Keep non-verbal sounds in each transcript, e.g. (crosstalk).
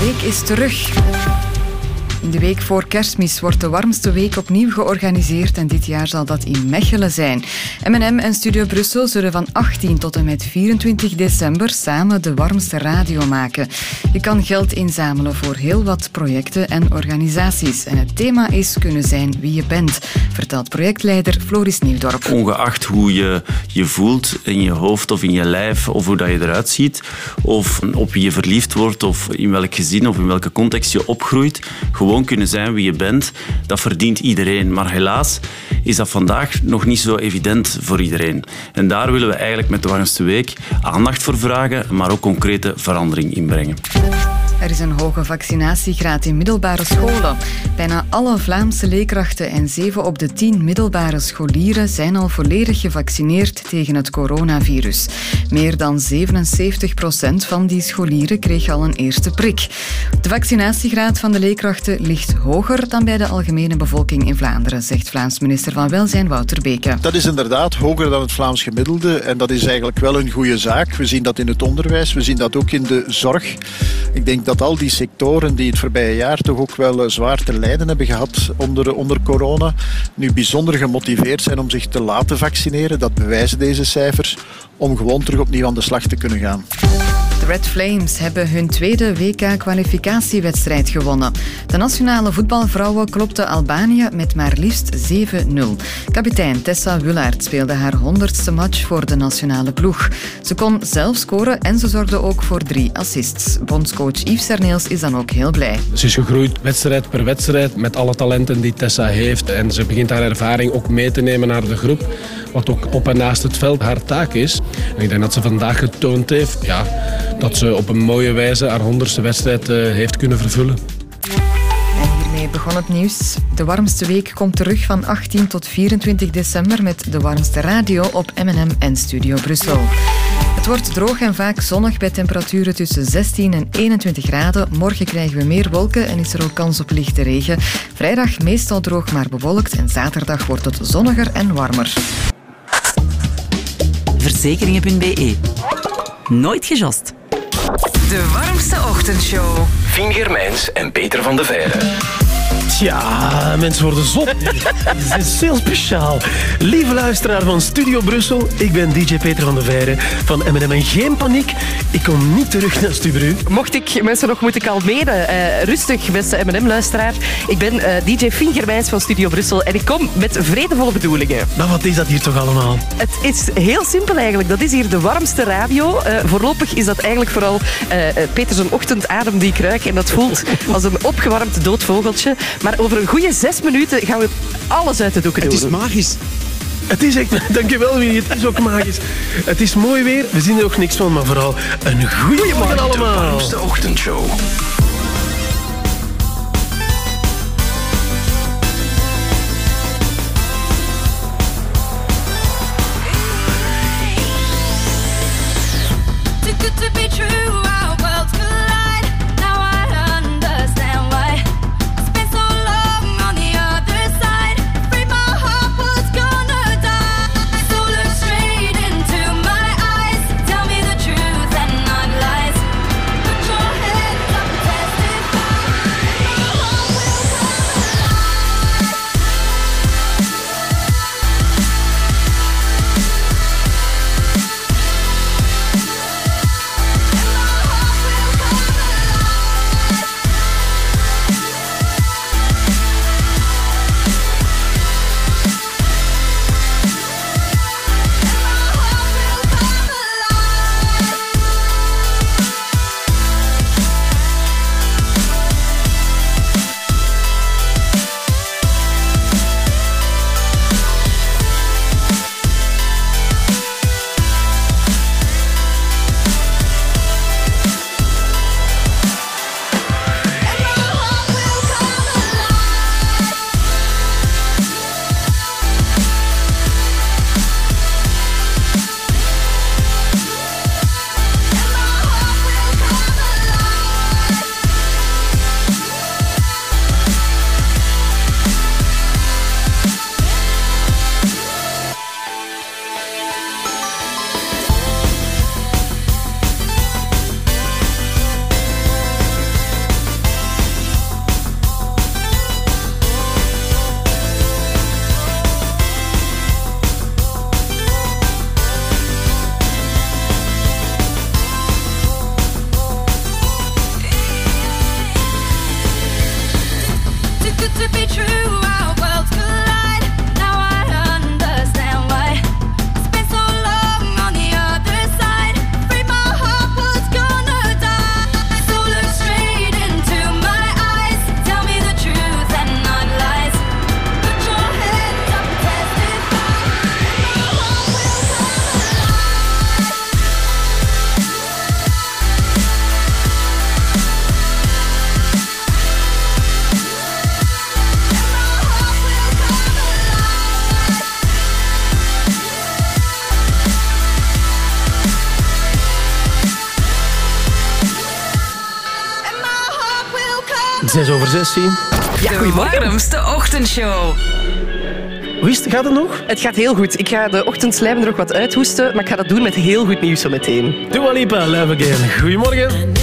Week is terug. In de week voor kerstmis wordt de warmste week opnieuw georganiseerd en dit jaar zal dat in Mechelen zijn. M&M en Studio Brussel zullen van 18 tot en met 24 december samen de warmste radio maken. Je kan geld inzamelen voor heel wat projecten en organisaties. En het thema is kunnen zijn wie je bent, vertelt projectleider Floris Nieuwdorp. Ongeacht hoe je je voelt in je hoofd of in je lijf of hoe dat je eruit ziet of op wie je verliefd wordt of in welk gezin of in welke context je opgroeit, gewoon kunnen zijn wie je bent, dat verdient iedereen. Maar helaas is dat vandaag nog niet zo evident voor iedereen. En daar willen we eigenlijk met de Warmste Week aandacht voor vragen, maar ook concrete verandering inbrengen. Er is een hoge vaccinatiegraad in middelbare scholen. Bijna alle Vlaamse leerkrachten en 7 op de 10 middelbare scholieren zijn al volledig gevaccineerd tegen het coronavirus. Meer dan 77 procent van die scholieren kreeg al een eerste prik. De vaccinatiegraad van de leerkrachten ligt hoger dan bij de algemene bevolking in Vlaanderen, zegt Vlaams minister van Welzijn Wouter Beke. Dat is inderdaad hoger dan het Vlaams gemiddelde en dat is eigenlijk wel een goede zaak. We zien dat in het onderwijs, we zien dat ook in de zorg. Ik denk dat al die sectoren die het voorbije jaar toch ook wel eh, zwaar te lijden hebben gehad onder, onder corona, nu bijzonder gemotiveerd zijn om zich te laten vaccineren. Dat bewijzen deze cijfers om gewoon terug opnieuw aan de slag te kunnen gaan. Red Flames hebben hun tweede WK-kwalificatiewedstrijd gewonnen. De nationale voetbalvrouwen klopten Albanië met maar liefst 7-0. Kapitein Tessa Wullaert speelde haar honderdste match voor de nationale ploeg. Ze kon zelf scoren en ze zorgde ook voor drie assists. Bondscoach Yves Serneels is dan ook heel blij. Ze is gegroeid wedstrijd per wedstrijd met alle talenten die Tessa heeft. En ze begint haar ervaring ook mee te nemen naar de groep. Wat ook op en naast het veld haar taak is. En ik denk dat ze vandaag getoond heeft ja, dat ze op een mooie wijze haar honderdste wedstrijd uh, heeft kunnen vervullen. En hiermee begon het nieuws. De warmste week komt terug van 18 tot 24 december met de warmste radio op M&M en Studio Brussel. Het wordt droog en vaak zonnig bij temperaturen tussen 16 en 21 graden. Morgen krijgen we meer wolken en is er ook kans op lichte regen. Vrijdag meestal droog maar bewolkt en zaterdag wordt het zonniger en warmer. Verzekeringen.be Nooit gejost. De warmste ochtendshow. Fien Germijns en Peter van de Veire. Tja, mensen worden zot. Het is heel speciaal. Lieve luisteraar van Studio Brussel, ik ben DJ Peter van der Veire van M&M. En geen paniek, ik kom niet terug naar Stubru. Mocht ik mensen nog moeten kalmeren, uh, rustig, beste M&M-luisteraar. Ik ben uh, DJ Fingerwijs van Studio Brussel en ik kom met vredevolle bedoelingen. Maar wat is dat hier toch allemaal? Het is heel simpel eigenlijk. Dat is hier de warmste radio. Uh, voorlopig is dat eigenlijk vooral Peters een ochtendadem die ik ruik. En dat voelt als een opgewarmd dood vogeltje. Maar over een goede zes minuten gaan we alles uit de doeken doen. Het is magisch. Het is echt, (laughs) dankjewel Willy, het is ook magisch. Het is mooi weer, we zien er ook niks van, maar vooral een goede morgen allemaal. De warmste ochtendshow. Is over zes, zien. Ja, de goedemorgen. Ochtendshow. Hoe is het? Gaat het nog? Het gaat heel goed. Ik ga de ochtendslijm er nog wat uithoesten, maar ik ga dat doen met heel goed nieuws zo meteen. Doe Lipa, love Again. Goedemorgen.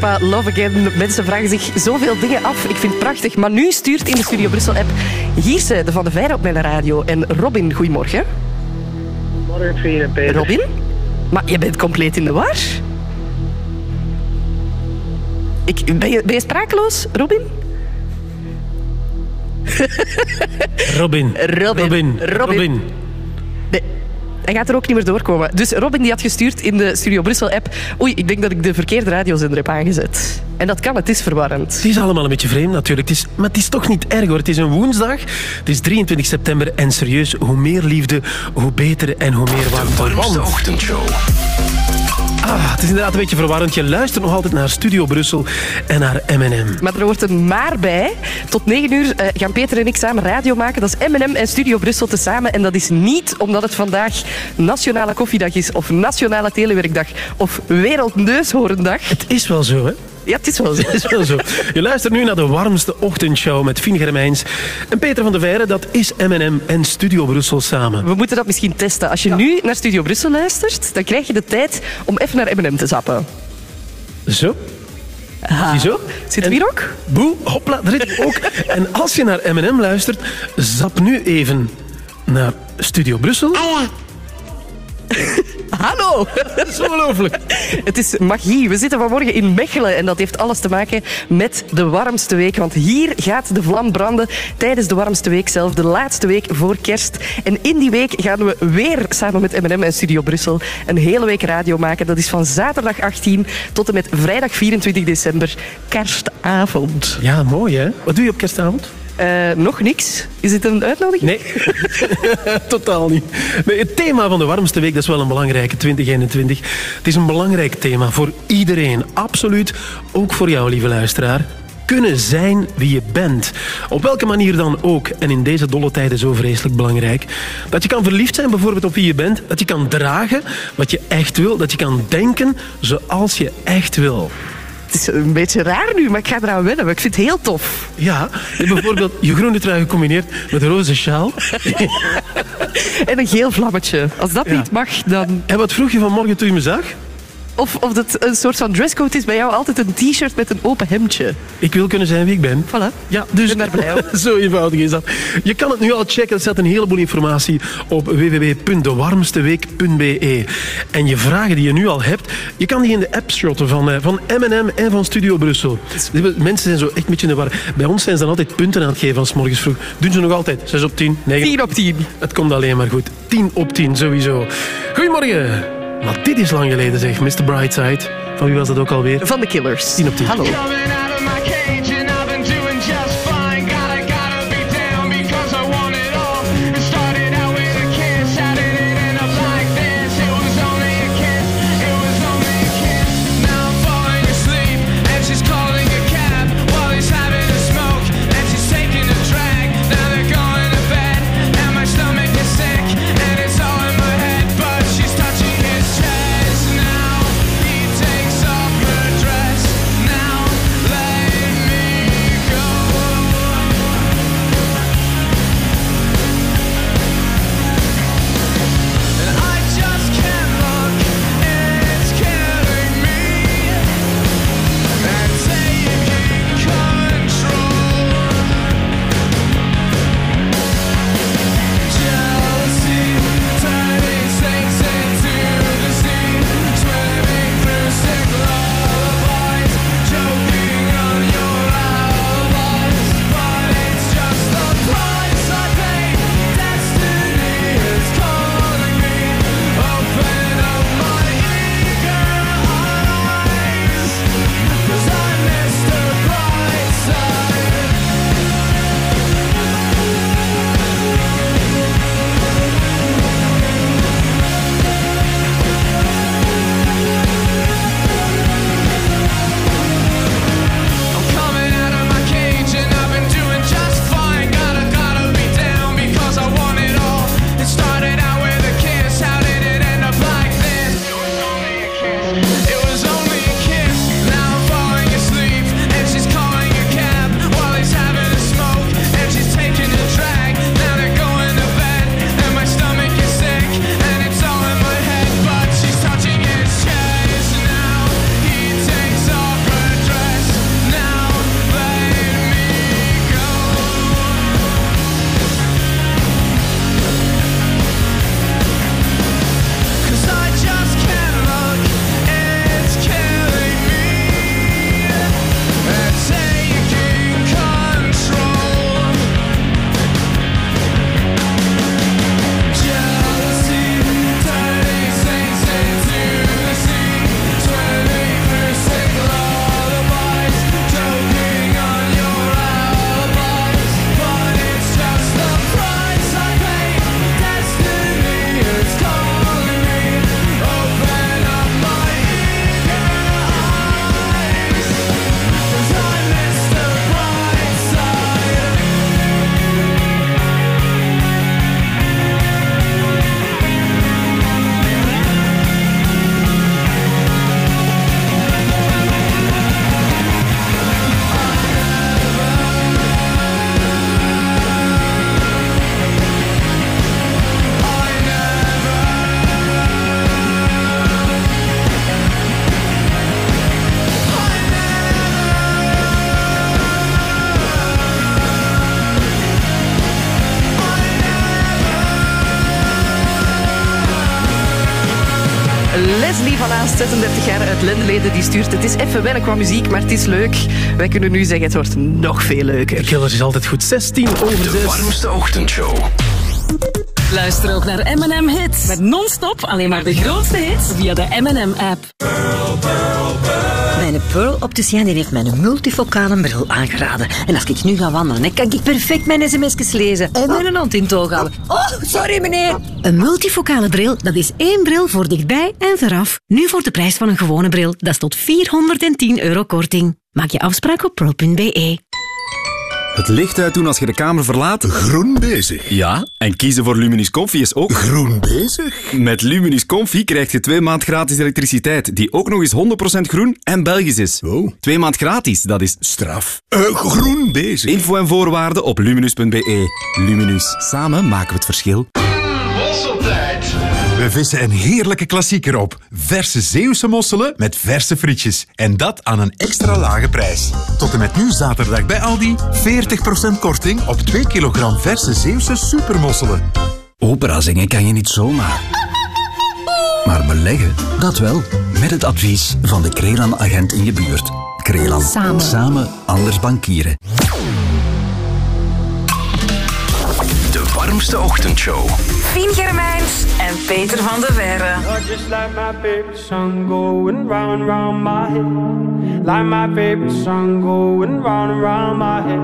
Love Again. Mensen vragen zich zoveel dingen af. Ik vind het prachtig. Maar nu stuurt in de Studio Brussel-app Gierse de Van de Veire op mijn radio. En Robin, goedemorgen. Goedemorgen, Peter. Robin? Maar je bent compleet in de war. Ik, ben, je, ben je sprakeloos, Robin? Robin. Robin. Robin. Robin. Hij gaat er ook niet meer doorkomen. Dus Robin die had gestuurd in de Studio Brussel-app... Oei, ik denk dat ik de verkeerde radiozender heb aangezet. En dat kan, het is verwarrend. Het is allemaal een beetje vreemd natuurlijk. Het is, maar het is toch niet erg hoor. Het is een woensdag. Het is 23 september. En serieus, hoe meer liefde, hoe beter en hoe meer warmte. De warmste ochtendshow. Ah, het is inderdaad een beetje verwarrend. Je luistert nog altijd naar Studio Brussel en naar M&M. Maar er wordt een maar bij. Tot 9 uur eh, gaan Peter en ik samen radio maken. Dat is M&M en Studio Brussel tezamen. En dat is niet omdat het vandaag Nationale Koffiedag is... of Nationale Telewerkdag of Wereldneushoorndag. Het is wel zo, hè? Ja, het is wel zo. Het is wel zo. Je luistert nu naar de warmste ochtendshow met Fien Germijns en Peter van der Veijren. Dat is M&M en Studio Brussel samen. We moeten dat misschien testen. Als je nu naar Studio Brussel luistert, dan krijg je de tijd om even naar M&M te zappen. Zo. Ziezo? Zit er hier ook? Boe, hopla, daar zit ook. (laughs) En als je naar M&M luistert, zap nu even naar Studio Brussel. (laughs) Hallo! Dat is ongelooflijk. Het is magie. We zitten vanmorgen in Mechelen en dat heeft alles te maken met de warmste week. Want hier gaat de vlam branden tijdens de warmste week zelf, de laatste week voor kerst. En in die week gaan we weer samen met M&M en Studio Brussel een hele week radio maken. Dat is van zaterdag 18 tot en met vrijdag 24 december, kerstavond. Ja, mooi hè? Wat doe je op kerstavond? Eh, nog niks. Is dit een uitnodiging? Nee, (laughs) totaal niet. Het thema van de warmste week dat is wel een belangrijke 2021. Het is een belangrijk thema voor iedereen. Absoluut. Ook voor jou, lieve luisteraar. Kunnen zijn wie je bent. Op welke manier dan ook. En in deze dolle tijden zo vreselijk belangrijk. Dat je kan verliefd zijn bijvoorbeeld op wie je bent. Dat je kan dragen wat je echt wil. Dat je kan denken zoals je echt wil. Het is een beetje raar nu, maar ik ga eraan wennen. Maar ik vind het heel tof. Ja, bijvoorbeeld je groene trui gecombineerd met een roze sjaal. (laughs) En een geel vlammetje. Als dat Ja. niet mag, dan... En wat vroeg je vanmorgen toen je me zag? Of, of het een soort van dresscode is bij jou altijd een t-shirt met een open hemdje. Ik wil kunnen zijn wie ik ben. Voilà. Ja, dus Ik ben blij om. (laughs) zo eenvoudig is dat. Je kan het nu al checken. Er staat een heleboel informatie op www.dewarmsteweek.be. En je vragen die je nu al hebt, je kan die in de app shotten van, eh, van M&M en van Studio Brussel. Mensen zijn zo echt een beetje in de war. Bij ons zijn ze dan altijd punten aan het geven van 's morgens vroeg. Doen ze nog altijd. 6 op 10, 9 10 op 10. Het komt alleen maar goed. 10 op 10, sowieso. Goedemorgen. Maar dit is lang geleden zeg, Mr. Brightside. Van wie was dat ook alweer? Van de Killers. 10 op 10. Hallo. Het is even wennen qua muziek, maar het is leuk. Wij kunnen nu zeggen, het wordt nog veel leuker. De killer is altijd goed. 16 over 6. De warmste ochtendshow. Luister ook naar M&M Hits. Met non-stop alleen maar de grootste hits via de M&M app. Mijn Pearl Opticien die heeft mij een multifocale bril aangeraden. En als ik nu ga wandelen, kan ik perfect mijn sms'jes lezen. En mijn hand in toog houden. Oh, sorry meneer. Een multifocale bril, dat is één bril voor dichtbij en veraf. Nu voor de prijs van een gewone bril. Dat is tot 410 euro korting. Maak je afspraak op pearl.be. Het licht uitdoen als je de kamer verlaat. Groen bezig. Ja, en kiezen voor Luminus Comfy is ook... Groen bezig? Met Luminus Comfy krijg je twee maand gratis elektriciteit, die ook nog eens 100% groen en Belgisch is. Oh. Twee maand gratis, dat is... Straf. Uh, groen bezig. Info en voorwaarden op luminus.be. Luminus. Samen maken we het verschil. We vissen een heerlijke klassieker op. Verse Zeeuwse mosselen met verse frietjes. En dat aan een extra lage prijs. Tot en met nu zaterdag bij Aldi 40% korting op 2 kilogram verse Zeeuwse supermosselen. Opera zingen kan je niet zomaar. Maar beleggen, dat wel. Met het advies van de Krelan-agent in je buurt. Krelan. Samen. Samen anders bankieren. Warmste ochtendshow. Fien Germijns en Peter van de Verre. Oh, just like my favorite song going round and round my head. Like my favorite song going round and round my head.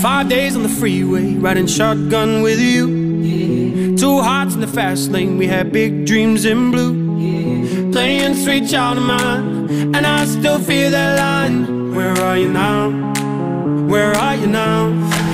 Five days on the freeway, riding shotgun with you. Two hearts in the fast lane, we had big dreams in blue. Playing sweet child of mine, and I still feel that line. Where are you now? Where are you now?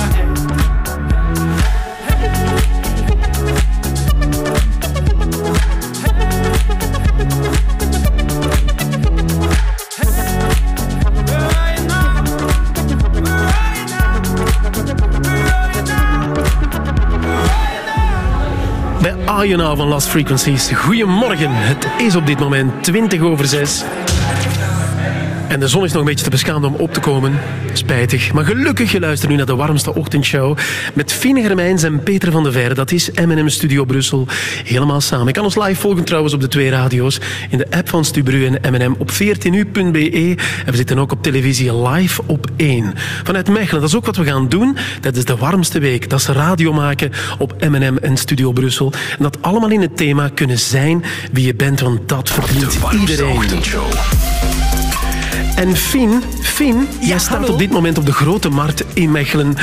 Ayana van Last Frequencies. Goedemorgen. Het is op dit moment 20 over 6. En de zon is nog een beetje te beschaamd om op te komen. Spijtig. Maar gelukkig, je luistert nu naar de warmste ochtendshow. Met Fine Germijns en Peter van de Verre. Dat is M&M Studio Brussel. Helemaal samen. Je kan ons live volgen trouwens op de twee radio's. In de app van Stubru en M&M op 14u.be. En we zitten ook op televisie live op 1. Vanuit Mechelen. Dat is ook wat we gaan doen. Dat is de warmste week. Dat is radio maken op M&M en Studio Brussel. En dat allemaal in het thema kunnen zijn wie je bent. Want dat verdient iedereen. En Fien, Fien, jij staat hallo. op dit moment op de grote markt in Mechelen.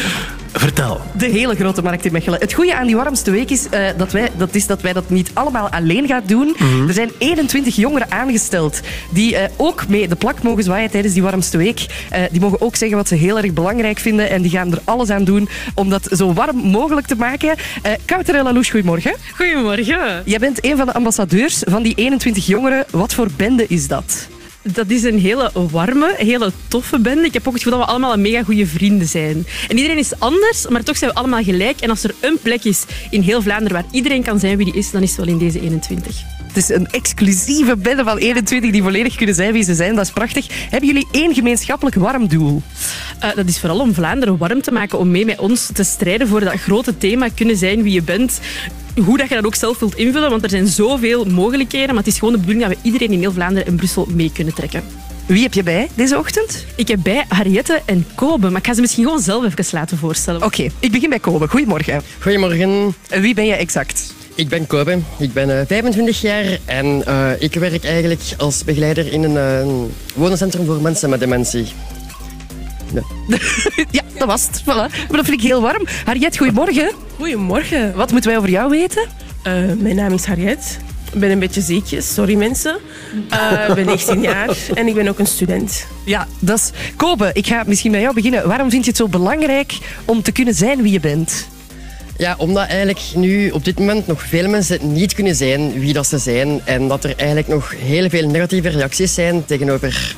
Vertel. De hele grote markt in Mechelen. Het goede aan die warmste week is, eh, dat, wij, dat, is dat wij dat niet allemaal alleen gaan doen. Mhm. Er zijn 21 jongeren aangesteld die eh, ook mee de plak mogen zwaaien tijdens die warmste week. Eh, die mogen ook zeggen wat ze heel erg belangrijk vinden en die gaan er alles aan doen om dat zo warm mogelijk te maken. Eh Kouterella Loes, goedemorgen. Goedemorgen. Jij bent een van de ambassadeurs van die 21 jongeren. Wat voor bende is dat? Dat is een hele warme, hele toffe band. Ik heb ook het gevoel dat we allemaal een mega goede vrienden zijn. En iedereen is anders, maar toch zijn we allemaal gelijk. En als er een plek is in heel Vlaanderen waar iedereen kan zijn wie die is, dan is het wel in deze 21. Het is een exclusieve bende van 21 die volledig kunnen zijn wie ze zijn. Dat is prachtig. Hebben jullie één gemeenschappelijk warm doel? Uh, dat is vooral om Vlaanderen warm te maken, om mee met ons te strijden voor dat grote thema kunnen zijn wie je bent. Hoe dat je dat ook zelf wilt invullen, want er zijn zoveel mogelijkheden. Maar het is gewoon de bedoeling dat we iedereen in heel Vlaanderen en Brussel mee kunnen trekken. Wie heb je bij deze ochtend? Ik heb bij Harriette en Kobe, maar ik ga ze misschien gewoon zelf even laten voorstellen. Oké, ik begin bij Kobe. Goedemorgen. Goedemorgen. En wie ben jij exact? Ik ben Kobe, ik ben uh, 25 jaar en uh, ik werk eigenlijk als begeleider in een uh, wonencentrum voor mensen met dementie. Nee. (laughs) ja, dat was het. Voilà. Maar dat vind ik heel warm. Harriet, goedemorgen. Goedemorgen. Wat moeten wij over jou weten? mijn naam is Harriet. Ik ben een beetje ziekjes, sorry mensen. ik ben 19 jaar en ik ben ook een student. Ja, dat is... Kobe, ik ga misschien bij jou beginnen. Waarom vind je het zo belangrijk om te kunnen zijn wie je bent? Ja, omdat eigenlijk nu op dit moment nog veel mensen niet kunnen zijn wie dat ze zijn. En dat er eigenlijk nog heel veel negatieve reacties zijn tegenover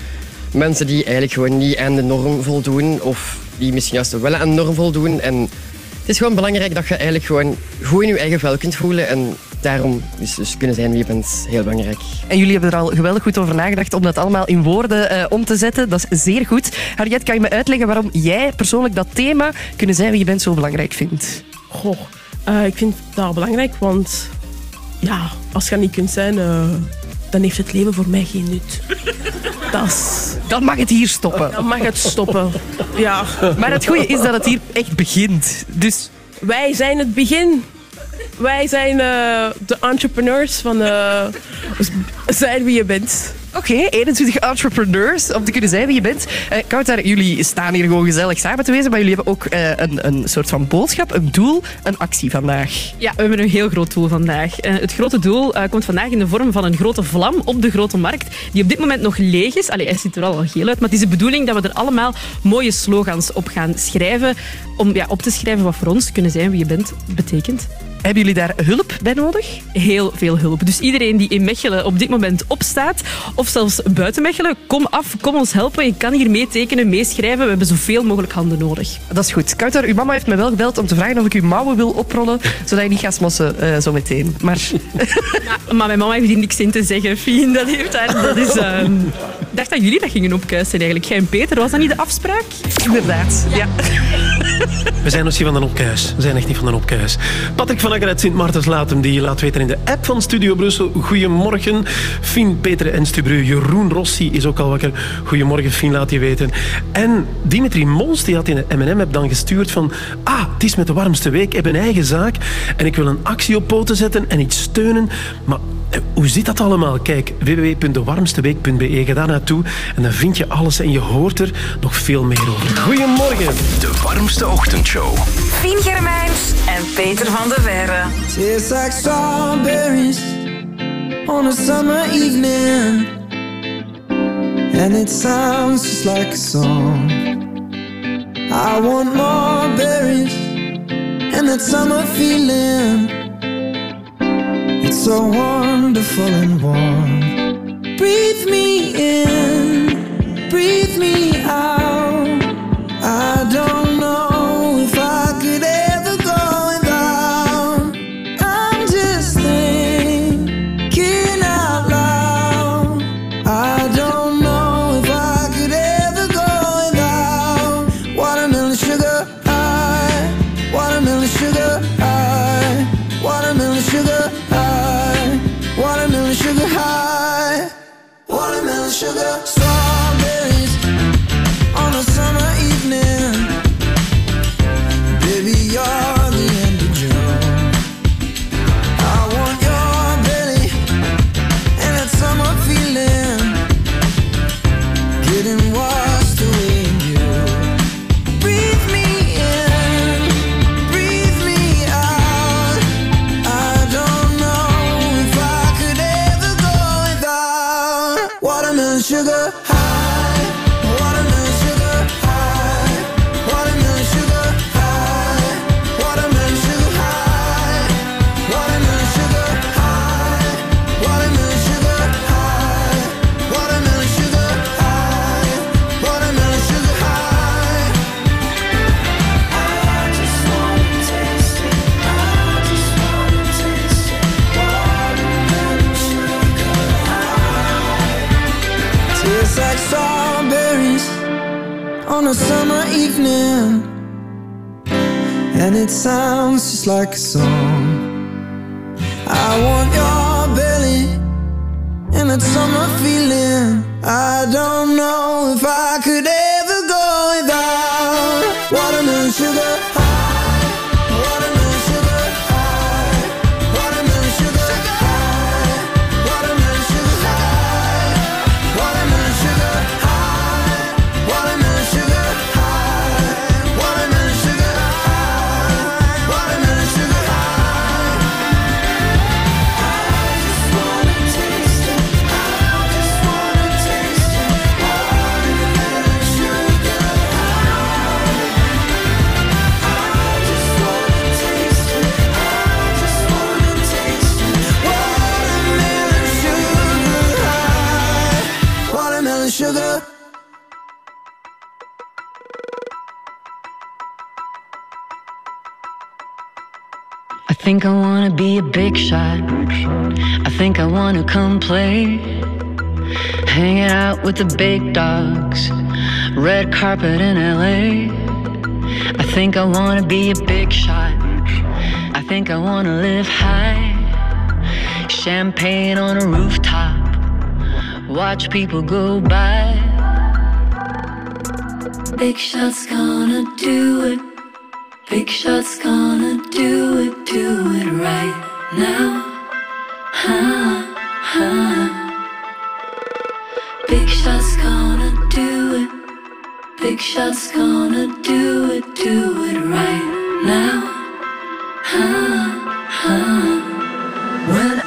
mensen die eigenlijk gewoon niet aan de norm voldoen. Of die misschien juist wel aan de norm voldoen. En het is gewoon belangrijk dat je eigenlijk gewoon goed in je eigen vel kunt voelen. En daarom dus, dus kunnen zijn wie je bent heel belangrijk. En jullie hebben er al geweldig goed over nagedacht om dat allemaal in woorden uh, om te zetten. Dat is zeer goed. Harriet, kan je me uitleggen waarom jij persoonlijk dat thema kunnen zijn wie je bent zo belangrijk vindt? Goh, uh, ik vind dat belangrijk, want ja, als je dat niet kunt zijn, uh, dan heeft het leven voor mij geen nut. Das. Dan mag het hier stoppen. Dan mag het stoppen, ja. Maar het goede is dat het hier echt begint. Dus... Wij zijn het begin. Wij zijn uh, de entrepreneurs van uh, zijn wie je bent. Oké, okay, 21 entrepreneurs om te kunnen zijn wie je bent. Uh, Kouter, jullie staan hier gewoon gezellig samen te wezen, maar jullie hebben ook uh, een, een soort van boodschap, een doel, een actie vandaag. Ja, we hebben een heel groot doel vandaag. Uh, het grote doel komt vandaag in de vorm van een grote vlam op de Grote Markt, die op dit moment nog leeg is. Allee, hij ziet er al geel uit, maar het is de bedoeling dat we er allemaal mooie slogans op gaan schrijven, om ja, op te schrijven wat voor ons kunnen zijn wie je bent betekent. Hebben jullie daar hulp bij nodig? Heel veel hulp. Dus iedereen die in Mechelen op dit moment opstaat, of zelfs buiten Mechelen, kom af, kom ons helpen. Je kan hier meetekenen, meeschrijven. We hebben zoveel mogelijk handen nodig. Dat is goed. Kouter, uw mama heeft me wel gebeld om te vragen of ik uw mouwen wil oprollen, zodat je niet gaat smossen uh, zo meteen. Maar... (laughs) Ja, maar mijn mama heeft hier niks in te zeggen, Fien. Dat heeft haar... Dat is... Uh... Ik dacht dat jullie dat gingen opkuisen eigenlijk. Jij en Peter, was dat niet de afspraak? Inderdaad, ja. We zijn dus van de opkuis. We zijn echt niet van de opkuis. Patrick van Akker uit Sint Maartens die laat weten in de app van Studio Brussel. Goedemorgen. Fien, Peter en Stubru. Jeroen Rossi is ook al wakker. Goedemorgen, Fien, laat je weten. En Dimitri Mons die had in de M&M-app dan gestuurd van ah, het is met de warmste week. Ik heb een eigen zaak en ik wil een actie op poten zetten en iets steunen. Maar hoe zit dat allemaal? Kijk, www.dewarmsteweek.be, ga daar naartoe en dan vind je alles en je hoort er nog veel meer over. Goedemorgen. De warmste ochtendshow. Fien Germijns en Peter van der Verre. Tastes like strawberries on a summer evening And it sounds just like a song I want more berries and that summer feeling So wonderful and warm. Breathe me in, breathe me out. It sounds just like a song. I want your belly and that summer feeling. I don't know if I could ever think I wanna be a big shot. I think I wanna come play. Hanging out with the big dogs. Red carpet in LA. I think I wanna be a big shot. I think I wanna live high. Champagne on a rooftop. Watch people go by. Big shot's gonna do it. Big shot's gonna do it, do it right now. Huh, huh. Big shot's gonna do it. Big shot's gonna do it, do it right now. Huh, huh. When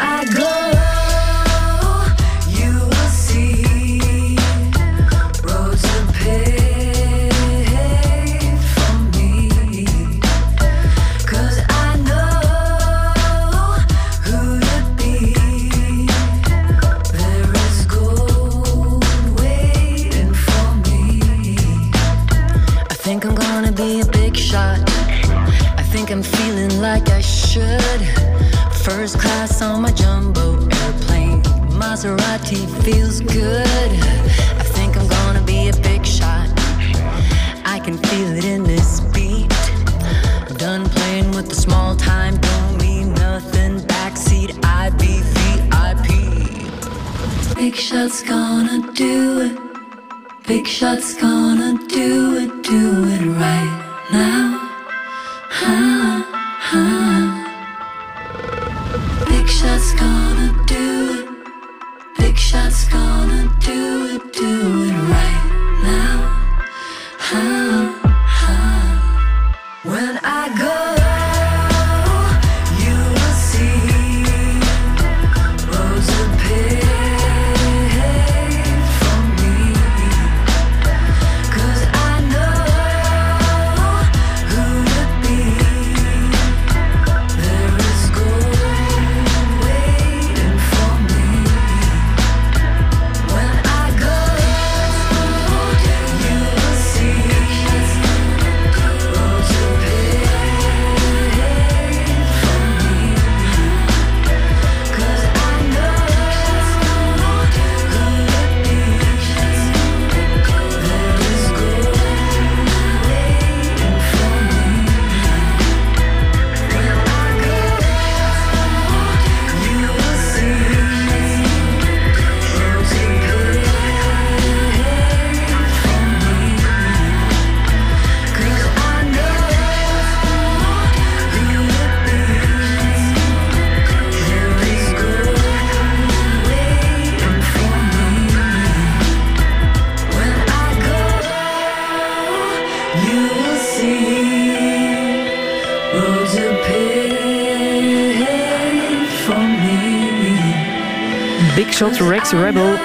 Shot Rex Rebel.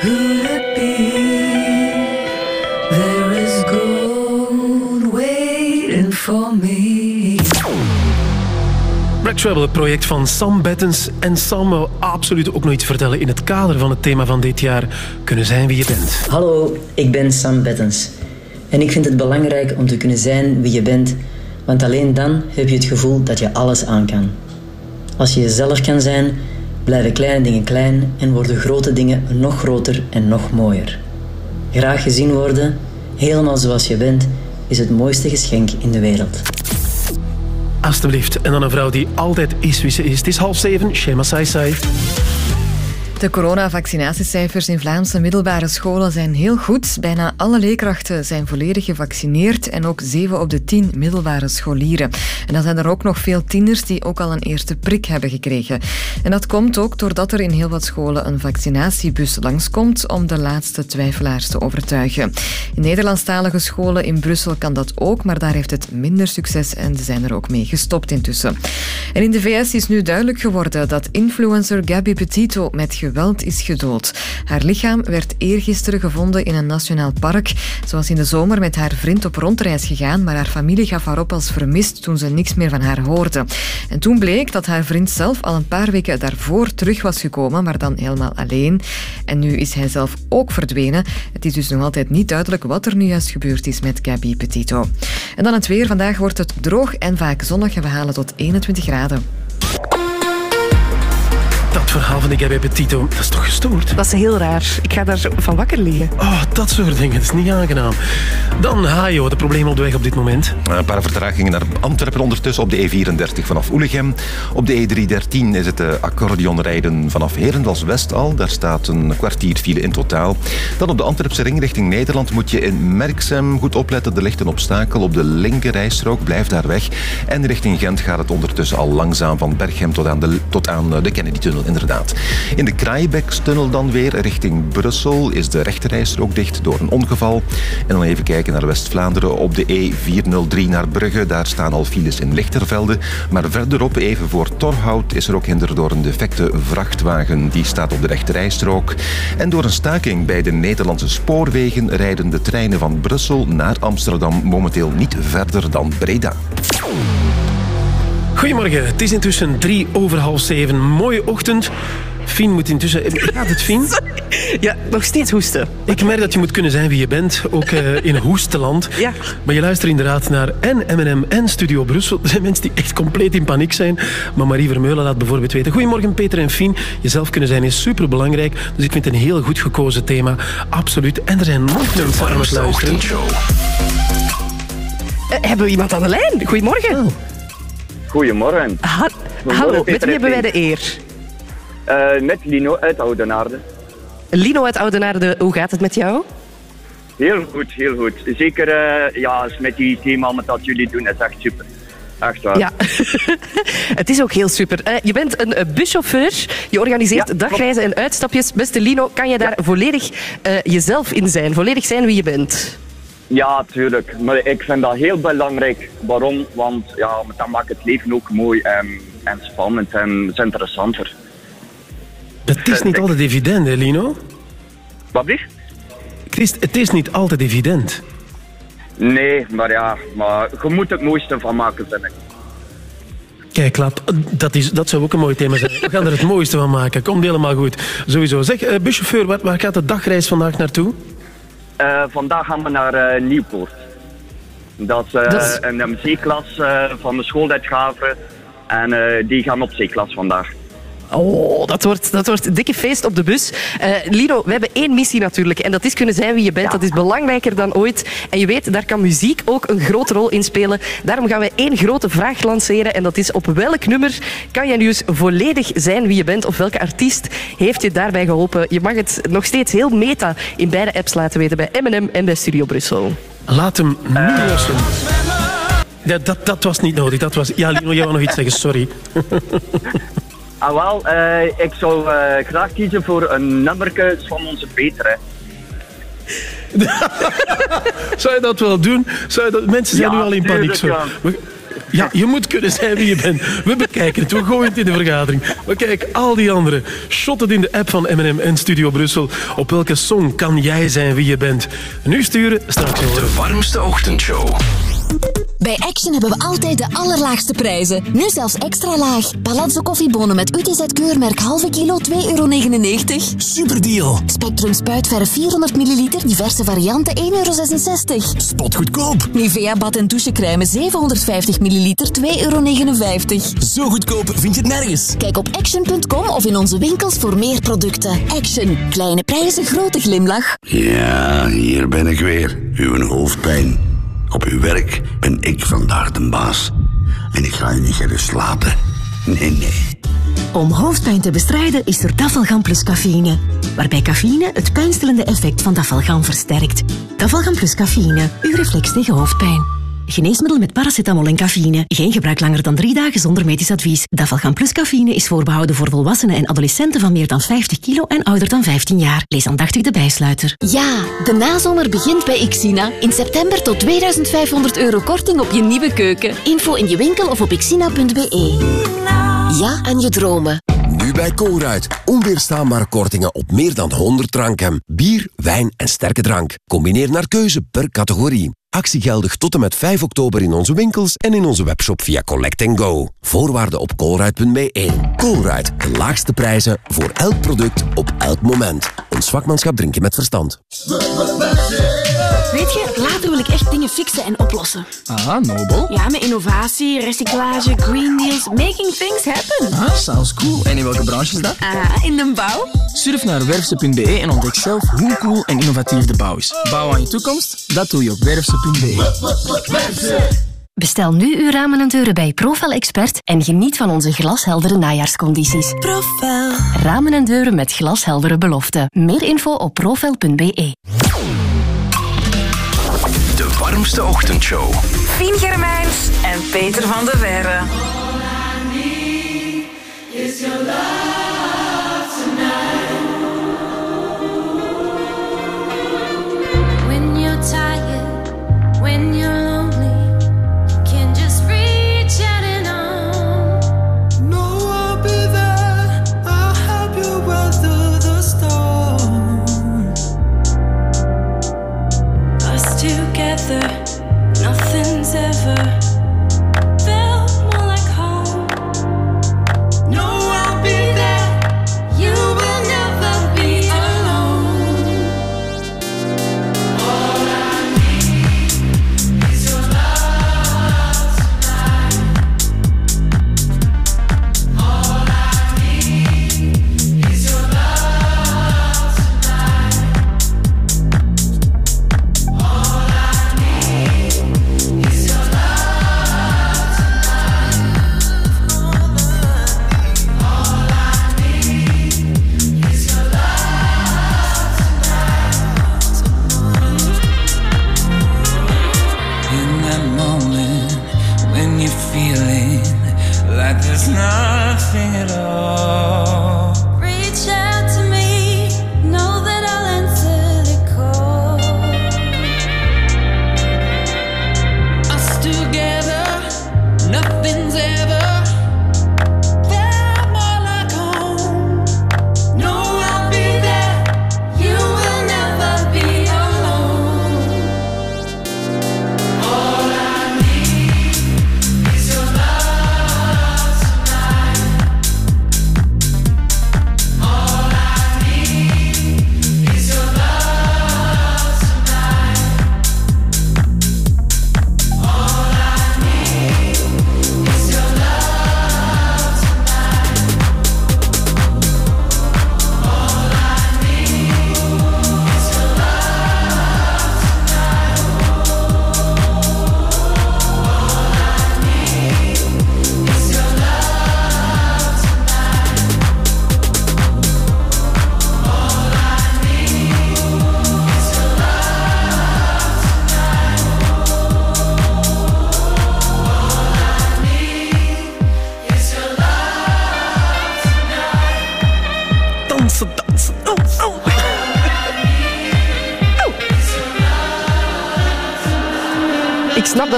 Who to be? There is gold waiting for me. Black Trouble, het project van Sam Bettens. En Sam wil absoluut ook nog iets vertellen in het kader van het thema van dit jaar. Kunnen zijn wie je bent. Hallo, ik ben Sam Bettens. En ik vind het belangrijk om te kunnen zijn wie je bent, want alleen dan heb je het gevoel dat je alles aan kan. Als je jezelf kan zijn, blijven kleine dingen klein en worden grote dingen nog groter en nog mooier. Graag gezien worden, helemaal zoals je bent, is het mooiste geschenk in de wereld. Alsjeblieft. En dan een vrouw die altijd is wie is. Is half zeven. Shema Sai Sai. De coronavaccinatiecijfers in Vlaamse middelbare scholen zijn heel goed. Bijna alle leerkrachten zijn volledig gevaccineerd en ook 7 op de 10 middelbare scholieren. En dan zijn er ook nog veel tieners die ook al een eerste prik hebben gekregen. En dat komt ook doordat er in heel wat scholen een vaccinatiebus langskomt om de laatste twijfelaars te overtuigen. In Nederlandstalige scholen in Brussel kan dat ook, maar daar heeft het minder succes en ze zijn er ook mee gestopt intussen. En in de VS is nu duidelijk geworden dat influencer Gabby Petito met geweld is gedood. Haar lichaam werd eergisteren gevonden in een nationaal park. Ze was in de zomer met haar vriend op rondreis gegaan, maar haar familie gaf haar op als vermist toen ze niks meer van haar hoorde. En toen bleek dat haar vriend zelf al een paar weken daarvoor terug was gekomen, maar dan helemaal alleen. En nu is hij zelf ook verdwenen. Het is dus nog altijd niet duidelijk wat er nu juist gebeurd is met Gabby Petito. En dan het weer. Vandaag wordt het droog en vaak zonnig en we halen tot 21 graden. Dat verhaal van die Gabby Petito, dat is toch gestoord? Dat is heel raar. Ik ga daar van wakker liggen. Oh, dat soort dingen. Dat is niet aangenaam. Dan Hajo, de problemen op de weg op dit moment. Een paar vertragingen naar Antwerpen ondertussen op de E34 vanaf Oelegem. Op de E313 is het de accordeonrijden vanaf Herendals-West al. Daar staat een kwartier file in totaal. Dan op de Antwerpse ring richting Nederland moet je in Merksem goed opletten. Er ligt een obstakel op de linkerrijstrook. Blijf daar weg. En richting Gent gaat het ondertussen al langzaam van Berchem tot aan de, tot aan de Kennedy-tunnel In de Kraaibeekstunnel dan weer richting Brussel is de rechterrijstrook dicht door een ongeval. En dan even kijken naar West-Vlaanderen op de E403 naar Brugge. Daar staan al files in Lichtervelde. Maar verderop, even voor Torhout, is er ook hinder door een defecte vrachtwagen. Die staat op de rechterrijstrook. En door een staking bij de Nederlandse spoorwegen rijden de treinen van Brussel naar Amsterdam momenteel niet verder dan Breda. Goedemorgen, het is intussen drie over half zeven. Mooie ochtend. Fien moet intussen... Gaat het, Fien? (laughs) Ja, nog steeds hoesten. Ik merk dat je moet kunnen zijn wie je bent, ook uh, in hoesteland. Ja. Maar je luistert inderdaad naar en M&M en Studio Brussel. Er zijn mensen die echt compleet in paniek zijn. Maar Marie Vermeulen laat bijvoorbeeld weten... Goedemorgen Peter en Fien. Jezelf kunnen zijn is superbelangrijk. Dus ik vind het een heel goed gekozen thema. Absoluut. En er zijn nog mensen aan het luisteren. Uh, hebben we iemand aan de lijn? Goedemorgen. Oh. Goedemorgen. Ha hallo, met wie hebben wij de eer? Uh, met Lino uit Oudenaarde. Lino uit Oudenaarde, hoe gaat het met jou? Heel goed, heel goed. Zeker uh, ja, met die thema met dat jullie doen, is echt super. Echt waar. Ja, (laughs) het is ook heel super. Uh, je bent een buschauffeur, je organiseert Ja, dagreizen en uitstapjes. Beste Lino, kan je daar volledig jezelf in zijn? Volledig zijn wie je bent? Ja, tuurlijk. Maar ik vind dat heel belangrijk. Waarom? Want ja, dat maakt het leven ook mooi en, en spannend en is interessanter. Het is niet altijd evident, hè, Lino? Wat is? Christ, het is niet altijd evident. Nee, maar ja, maar je moet het mooiste van maken, vind ik. Kijk, laat, dat, is, dat zou ook een mooi thema zijn. We gaan er het mooiste van maken. Komt helemaal goed. Sowieso. Zeg, uh, buschauffeur, waar, waar gaat de dagreis vandaag naartoe? Uh, vandaag gaan we naar uh, Nieuwpoort. Dat is, uh, Dat is- een van de schooluitgaven. En die gaan op C-klas vandaag. Oh, dat wordt, dat wordt een dikke feest op de bus. Eh, Lino, we hebben één missie natuurlijk. En dat is kunnen zijn wie je bent. Dat is belangrijker dan ooit. En je weet, daar kan muziek ook een grote rol in spelen. Daarom gaan we één grote vraag lanceren. En dat is op welk nummer kan jij nu eens volledig zijn wie je bent? Of welke artiest heeft je daarbij geholpen? Je mag het nog steeds heel meta in beide apps laten weten. Bij M&M en bij Studio Brussel. Laat hem nu lossen. Ja, dat, dat was niet nodig. Dat was... Ja, Lino, jij wou nog iets zeggen. Sorry. (laughs) Ah, wel, eh, ik zou eh, graag kiezen voor een nummerke van onze Peter. Hè. (laughs) Zou je dat wel doen? Zou je dat... Mensen zijn Ja, nu al in paniek. Zo. We- Ja, je moet kunnen zijn wie je bent. We bekijken het. We gooien het in de vergadering. We kijken al die anderen. Shot het in de app van M&M en Studio Brussel. Op welke song kan jij zijn wie je bent? Nu sturen, straks horen. De warmste ochtendshow. Bij Action hebben we altijd de allerlaagste prijzen. Nu zelfs extra laag. Palazzo koffiebonen met UTZ-keurmerk halve kilo 2,99 euro. Superdeal. Spectrum spuitverf 400 milliliter, diverse varianten 1,66 euro. Spotgoedkoop. Nivea bad- en douchecrème 750 milliliter 2,59 euro. Zo goedkoop vind je het nergens. Kijk op action.com of in onze winkels voor meer producten. Action. Kleine prijzen, grote glimlach. Ja, hier ben ik weer. Uw hoofdpijn. Op uw werk ben ik vandaag de baas. En ik ga u niet gerust laten. Nee, nee. Om hoofdpijn te bestrijden is er Dafalgan Plus cafeïne, waarbij cafeïne het pijnstillende effect van Dafalgan versterkt. Dafalgan Plus cafeïne, uw reflex tegen hoofdpijn. Geneesmiddel met paracetamol en cafeïne. Geen gebruik langer dan drie dagen zonder medisch advies. Dafalgan Plus cafeïne is voorbehouden voor volwassenen en adolescenten van meer dan 50 kilo en ouder dan 15 jaar. Lees aandachtig de bijsluiter. Ja, de nazomer begint bij Xina. In september tot 2500 euro korting op je nieuwe keuken. Info in je winkel of op xina.be. Ja aan je dromen. Nu bij Colruyt. Onweerstaanbare kortingen op meer dan 100 dranken. Bier, wijn en sterke drank. Combineer naar keuze per categorie. Actie geldig tot en met 5 oktober in onze winkels en in onze webshop via Collect Go. Voorwaarden op colruyt.be. Colruyt, de laagste prijzen voor elk product op elk moment. Ons vakmanschap drink je met verstand. Weet je, later wil ik echt dingen fixen en oplossen. Ah, nobel. Ja, met innovatie, recyclage, green deals, making things happen. Ah, sounds cool. En in welke branche is dat? Ah, in de bouw. Surf naar werfse.be en ontdek zelf hoe cool en innovatief de bouw is. Bouw aan je toekomst? Dat doe je op werfse.be. Bestel nu uw ramen en deuren bij Profel Expert en geniet van onze glasheldere najaarscondities. Profel. Ramen en deuren met glasheldere beloften. Meer info op profel.be. Warmste ochtendshow. Fien Germijns en Peter van de Verre.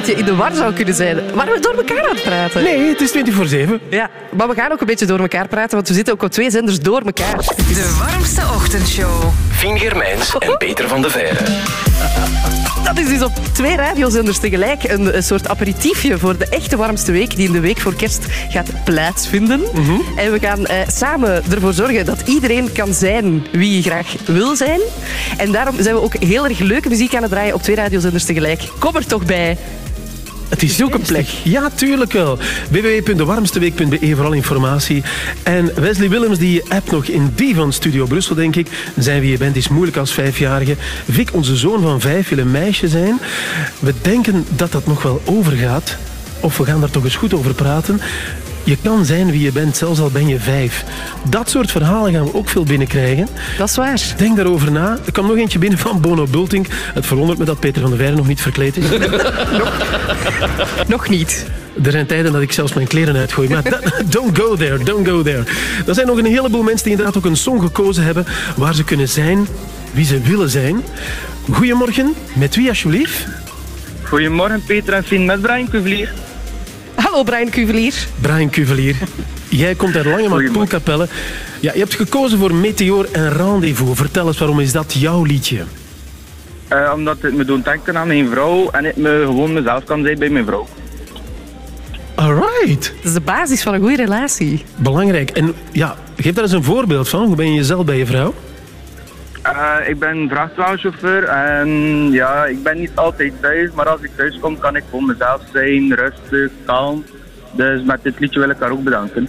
Dat je in de war zou kunnen zijn. Maar we door elkaar aan het praten. Nee, het is 24 voor 7. Ja, maar we gaan ook een beetje door elkaar praten, want we zitten ook op twee zenders door elkaar. De warmste ochtendshow. Fien Germijns en Peter van de Veire. Dat is dus op twee radiozenders tegelijk een, een soort aperitiefje voor de echte warmste week die in de week voor kerst gaat plaatsvinden. En we gaan eh, samen ervoor zorgen dat iedereen kan zijn wie hij graag wil zijn. En daarom zijn we ook heel erg leuke muziek aan het draaien op twee radiozenders tegelijk. Kom er toch bij. Het is Zoek een plek. Ja, tuurlijk wel. www.dewarmsteweek.be voor alle informatie. En Wesley Willems die appt nog in die van Studio Brussel, denk ik. Zijn wie je bent is moeilijk als vijfjarige. Vic, onze zoon van vijf, wil een meisje zijn. We denken dat dat nog wel overgaat. Of we gaan daar toch eens goed over praten. Je kan zijn wie je bent, zelfs al ben je vijf. Dat soort verhalen gaan we ook veel binnenkrijgen. Dat is waar. Denk daarover na. Er kwam nog eentje binnen van Bono Bulting. Het verwondert me dat Peter van der Veijren nog niet verkleed is. (laughs) Nog niet. Er zijn tijden dat ik zelfs mijn kleren uitgooi. Maar don't go there, don't go there. Er zijn nog een heleboel mensen die inderdaad ook een song gekozen hebben waar ze kunnen zijn wie ze willen zijn. Goedemorgen, met wie alsjeblieft? Goedemorgen Peter en Fien met Brian Cuvelier. Hallo Brian Cuvelier. Brian Cuvelier. Jij komt uit Langemak Poelkapelle. Ja, je hebt gekozen voor Meteor en Rendezvous. Vertel eens, waarom is dat jouw liedje? Eh, omdat het me doet denken aan mijn vrouw en ik me gewoon mezelf kan zijn bij mijn vrouw. Alright. Dat is de basis van een goede relatie. Belangrijk. En ja, geef daar eens een voorbeeld van. Hoe ben je jezelf bij je vrouw? Eh, ik ben vrachtwagenchauffeur en ja, ik ben niet altijd thuis, maar als ik thuis kom kan ik gewoon mezelf zijn, rustig, kalm. Dus met dit liedje wil ik haar ook bedanken.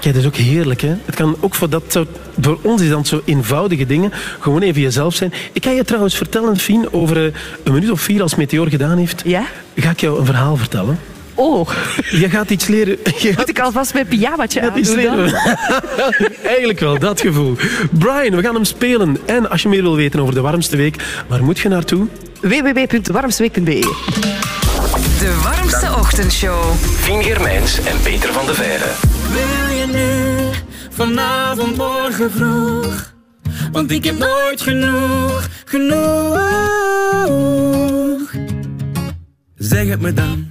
Kijk, dat is ook heerlijk, hè? Het kan ook voor dat soort... Voor ons is dat zo eenvoudige dingen. Gewoon even jezelf zijn. Ik ga je trouwens vertellen, Fien, over eh, een minuut of vier als Meteor gedaan heeft. Ja? Ga ik jou een verhaal vertellen. Oh. Je gaat iets leren. (laughs) Je Moet ik alvast mijn pyjamaatje iets aandoen dan? leren. (laughs) Eigenlijk wel, dat gevoel. Brian, we gaan hem spelen. En als je meer wil weten over de warmste week, waar moet je naartoe? www.warmsteweek.be De warmste ochtendshow. Fien Germijns en Peter van de Veijren. Wil je nu, vanavond, morgen vroeg? Want ik heb nooit genoeg, genoeg. Zeg het me dan,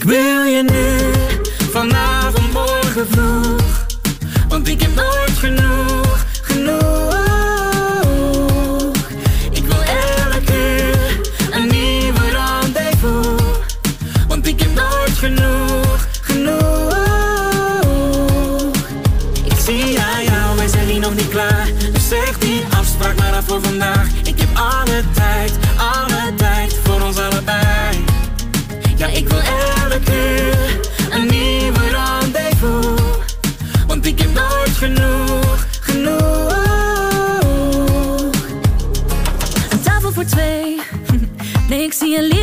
Ik wil je nu, vanavond, morgen vroeg. Want ik heb nooit genoeg, genoeg. Ik wil elke uur een nieuwe rendezvous. Want ik heb nooit genoeg, genoeg. Ik zie aan jou, wij zijn hier nog niet klaar. Dus zeg die afspraak maar af voor vandaag.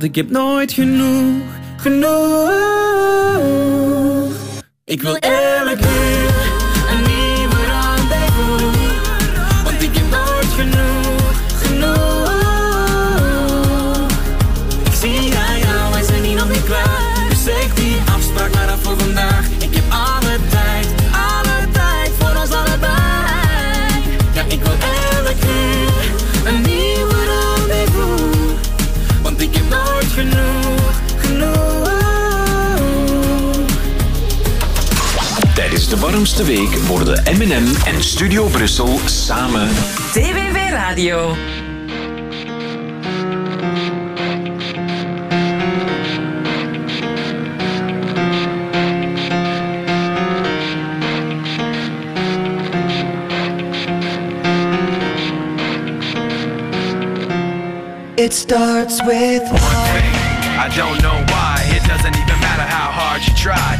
Want ik heb nooit genoeg, genoeg. Ik wil elke warmste week worden M&M en Studio Brussel samen TVV Radio. It starts with One thing, I don't know why. It doesn't even matter how hard you try.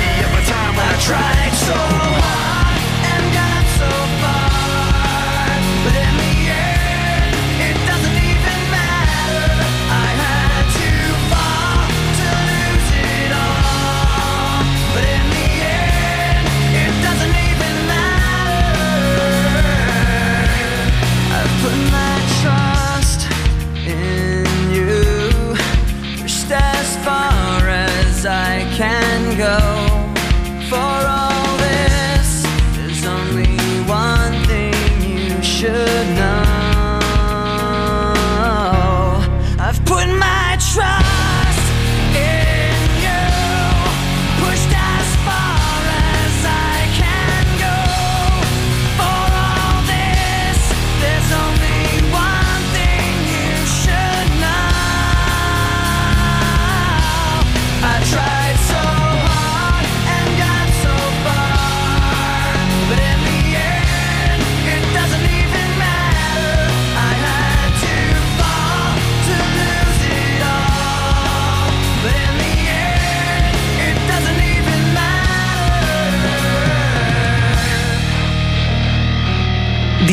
tried so hard and got so far. But in the end, it doesn't even matter. I had to lose it all. But in the end, it doesn't even matter. I've put my trust in you. Pushed as far as I can go.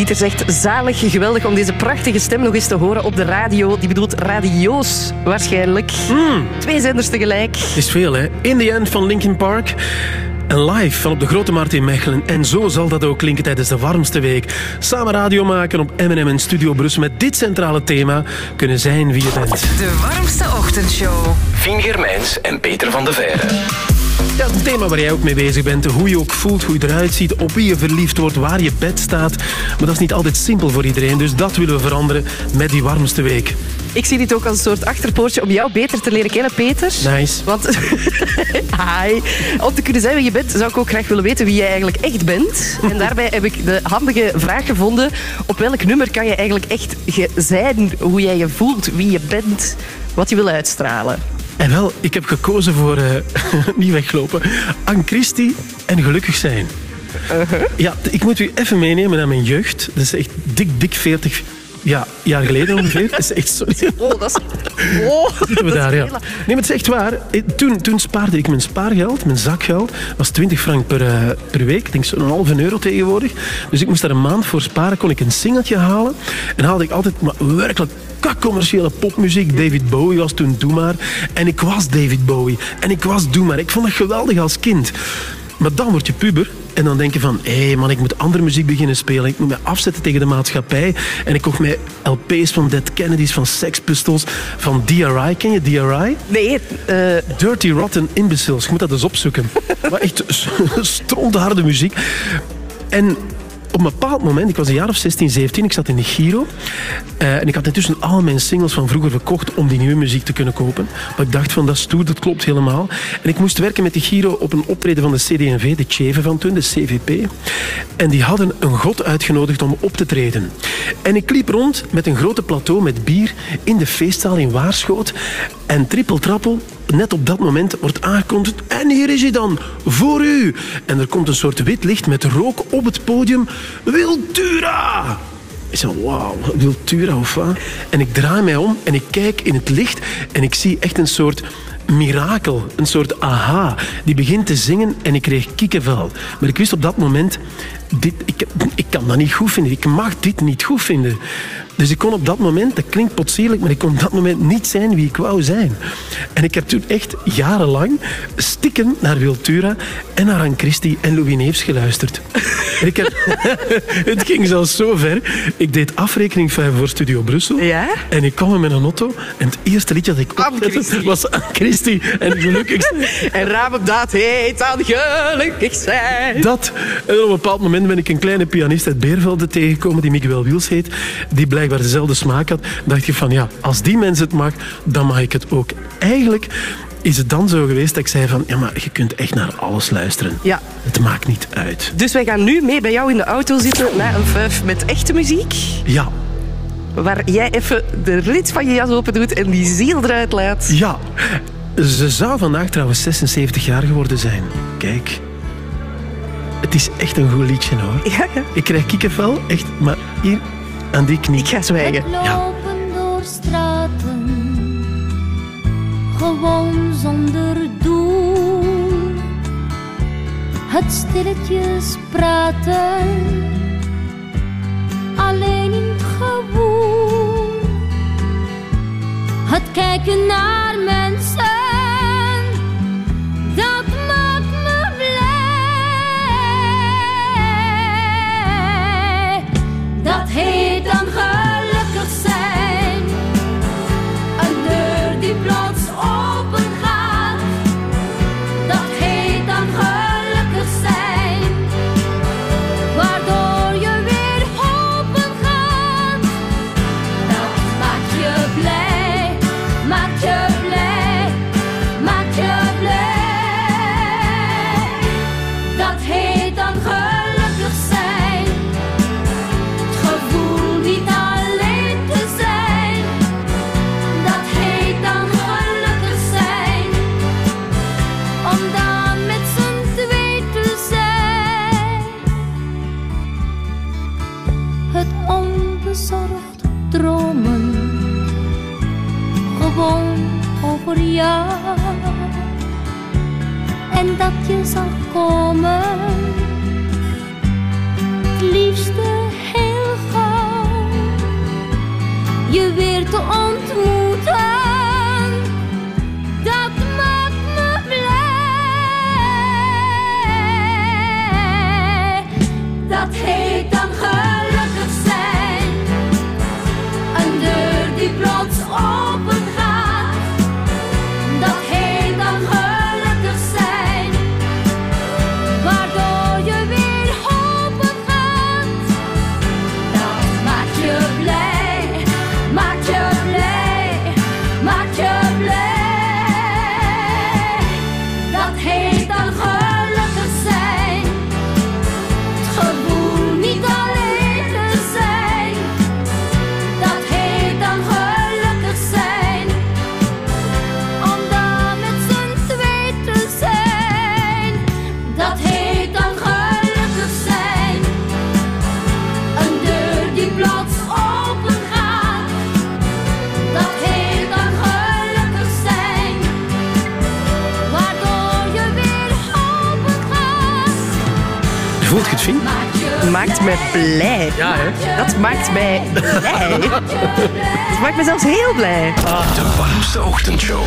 Dieter zegt zalig, geweldig om deze prachtige stem nog eens te horen op de radio. Die bedoelt radio's waarschijnlijk. Twee zenders tegelijk. Het is veel, hè? In the End van Linkin Park. En live van op de Grote Markt in Mechelen. En zo zal dat ook klinken tijdens de warmste week. Samen radio maken op M&M en Studio Brussel met dit centrale thema. Kunnen zijn wie je bent. De warmste ochtendshow. Fien Germijns en Peter van de Veire. Ja, het thema waar jij ook mee bezig bent. Hoe je ook voelt, hoe je eruit ziet, op wie je verliefd wordt, waar je bed staat. Maar dat is niet altijd simpel voor iedereen. Dus dat willen we veranderen met die warmste week. Ik zie dit ook als een soort achterpoortje om jou beter te leren kennen, Peter. Nice. Want, (laughs) hi. Om te kunnen zijn wie je bent, zou ik ook graag willen weten wie jij eigenlijk echt bent. En daarbij heb ik de handige vraag gevonden. Op welk nummer kan je eigenlijk echt zijn hoe jij je voelt, wie je bent, wat je wil uitstralen? En wel, ik heb gekozen voor eh, (laughs) niet weglopen. Anne Christie en gelukkig zijn. Ja, t- ik moet u even meenemen naar mijn jeugd. Dat is echt dik, dik 40 ja, jaar geleden ongeveer. (laughs) Dat is echt sorry. Oh, dat is... Oh, (laughs) Zitten we daar, ja. Nee, maar het is echt waar. Eh, Toen, toen spaarde ik mijn spaargeld, mijn zakgeld, was 20 frank per, eh, per week. Ik denk zo'n halve euro tegenwoordig. Dus ik moest daar een maand voor sparen, kon ik een singeltje halen. En haalde ik altijd maar werkelijk commerciële popmuziek. David Bowie was toen Doe Maar. En ik was David Bowie. En ik was Doe Maar. Ik vond dat geweldig als kind. Maar dan word je puber en dan denk je van... Hé man, ik moet andere muziek beginnen spelen. Ik moet me afzetten tegen de maatschappij. En ik kocht mij LP's van Dead Kennedys, van Sex Pistols, van DRI. Ken je DRI? Nee. Dirty Rotten Imbeciles. Je moet dat eens opzoeken. (laughs) maar echt (laughs) strontharde muziek. En op een bepaald moment, ik was een jaar of 16, 17, ik zat in de Giro. eh, en ik had intussen al mijn singles van vroeger verkocht om die nieuwe muziek te kunnen kopen. Maar ik dacht van, dat is stoer, dat klopt helemaal. En ik moest werken met de Giro op een optreden van de CD&V, de Cheve van toen, de CVP. En die hadden een god uitgenodigd om op te treden. En ik liep rond met een grote plateau met bier in de feestzaal in Waarschoot. En trippel trappel, net op dat moment wordt aangekondigd. En hier is hij dan, voor u. En er komt een soort wit licht met rook op het podium. Wiltura! Ik zei, wauw, Wiltura of wat? En ik draai mij om en ik kijk in het licht en ik zie echt een soort mirakel, een soort aha. Die begint te zingen en ik kreeg kikkenvel. Maar ik wist op dat moment, dit, ik, ik kan dat niet goed vinden. Ik mag dit niet goed vinden. Dus ik kon op dat moment, dat klinkt potsierlijk, maar ik kon op dat moment niet zijn wie ik wou zijn. En ik heb toen echt jarenlang stikken naar Wiltura en naar Anne Christie en Louis Neefs geluisterd. En ik heb, (laughs) het ging zelfs zo ver. Ik deed afrekening 5 voor Studio Brussel. Ja? En ik kwam met een auto en het eerste liedje dat ik opzette was Anne Christie en gelukkig. (laughs) En raam op dat heet aan gelukkig zijn. Dat. En op een bepaald moment ben ik een kleine pianist uit Beervelde tegengekomen, die Miguel Wiels heet, die blijkbaar dezelfde smaak had. dacht je van, ja, als die mens het mag, dan mag ik het ook. Eigenlijk is het dan zo geweest dat ik zei van, ja, maar je kunt echt naar alles luisteren. Ja. Het maakt niet uit. Dus wij gaan nu mee bij jou in de auto zitten naar een fuif met echte muziek. Ja. Waar jij even de rits van je jas open doet en die ziel eruit laat. Ja. Ze zou vandaag trouwens 76 jaar geworden zijn. Kijk. Het is echt een goed liedje hoor. Ja, ja. Ik krijg kikkenvel, echt, maar hier aan die knie. Ik ga zwijgen. Ja. Lopen door straten, gewoon zonder doel. Het stilletjes praten, alleen in het gewoel. Het kijken naar mensen, jou. En dat je zal komen liefste heel gauw je weer te ontmoeten. Maakt me blij. Ja, hè? Dat maakt mij blij. (laughs) Dat maakt me zelfs heel blij. De warmste ochtendshow.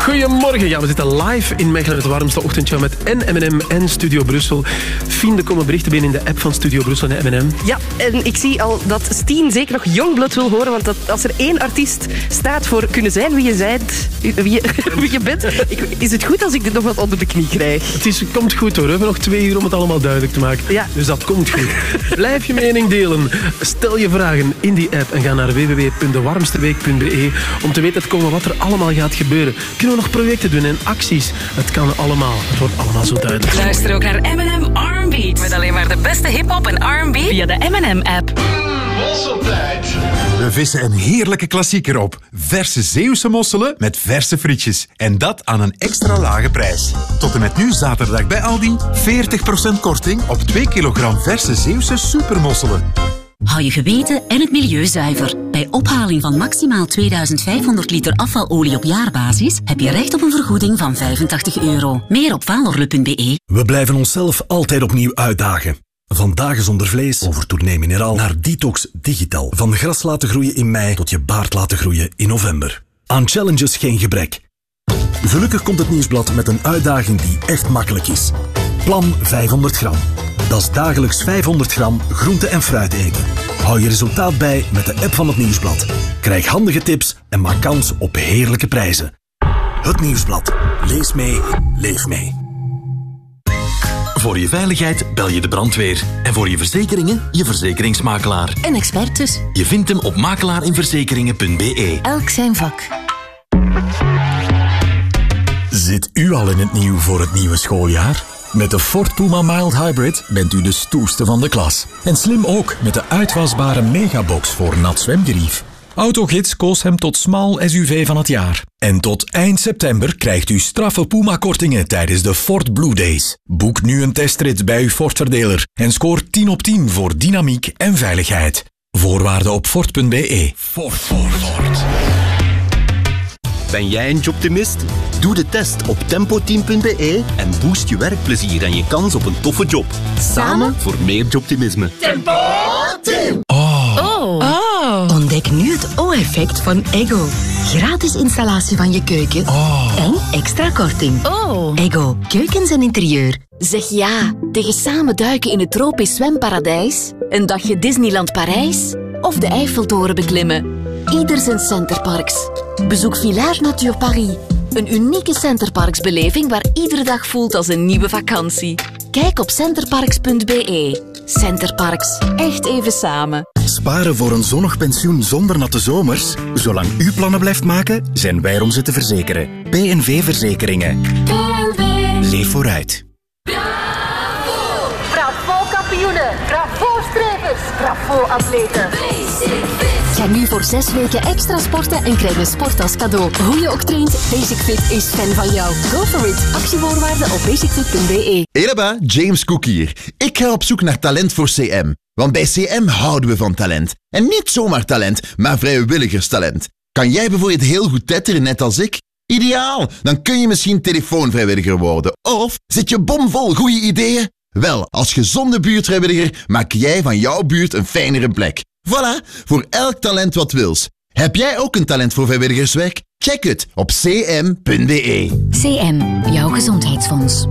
Goedemorgen. Ja, we zitten live in Mechelen, het warmste ochtendje met en M&M en Studio Brussel. Vrienden komen berichten binnen in de app van Studio Brussel en M&M. Ja, en ik zie al dat Steen zeker nog Youngblood wil horen, want dat, als er één artiest staat voor kunnen zijn wie je, zijt, wie je, (laughs) wie je bent, ik, is het goed als ik dit nog wat onder de knie krijg? Het is, komt goed hoor. We hebben nog twee uur om het allemaal duidelijk te maken. Ja. Dus dat komt goed. Blijf je mening delen. Stel je vragen in die app en ga naar www.dewarmsteweek.be om te weten te komen wat er allemaal gaat gebeuren. Kunnen we nog projecten doen en acties? Het kan allemaal. Het wordt allemaal zo duidelijk. Luister ook naar M&M R&B. Met alleen maar de beste hip-hop en R&B via de M&M-app. We vissen een heerlijke klassieker op. Verse Zeeuwse mosselen met verse frietjes. En dat aan een extra lage prijs. Tot en met nu zaterdag bij Aldi 40% korting op 2 kilogram verse Zeeuwse supermosselen. Hou je geweten en het milieu zuiver. Bij ophaling van maximaal 2500 liter afvalolie op jaarbasis heb je recht op een vergoeding van 85 euro. Meer op valorle.be. We blijven onszelf altijd opnieuw uitdagen. Van dagen zonder vlees over tournee mineraal naar detox digital. Van gras laten groeien in mei tot je baard laten groeien in november. Aan challenges geen gebrek. Gelukkig komt het nieuwsblad met een uitdaging die echt makkelijk is. Plan 500 gram. Dat is dagelijks 500 gram groente en fruit eten. Hou je resultaat bij met de app van het nieuwsblad. Krijg handige tips en maak kans op heerlijke prijzen. Het nieuwsblad. Lees mee, leef mee. Voor je veiligheid bel je de brandweer. En voor je verzekeringen je verzekeringsmakelaar. Een expert dus. Je vindt hem op makelaarinverzekeringen.be. Elk zijn vak. Zit u al in het nieuw voor het nieuwe schooljaar? Met de Ford Puma Mild Hybrid bent u de stoerste van de klas. En slim ook met de uitwasbare megabox voor nat zwemgerief. Autogids koos hem tot smal SUV van het jaar. En tot eind september krijgt u straffe Puma-kortingen tijdens de Ford Blue Days. Boek nu een testrit bij uw Ford-verdeler en scoor 10 op 10 voor dynamiek en veiligheid. Voorwaarden op Ford.be. Ford, Ford, Ford. Ben jij een jobtimist? Doe de test op tempoteam.be en boost je werkplezier en je kans op een toffe job. Samen voor meer jobtimisme. Tempo Team. Oh. Ontdek nu het O-effect van Ego. Gratis installatie van je keuken en extra korting. Oh. Ego, keukens en interieur. Zeg ja tegen samen duiken in het tropisch zwemparadijs, een dagje Disneyland Parijs of de Eiffeltoren beklimmen. Ieder zijn Centerparks. Bezoek Village Nature Paris. Een unieke Centerparksbeleving waar iedere dag voelt als een nieuwe vakantie. Kijk op centerparks.be. Centerparks, echt even samen. Sparen voor een zonnig pensioen zonder natte zomers? Zolang u plannen blijft maken, zijn wij er om ze te verzekeren. PNV Verzekeringen. Leef vooruit. Bravo kampioenen, bravo strevers, bravo atleten. Ga nu voor zes weken extra sporten en krijg een sport als cadeau. Hoe je ook traint, Basic Fit is fan van jou. Go for it. Actievoorwaarden op basicfit.be. Hey Laba, James Cook hier. Ik ga op zoek naar talent voor CM. Want bij CM houden we van talent. En niet zomaar talent, maar vrijwilligerstalent. Kan jij bijvoorbeeld heel goed tetteren, net als ik? Ideaal! Dan kun je misschien telefoonvrijwilliger worden. Of zit je bomvol goede ideeën? Wel, als gezonde buurtvrijwilliger maak jij van jouw buurt een fijnere plek. Voilà, voor elk talent wat wils. Heb jij ook een talent voor vrijwilligerswerk? Check het op cm.be. CM, jouw gezondheidsfonds.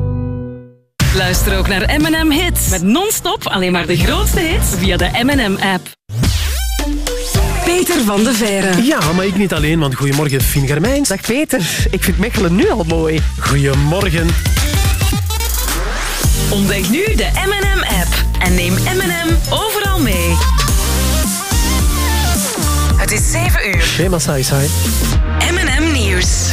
Luister ook naar M&M Hits. Met non-stop alleen maar de grootste hits via de M&M-app. Peter van de Veire. Ja, maar ik niet alleen, want goedemorgen Fien Germijns. Dag Peter, ik vind Mechelen nu al mooi. Goedemorgen. Ontdek nu de M&M-app en neem M&M overal mee. Het is 7 uur. Shema Sai Sai. M&M Nieuws.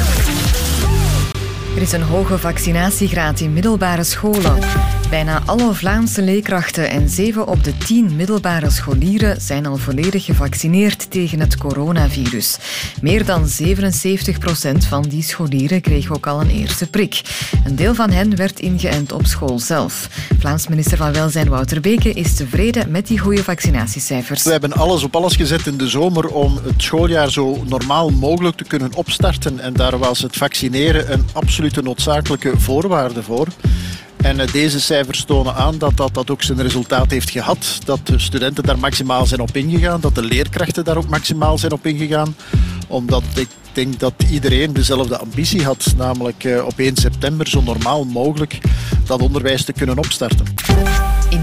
Er is een hoge vaccinatiegraad in middelbare scholen. Bijna alle Vlaamse leerkrachten en 7 op de 10 middelbare scholieren zijn al volledig gevaccineerd tegen het coronavirus. Meer dan 77 procent van die scholieren kreeg ook al een eerste prik. Een deel van hen werd ingeënt op school zelf. Vlaams minister van Welzijn Wouter Beke is tevreden met die goede vaccinatiecijfers. We hebben alles op alles gezet in de zomer om het schooljaar zo normaal mogelijk te kunnen opstarten. En daar was het vaccineren een absolute noodzakelijke voorwaarde voor. En eh, deze cijfers tonen aan dat, dat dat ook zijn resultaat heeft gehad. Dat de studenten daar maximaal zijn op ingegaan, dat de leerkrachten daar ook maximaal zijn op ingegaan. Omdat ik denk dat iedereen dezelfde ambitie had, namelijk eh, op 1 september zo normaal mogelijk dat onderwijs te kunnen opstarten.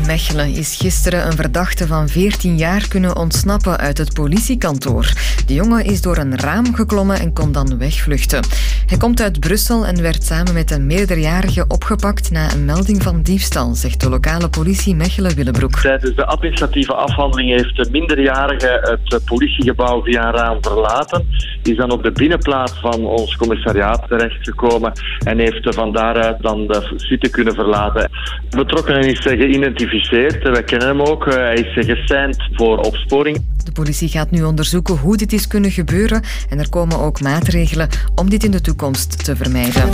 Mechelen is gisteren een verdachte van 14 jaar kunnen ontsnappen uit het politiekantoor. De jongen is door een raam geklommen en kon dan wegvluchten. Hij komt uit Brussel en werd samen met een meerderjarige opgepakt na een melding van diefstal, zegt de lokale politie Mechelen-Willebroek. Tijdens de administratieve afhandeling heeft de minderjarige het politiegebouw via een raam verlaten. Is dan op de binnenplaats van ons commissariaat terechtgekomen en heeft van daaruit dan de site kunnen verlaten. Betrokkenen is geïdentificeerd. Wij kennen hem ook. Hij is geseind voor opsporing. De politie gaat nu onderzoeken hoe dit is kunnen gebeuren en er komen ook maatregelen om dit in de toekomst te vermijden.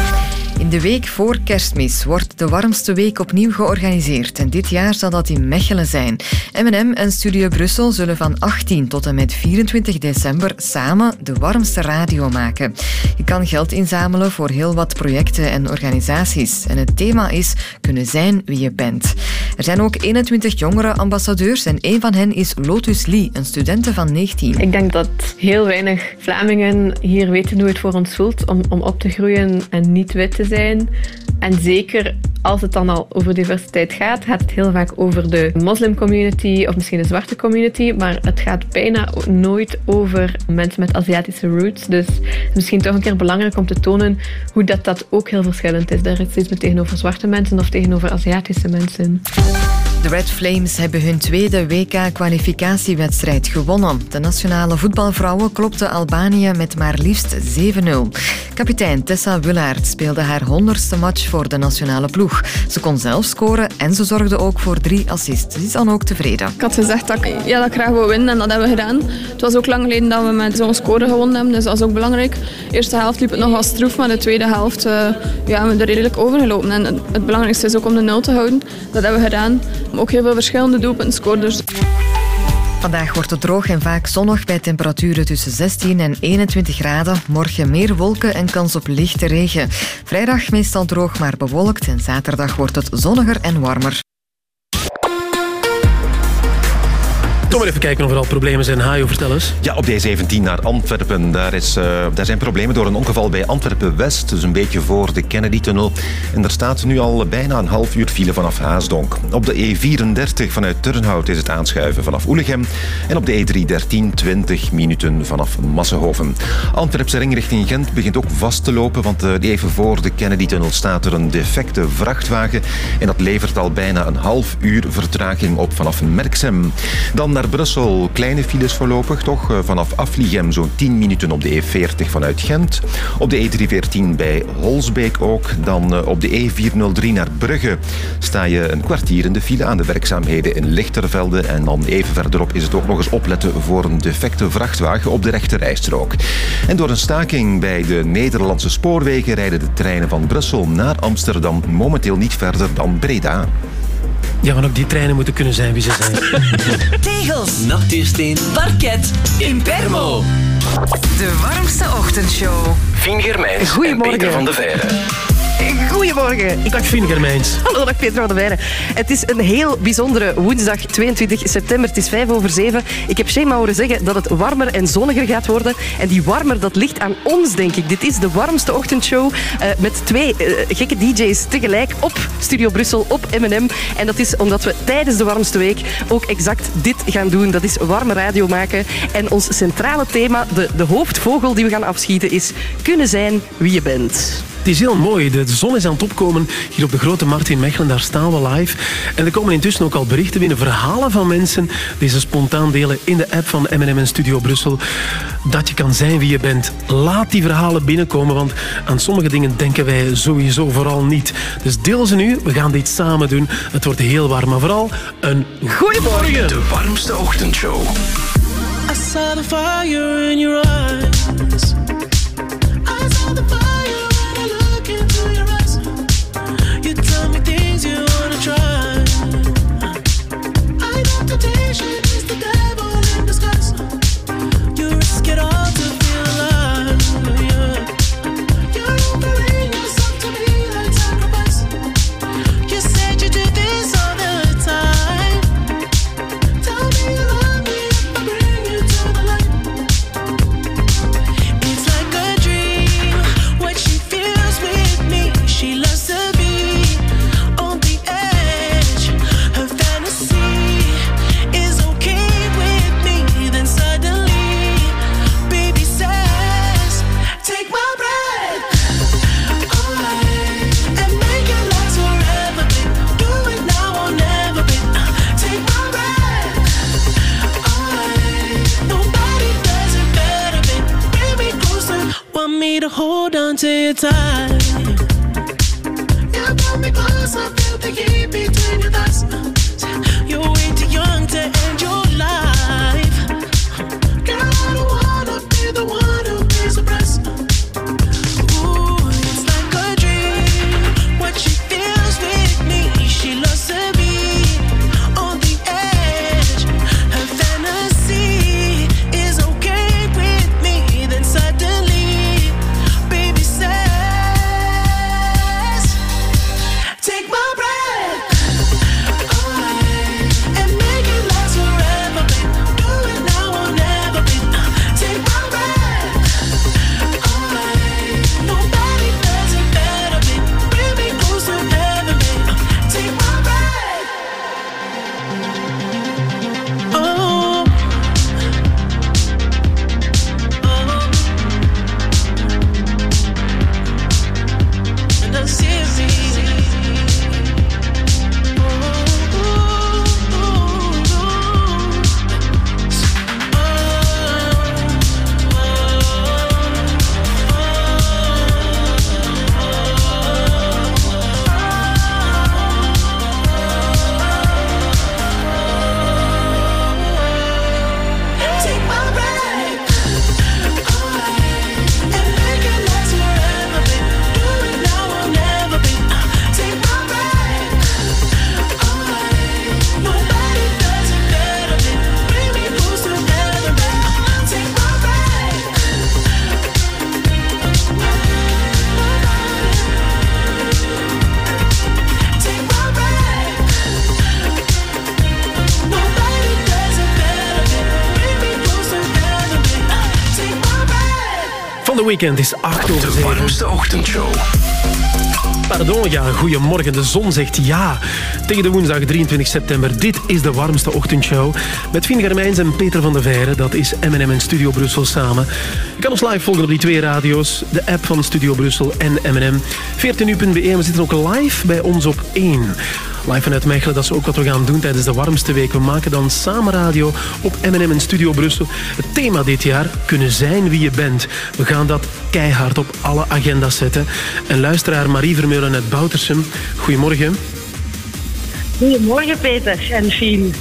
In de week voor kerstmis wordt de warmste week opnieuw georganiseerd en dit jaar zal dat in Mechelen zijn. M&M en Studio Brussel zullen van 18 tot en met 24 december samen de warmste radio maken. Je kan geld inzamelen voor heel wat projecten en organisaties en het thema is kunnen zijn wie je bent. Er zijn ook 21 jongere ambassadeurs en een van hen is Lotus Lee, een studente van 19. Ik denk dat heel weinig Vlamingen hier weten hoe het voor ons voelt om, om op te groeien en niet wit te zijn. En zeker als het dan al over diversiteit gaat, gaat het heel vaak over de moslimcommunity of misschien de zwarte community, maar het gaat bijna nooit over mensen met Aziatische roots. Dus misschien toch een keer belangrijk om te tonen hoe dat, dat ook heel verschillend is. Daar is iets met tegenover zwarte mensen of tegenover Aziatische mensen. De Red Flames hebben hun tweede WK-kwalificatiewedstrijd gewonnen. De nationale voetbalvrouwen klopten Albanië met maar liefst 7-0. Kapitein Tessa Willaert speelde haar honderdste match voor de nationale ploeg. Ze kon zelf scoren en ze zorgde ook voor drie assists. Ze is dan ook tevreden. Ik had gezegd dat ik, ja, dat graag wil winnen en dat hebben we gedaan. Het was ook lang geleden dat we met zo'n score gewonnen hebben, dus dat is ook belangrijk. De eerste helft liep het nog als stroef, maar de tweede helft uh, ja, hebben we er redelijk overgelopen. En het belangrijkste is ook om de nul te houden. Dat hebben we gedaan. Ook heel veel verschillende doelpunten scoren. Dus. Vandaag wordt het droog en vaak zonnig bij temperaturen tussen 16 en 21 graden. Morgen meer wolken en kans op lichte regen. Vrijdag meestal droog maar bewolkt en zaterdag wordt het zonniger en warmer. Maar even kijken of er al problemen zijn. Hajo, vertel eens. Ja, op de 17 naar Antwerpen. Daar, is, uh, daar zijn problemen door een ongeval bij Antwerpen-West. Dus een beetje voor de Kennedy-tunnel. En er staat nu al bijna een half uur file vanaf Haasdonk. Op de E34 vanuit Turnhout is het aanschuiven vanaf Oelegem. En op de E313 20 minuten vanaf Massenhoven. Antwerpse ring richting Gent begint ook vast te lopen. Want uh, even voor de Kennedy-tunnel staat er een defecte vrachtwagen. En dat levert al bijna een half uur vertraging op vanaf Merksem. Dan naar Brussel. Kleine files voorlopig, toch? Eh, vanaf Afligem zo'n 10 minuten op de E40 vanuit Gent. Op de E314 bij Holsbeek ook. Dan eh, op de E403 naar Brugge sta je een kwartier in de file aan de werkzaamheden in Lichtervelde. En dan even verderop is het ook nog eens opletten voor een defecte vrachtwagen op de rechterrijstrook. En door een staking bij de Nederlandse spoorwegen rijden de treinen van Brussel naar Amsterdam momenteel niet verder dan Breda. Ja, maar ook die treinen moeten kunnen zijn wie ze zijn. (laughs) Tegels. Natuursteen. Parket. Impermo. De warmste ochtendshow. Germijns Goedemorgen. Peter van de Veire. Goedemorgen. Ik dacht Fien Germijns. (laughs) Hallo, dag Peter van de Weijden. Het is een heel bijzondere woensdag, 22 september. Het is vijf over zeven. Ik heb Shema horen zeggen dat het warmer en zonniger gaat worden. En die warmer, dat ligt aan ons, denk ik. Dit is de warmste ochtendshow uh, met twee uh, gekke DJ's tegelijk op Studio Brussel, op M&M. En dat is omdat we tijdens de warmste week ook exact dit gaan doen. Dat is warme radio maken. En ons centrale thema, de, de hoofdvogel die we gaan afschieten, is kunnen zijn wie je bent. Het is heel mooi. De zon is aan het opkomen hier op de Grote Markt in Mechelen. Daar staan we live. En er komen intussen ook al berichten binnen, verhalen van mensen die ze spontaan delen in de app van M&M Studio Brussel. Dat je kan zijn wie je bent. Laat die verhalen binnenkomen, want aan sommige dingen denken wij sowieso vooral niet. Dus deel ze nu. We gaan dit samen doen. Het wordt heel warm, maar vooral een goeiemorgen. De warmste ochtendshow. I saw the fire in your eyes. You tight. You pull me close, weekend is 8 over 7. De warmste ochtendshow. Pardon, ja, goedemorgen. De zon zegt ja. Tegen de woensdag 23 september. Dit is de warmste ochtendshow. Met Fien Germijns en Peter van de Veire. Dat is M&M en Studio Brussel samen. Je kan ons live volgen op die twee radio's. De app van Studio Brussel en M&M. 14u.be. We zitten ook live bij ons op 1. Live vanuit Mechelen, dat is ook wat we gaan doen tijdens de warmste week. We maken dan samen radio op M&M en Studio Brussel. Het thema dit jaar, kunnen zijn wie je bent. We gaan dat keihard op alle agenda's zetten. En luisteraar Marie Vermeulen uit Boutersum, goedemorgen. Goedemorgen Peter en Fien.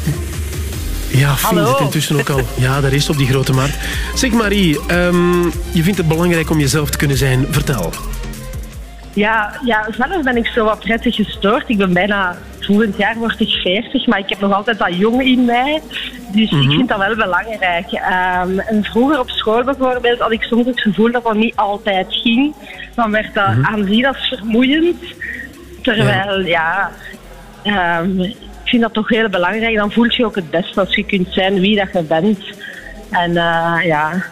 Ja, Fien zit intussen ook al. Ja, daar is op die grote markt. Zeg Marie, ehm, je vindt het belangrijk om jezelf te kunnen zijn. Vertel. Ja, ja, zelf ben ik zo wat prettig gestoord. Ik ben bijna, volgend jaar word ik 40, maar ik heb nog altijd dat jong in mij. Dus Mhm. ik vind dat wel belangrijk. Ehm, en vroeger op school bijvoorbeeld had ik soms het gevoel dat dat niet altijd ging. Dan werd dat Mhm. aanzien als vermoeiend. Terwijl, ja, ehm, ik vind dat toch heel belangrijk. Dan voel je je ook het best als je kunt zijn wie dat je bent. En eh, ja,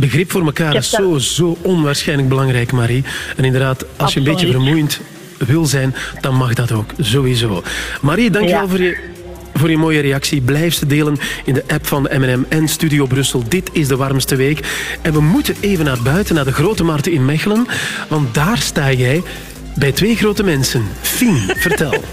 Begrip voor elkaar is zo, zo onwaarschijnlijk belangrijk, Marie. En inderdaad, als je een beetje vermoeiend wil zijn, dan mag dat ook, sowieso. Marie, dankjewel Ja. voor, je, voor je mooie reactie. Blijf ze delen in de app van M&M en Studio Brussel. Dit is de warmste week. En we moeten even naar buiten, naar de Grote Markt in Mechelen. Want daar sta jij bij twee grote mensen. Fien, vertel. (laughs)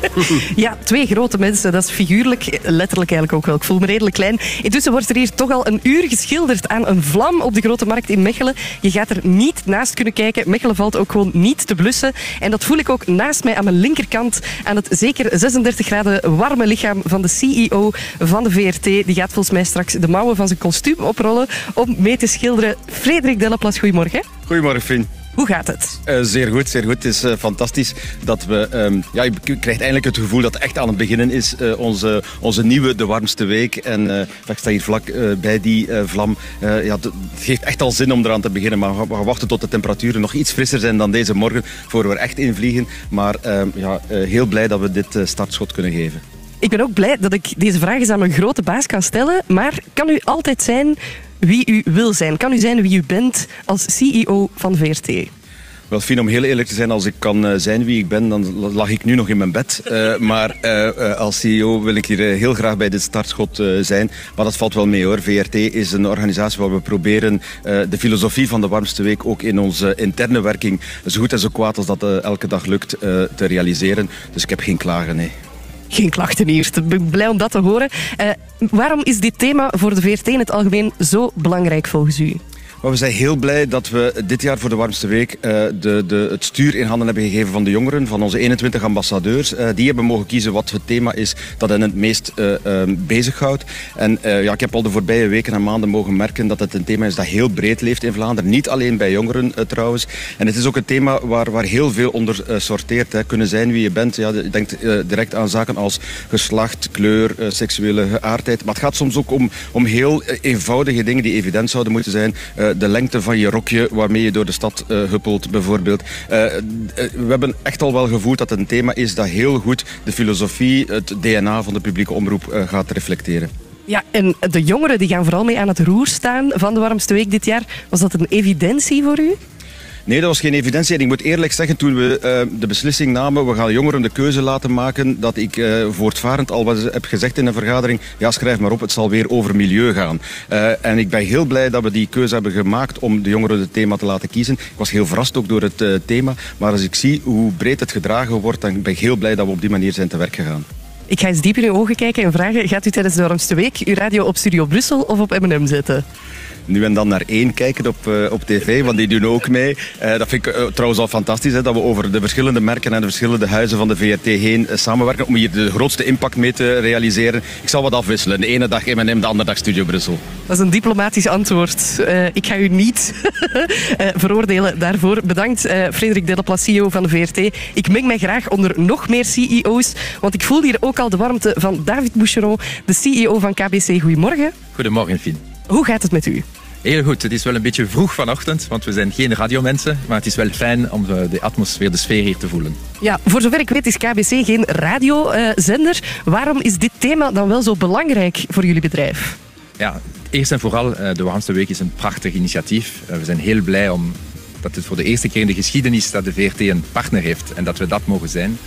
Ja, twee grote mensen. Dat is figuurlijk, letterlijk eigenlijk ook wel. Ik voel me redelijk klein. Intussen wordt er hier toch al een uur geschilderd aan een vlam op de Grote Markt in Mechelen. Je gaat er niet naast kunnen kijken. Mechelen valt ook gewoon niet te blussen. En dat voel ik ook naast mij aan mijn linkerkant. Aan het zeker 36 graden warme lichaam van de CEO van de VRT. Die gaat volgens mij straks de mouwen van zijn kostuum oprollen om mee te schilderen. Frederik Delleplas, goedemorgen. Goedemorgen, Fien. Hoe gaat het? Eh, zeer goed, zeer goed. Het is eh, fantastisch dat we... ehm, ja, je krijgt eindelijk het gevoel dat het echt aan het beginnen is. eh, onze, onze nieuwe, de warmste week. En ik sta hier vlak bij die vlam. Ja, het geeft echt al zin om eraan te beginnen. Maar we wachten tot de temperaturen nog iets frisser zijn dan deze morgen. Voor we er echt invliegen. Maar ehm, ja, heel blij dat we dit startschot kunnen geven. Ik ben ook blij dat ik deze vraag eens aan mijn grote baas kan stellen. Maar kan u altijd zijn wie u wil zijn? Kan u zijn wie u bent als CEO van VRT? Wel, Fien, om heel eerlijk te zijn, als ik kan eh, zijn wie ik ben, dan lag ik nu nog in mijn bed. Eh, maar eh, als CEO wil ik hier heel graag bij dit startschot zijn. Maar dat valt wel mee hoor. VRT is een organisatie waar we proberen de filosofie van de warmste week ook in onze interne werking zo goed en zo kwaad als dat elke dag lukt te realiseren. Dus ik heb geen klagen, nee. Geen klachten hier. Ik ben blij om dat te horen. Eh, waarom is dit thema voor de VRT in het algemeen zo belangrijk volgens u? We zijn heel blij dat we dit jaar voor de Warmste Week eh, de, de, het stuur in handen hebben gegeven van de jongeren, van onze 21 ambassadeurs. Eh, die hebben mogen kiezen wat het thema is dat hen het meest uh, uh, bezighoudt. En ja, ik heb al de voorbije weken en maanden mogen merken dat het een thema is dat heel breed leeft in Vlaanderen. Niet alleen bij jongeren trouwens. En het is ook een thema waar, waar heel veel onder sorteert. Hè. Kunnen zijn wie je bent. Ja, je denkt direct aan zaken als geslacht, kleur, seksuele geaardheid. Maar het gaat soms ook om, om heel eenvoudige dingen die evident zouden moeten zijn. De lengte van je rokje waarmee je door de stad uh, huppelt, bijvoorbeeld. Uh, we hebben echt al wel gevoeld dat het een thema is dat heel goed de filosofie, het DNA van de publieke omroep gaat reflecteren. Ja, en de jongeren die gaan vooral mee aan het roer staan van de warmste week dit jaar. Was dat een evidentie voor u? Nee, dat was geen evidentie. En ik moet eerlijk zeggen, toen we uh, de beslissing namen, we gaan jongeren de keuze laten maken, dat ik uh, voortvarend al wat heb gezegd in een vergadering, ja schrijf maar op, het zal weer over milieu gaan. Uh, en ik ben heel blij dat we die keuze hebben gemaakt om de jongeren het thema te laten kiezen. Ik was heel verrast ook door het thema, maar als ik zie hoe breed het gedragen wordt, dan ben ik heel blij dat we op die manier zijn te werk gegaan. Ik ga eens diep in uw ogen kijken en vragen, gaat u tijdens de warmste week uw radio op Studio Brussel of op M&M zetten? Nu en dan naar één kijken op, uh, op tv, want die doen ook mee. Uh, dat vind ik uh, trouwens al fantastisch, hè, dat we over de verschillende merken en de verschillende huizen van de VRT heen samenwerken om hier de grootste impact mee te realiseren. Ik zal wat afwisselen. De ene dag M&M, de andere dag Studio Brussel. Dat is een diplomatisch antwoord. ik ga u niet (laughs) veroordelen daarvoor. Bedankt, Frederik Delaplace, CEO van de VRT. Ik meng mij graag onder nog meer CEO's, want ik voel hier ook al de warmte van David Boucheron, de CEO van KBC. Goedemorgen. Goedemorgen, Fien. Hoe gaat het met u? Heel goed. Het is wel een beetje vroeg vanochtend, want we zijn geen radiomensen. Maar het is wel fijn om de atmosfeer, de sfeer hier te voelen. Ja, voor zover ik weet is KBC geen radiozender. Waarom is dit thema dan wel zo belangrijk voor jullie bedrijf? Ja, eerst en vooral, de Warmste Week is een prachtig initiatief. We zijn heel blij om dat het voor de eerste keer in de geschiedenis dat de VRT een partner heeft en dat we dat mogen zijn.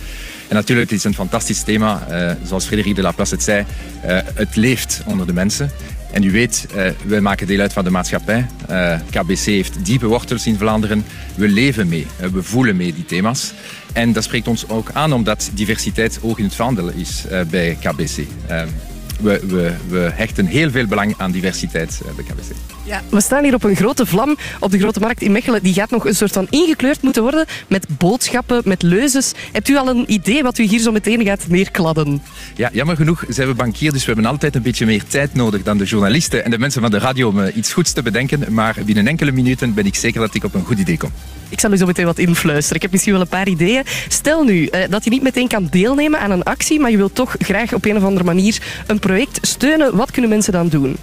En natuurlijk, het is een fantastisch thema. Uh, zoals Frederik de Laplace het zei, uh, het leeft onder de mensen. En u weet, uh, wij maken deel uit van de maatschappij. Uh, KBC heeft diepe wortels in Vlaanderen. We leven mee, uh, we voelen mee die thema's. En dat spreekt ons ook aan omdat diversiteit ook in het vaandel is bij KBC. We, we, we, hechten heel veel belang aan diversiteit bij KBC. Ja, we staan hier op een grote vlam op de Grote Markt in Mechelen. Die gaat nog een soort van ingekleurd moeten worden met boodschappen, met leuzes. Hebt u al een idee wat u hier zo meteen gaat neerkladden? Ja, jammer genoeg zijn we bankier, dus we hebben altijd een beetje meer tijd nodig dan de journalisten en de mensen van de radio om iets goeds te bedenken. Maar binnen enkele minuten ben ik zeker dat ik op een goed idee kom. Ik zal u zo meteen wat influisteren. Ik heb misschien wel een paar ideeën. Stel nu eh, dat je niet meteen kan deelnemen aan een actie, maar je wilt toch graag op een of andere manier een project steunen. Wat kunnen mensen dan doen?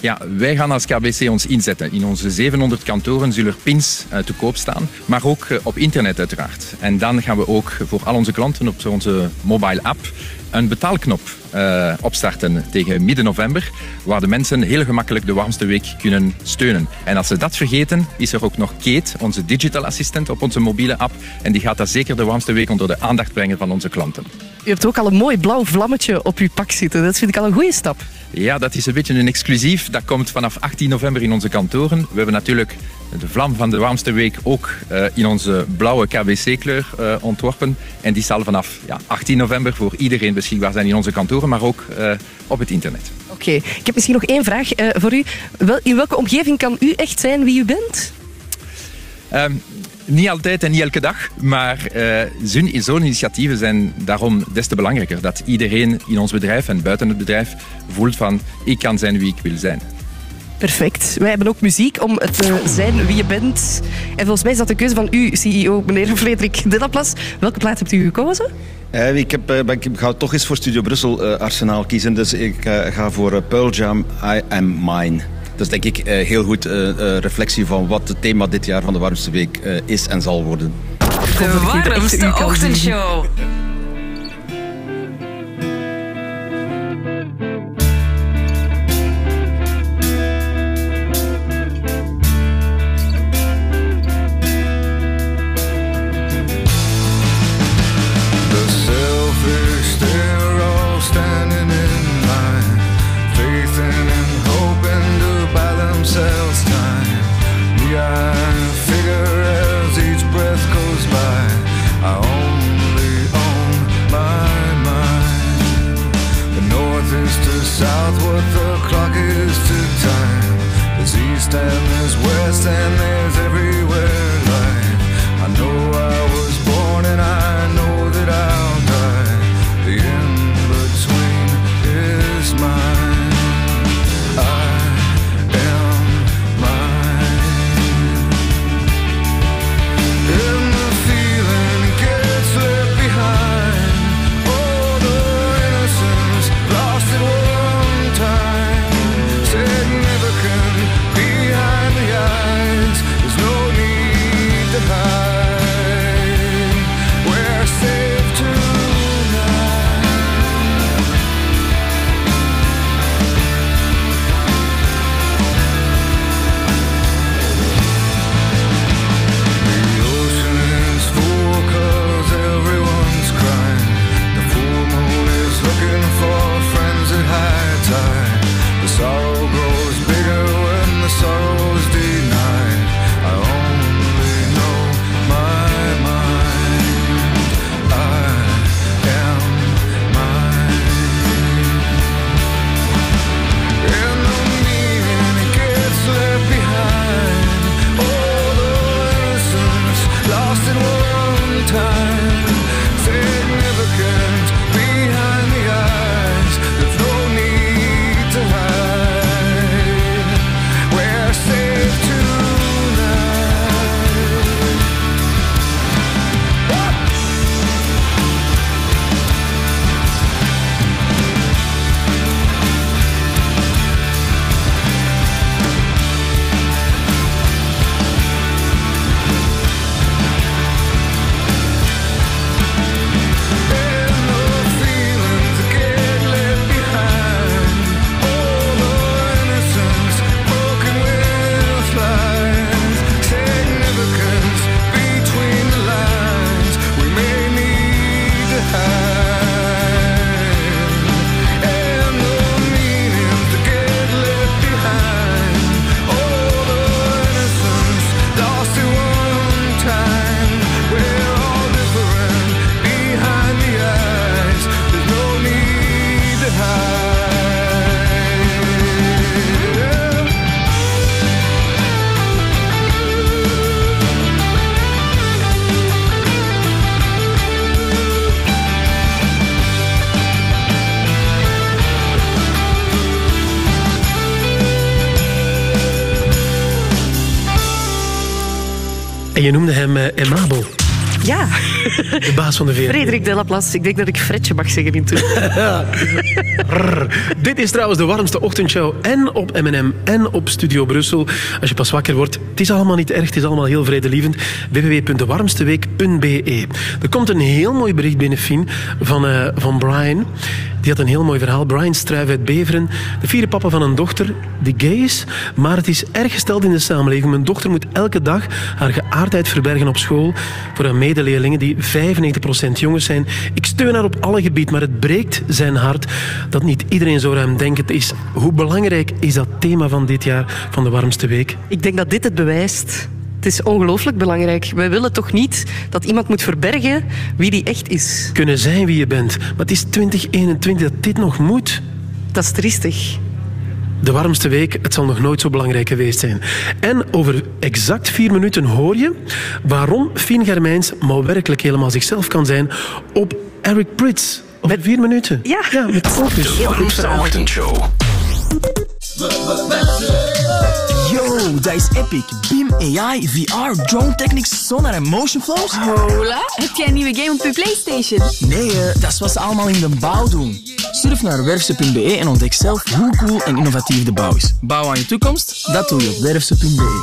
Ja, wij gaan als KBC ons inzetten. In onze 700 kantoren zullen er pins uh, te koop staan, maar ook uh, op internet uiteraard. En dan gaan we ook voor al onze klanten op onze mobile app een betaalknop uh, opstarten tegen midden november, waar de mensen heel gemakkelijk de warmste week kunnen steunen. En als ze dat vergeten, is er ook nog Kate, onze digital assistent op onze mobiele app. En die gaat daar zeker de warmste week onder de aandacht brengen van onze klanten. U hebt ook al een mooi blauw vlammetje op uw pak zitten. Dat vind ik al een goede stap. Ja, dat is een beetje een exclusief. Dat komt vanaf 18 november in onze kantoren. We hebben natuurlijk de vlam van de warmste week ook uh, in onze blauwe KBC-kleur uh, ontworpen. En die zal vanaf ja, 18 november voor iedereen beschikbaar zijn in onze kantoren, maar ook uh, op het internet. Oké, okay. ik heb misschien nog één vraag voor u. Wel, in welke omgeving kan u echt zijn wie u bent? Um, niet altijd en niet elke dag, maar uh, zo'n zo initiatieven zijn daarom des te belangrijker. Dat iedereen in ons bedrijf en buiten het bedrijf voelt van ik kan zijn wie ik wil zijn. Perfect. Wij hebben ook muziek om te zijn wie je bent. En volgens mij is dat de keuze van u, CEO, meneer Frederik Dillaplas. Welke plaats hebt u gekozen? Uh, ik, heb, ik ga toch eens voor Studio Brussel uh, Arsenaal kiezen. Dus ik ga voor Pearl Jam, I Am Mine. Dat is denk ik uh, heel goed uh, uh, reflectie van wat het thema dit jaar van de warmste week is en zal worden. De warmste ochtendshow. and je noemde hem eh, Emabel, Ja, de baas van de VRT. Frederik Delaplace. Ik denk dat ik Fredje mag zeggen. (laughs) Rrr. Dit is trouwens de warmste ochtendshow en op M&M en op Studio Brussel. Als je pas wakker wordt, het is allemaal niet erg, het is allemaal heel vredelievend. www.dewarmsteweek.be Er komt een heel mooi bericht binnen, Fien, van, eh, van Brian. Die had een heel mooi verhaal. Brian Struijf uit Beveren, de vierde papa van een dochter die gay is, maar het is erg gesteld in de samenleving. Mijn dochter moet elke dag haar geaardheid verbergen op school voor haar medeleerlingen die 95% jongens zijn. Ik steun haar op alle gebieden, maar het breekt zijn hart dat niet iedereen zo ruimdenkend is. Hoe belangrijk is dat thema van dit jaar van de warmste week? Ik denk dat dit het bewijst. Het is ongelooflijk belangrijk. Wij willen toch niet dat iemand moet verbergen wie die echt is. Kunnen zijn wie je bent, maar het is 2021 dat dit nog moet. Dat is triestig. De warmste week, het zal nog nooit zo belangrijk geweest zijn. En over exact vier minuten hoor je waarom Fien Germijns maar werkelijk helemaal zichzelf kan zijn op Eric Prits. Over vier minuten. Ja. ja met focus. Goed verhaal. ochtendshow. Yo, dat is epic. BIM AI, VR, drone technics, sonar en motion flows. Hola, heb jij een nieuwe game op je Playstation? Nee, dat is wat ze allemaal in de bouw doen. Surf naar werfse.be en ontdek zelf hoe cool en innovatief de bouw is. Bouw aan je toekomst? Dat doe je op werfse.be.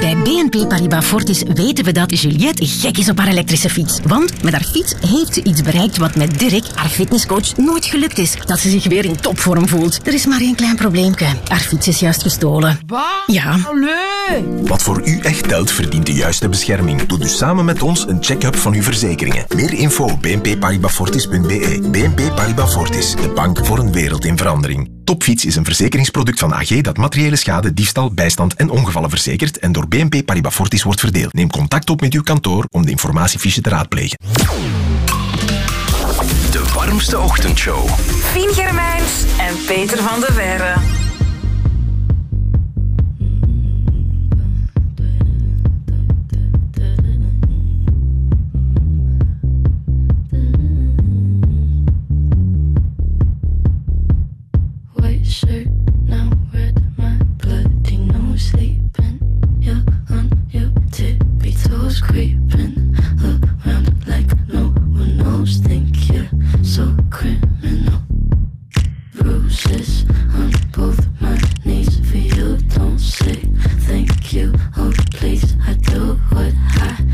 Bij BNP Paribas Fortis weten we dat Juliette gek is op haar elektrische fiets. Want met haar fiets heeft ze iets bereikt wat met Dirk, haar fitnesscoach, nooit gelukt is. Dat ze zich weer in topvorm voelt. Er is maar één klein probleempje. Haar fiets is juist gestolen. Ja. Wat voor u echt telt, verdient de juiste bescherming. Doe dus samen met ons een check-up van uw verzekeringen. Meer info op bnpparibafortis.be. BNP Paribas Fortis, de bank voor een wereld in verandering. Topfiets is een verzekeringsproduct van AG dat materiële schade, diefstal, bijstand en ongevallen verzekert en door BNP Paribas Fortis wordt verdeeld. Neem contact op met uw kantoor om de informatiefiche te raadplegen. De warmste ochtendshow. Fien Germijns en Peter van der Verre. You. Don't say thank you. Oh, please, I do what I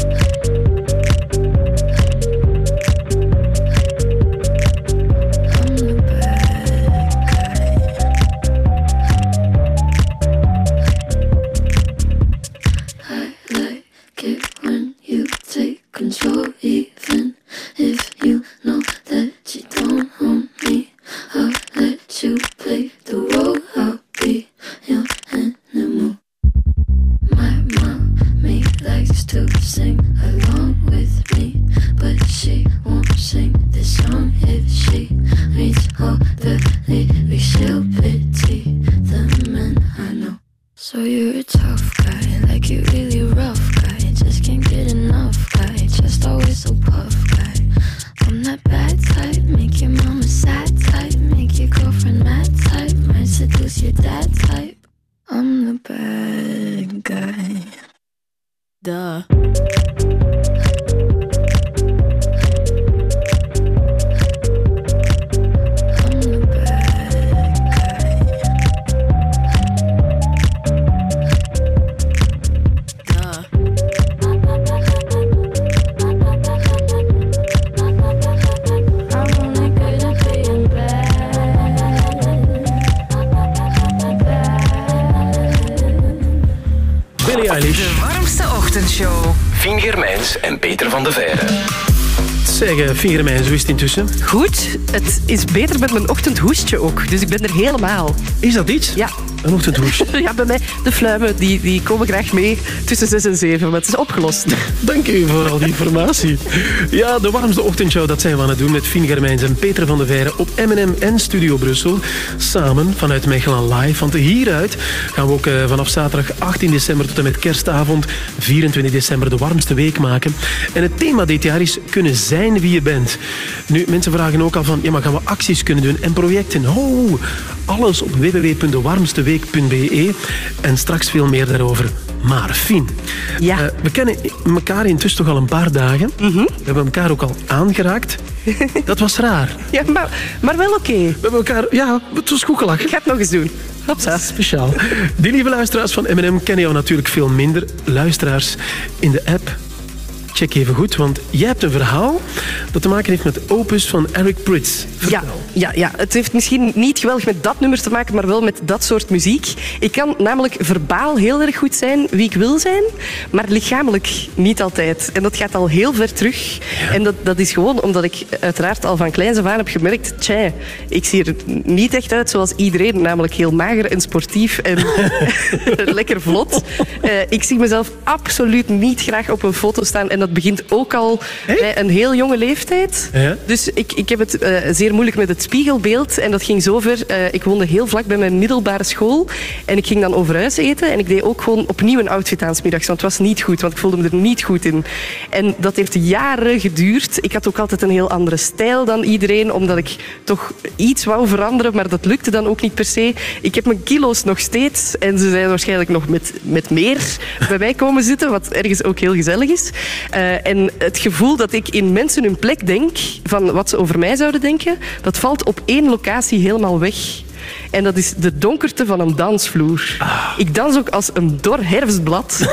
Uh, Fingermijn, zo is het intussen. Goed, het is beter met mijn ochtendhoestje ook, dus ik ben er helemaal. Is dat iets? Ja. een ochtendhoesje. (laughs) Ja, bij mij, de fluimen, die, die komen graag mee tussen 6 en 7, maar het is opgelost. (laughs) Dank u voor al die informatie. Ja, de warmste ochtendshow, dat zijn we aan het doen met Fien Germijns en Peter van de Veire op M&M en Studio Brussel. Samen vanuit Mechelen Live. Want hieruit gaan we ook eh, vanaf zaterdag 18 december tot en met kerstavond 24 december de warmste week maken. En het thema dit jaar is kunnen zijn wie je bent. Nu, mensen vragen ook al van, ja, maar gaan we acties kunnen doen en projecten? Oh, alles op www.dewarmsteweek.be en straks veel meer daarover. Maar Fien, ja. eh, we kennen elkaar intussen toch al een paar dagen. We hebben elkaar ook al aangeraakt. (laughs) Dat was raar. Ja, maar, maar wel oké. We hebben elkaar... Ja, het was goed gelachen. Ik ga het nog eens doen. Hopsa. Speciaal. Die lieve luisteraars van M&M kennen jou natuurlijk veel minder. Luisteraars in de app, check even goed, want jij hebt een verhaal dat te maken heeft met Opus van Eric Prydz. Ja, ja, ja, het heeft misschien niet geweldig met dat nummer te maken, maar wel met dat soort muziek. Ik kan namelijk verbaal heel erg goed zijn wie ik wil zijn, maar lichamelijk niet altijd. En dat gaat al heel ver terug. En dat, dat is gewoon omdat ik uiteraard al van kleins af aan heb gemerkt, tja, ik zie er niet echt uit zoals iedereen, namelijk heel mager en sportief en (laughs) (laughs) lekker vlot. Eh, ik zie mezelf absoluut niet graag op een foto staan en dat begint ook al bij een heel jonge leeftijd. Ja? Dus ik, ik heb het eh, zeer moeilijk met het spiegelbeeld. En dat ging zover. eh ik woonde heel vlak bij mijn middelbare school. En ik ging dan overhuis eten. En ik deed ook gewoon opnieuw een outfit aan 's middags. Want het was niet goed, want ik voelde me er niet goed in. En dat heeft jaren geduurd. Ik had ook altijd een heel andere stijl dan iedereen. Omdat ik toch iets wou veranderen. Maar dat lukte dan ook niet per se. Ik heb mijn kilo's nog steeds. En ze zijn waarschijnlijk nog met, met meer bij mij komen zitten. Wat ergens ook heel gezellig is. Eh, en het gevoel dat ik in mensen hun plek denk. Van wat ze over mij zouden denken. Dat valt op één locatie helemaal weg. En dat is de donkerte van een dansvloer. Ik dans ook als een dor herfstblad. (laughs)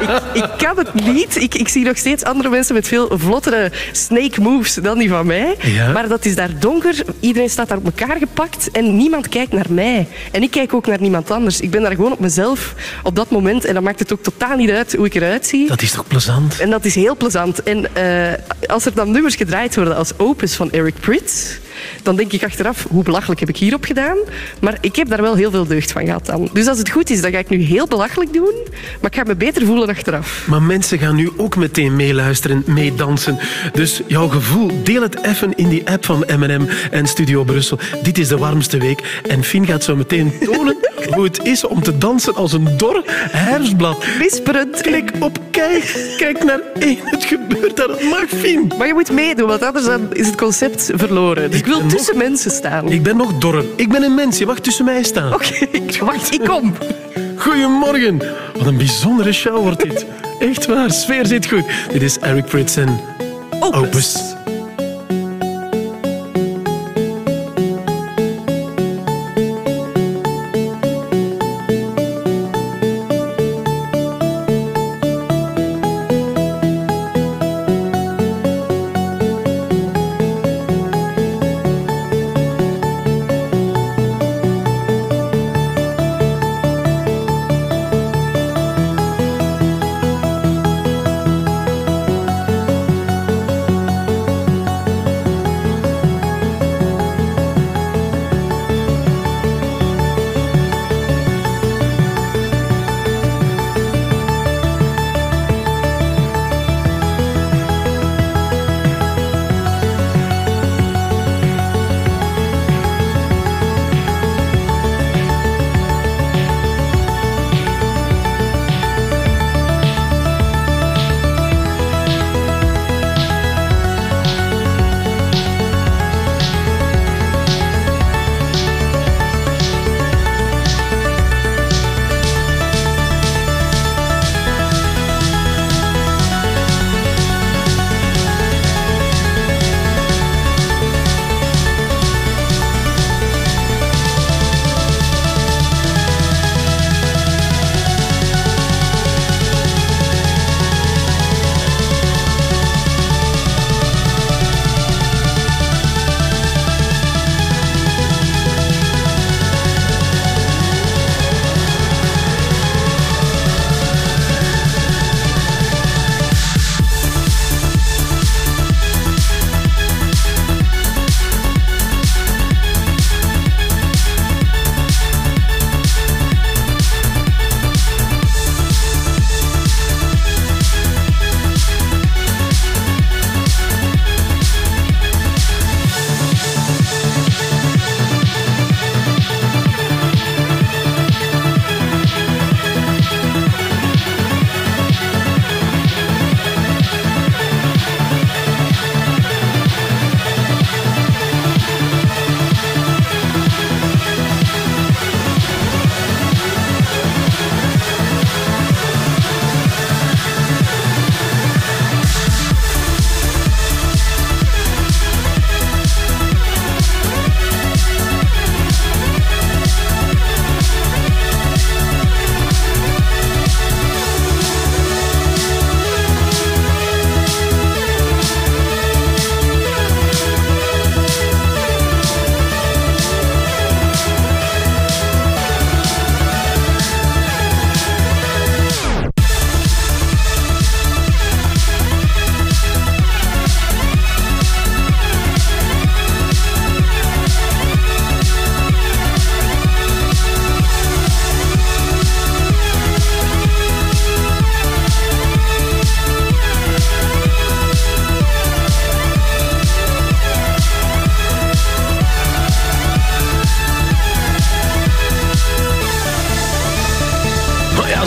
ik, ik kan het niet. Ik, ik zie nog steeds andere mensen met veel vlottere snake moves dan die van mij. Ja. Maar dat is daar donker. Iedereen staat daar op elkaar gepakt en niemand kijkt naar mij. En ik kijk ook naar niemand anders. Ik ben daar gewoon op mezelf op dat moment. En dan maakt het ook totaal niet uit hoe ik eruit zie. Dat is toch plezant? En dat is heel plezant. En eh, als er dan nummers gedraaid worden als Opus van Eric Prydz, dan denk ik achteraf, hoe belachelijk heb ik hierop gedaan? Maar ik heb daar wel heel veel deugd van gehad dan. Dus als het goed is, dan ga ik nu heel belachelijk doen, maar ik ga me beter voelen achteraf. Maar mensen gaan nu ook meteen meeluisteren, meedansen. Dus jouw gevoel, deel het even in die app van M&M en Studio Brussel. Dit is de warmste week. En Fien gaat zo meteen tonen (laughs) hoe het is om te dansen als een dor herfstblad. Whisperend. Klik op kijk. Kijk naar één. Het gebeurt daar. Het mag, Fien. Maar je moet meedoen, want anders dan is het concept verloren. Dus wil tussen mensen staan. Ik ben nog dorrer. Ik ben een mens. Je mag tussen mij staan. Oké, wacht, ik kom. Goedemorgen. Wat een bijzondere show wordt dit. Echt waar, sfeer zit goed. Dit is Eric Prydz en Opus.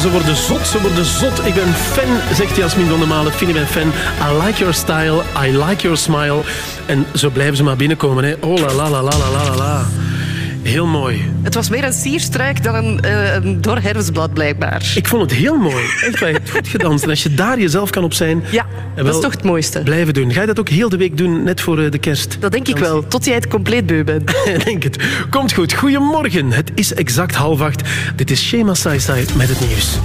Ze worden zot, ze worden zot. Ik ben fan, zegt Jasmin van der Malen. Ben fan. I like your style, I like your smile. En zo blijven ze maar binnenkomen. Hè. Oh la la la la la la. Heel mooi. Het was meer een sierstruik dan een, eh, een dor herfstblad, blijkbaar. Ik vond het heel mooi. Echt, waar, je hebt goed gedanst. En als je daar jezelf kan op zijn... Ja, en dat is toch het mooiste. Blijven doen. Ga je dat ook heel de week doen, net voor eh, de kerst? Dat denk ik wel, tot jij het compleet beu bent. (laughs) Denk het. Komt goed. Goedemorgen. Het is exact half acht. Dit is Shema Sai Sai met het nieuws.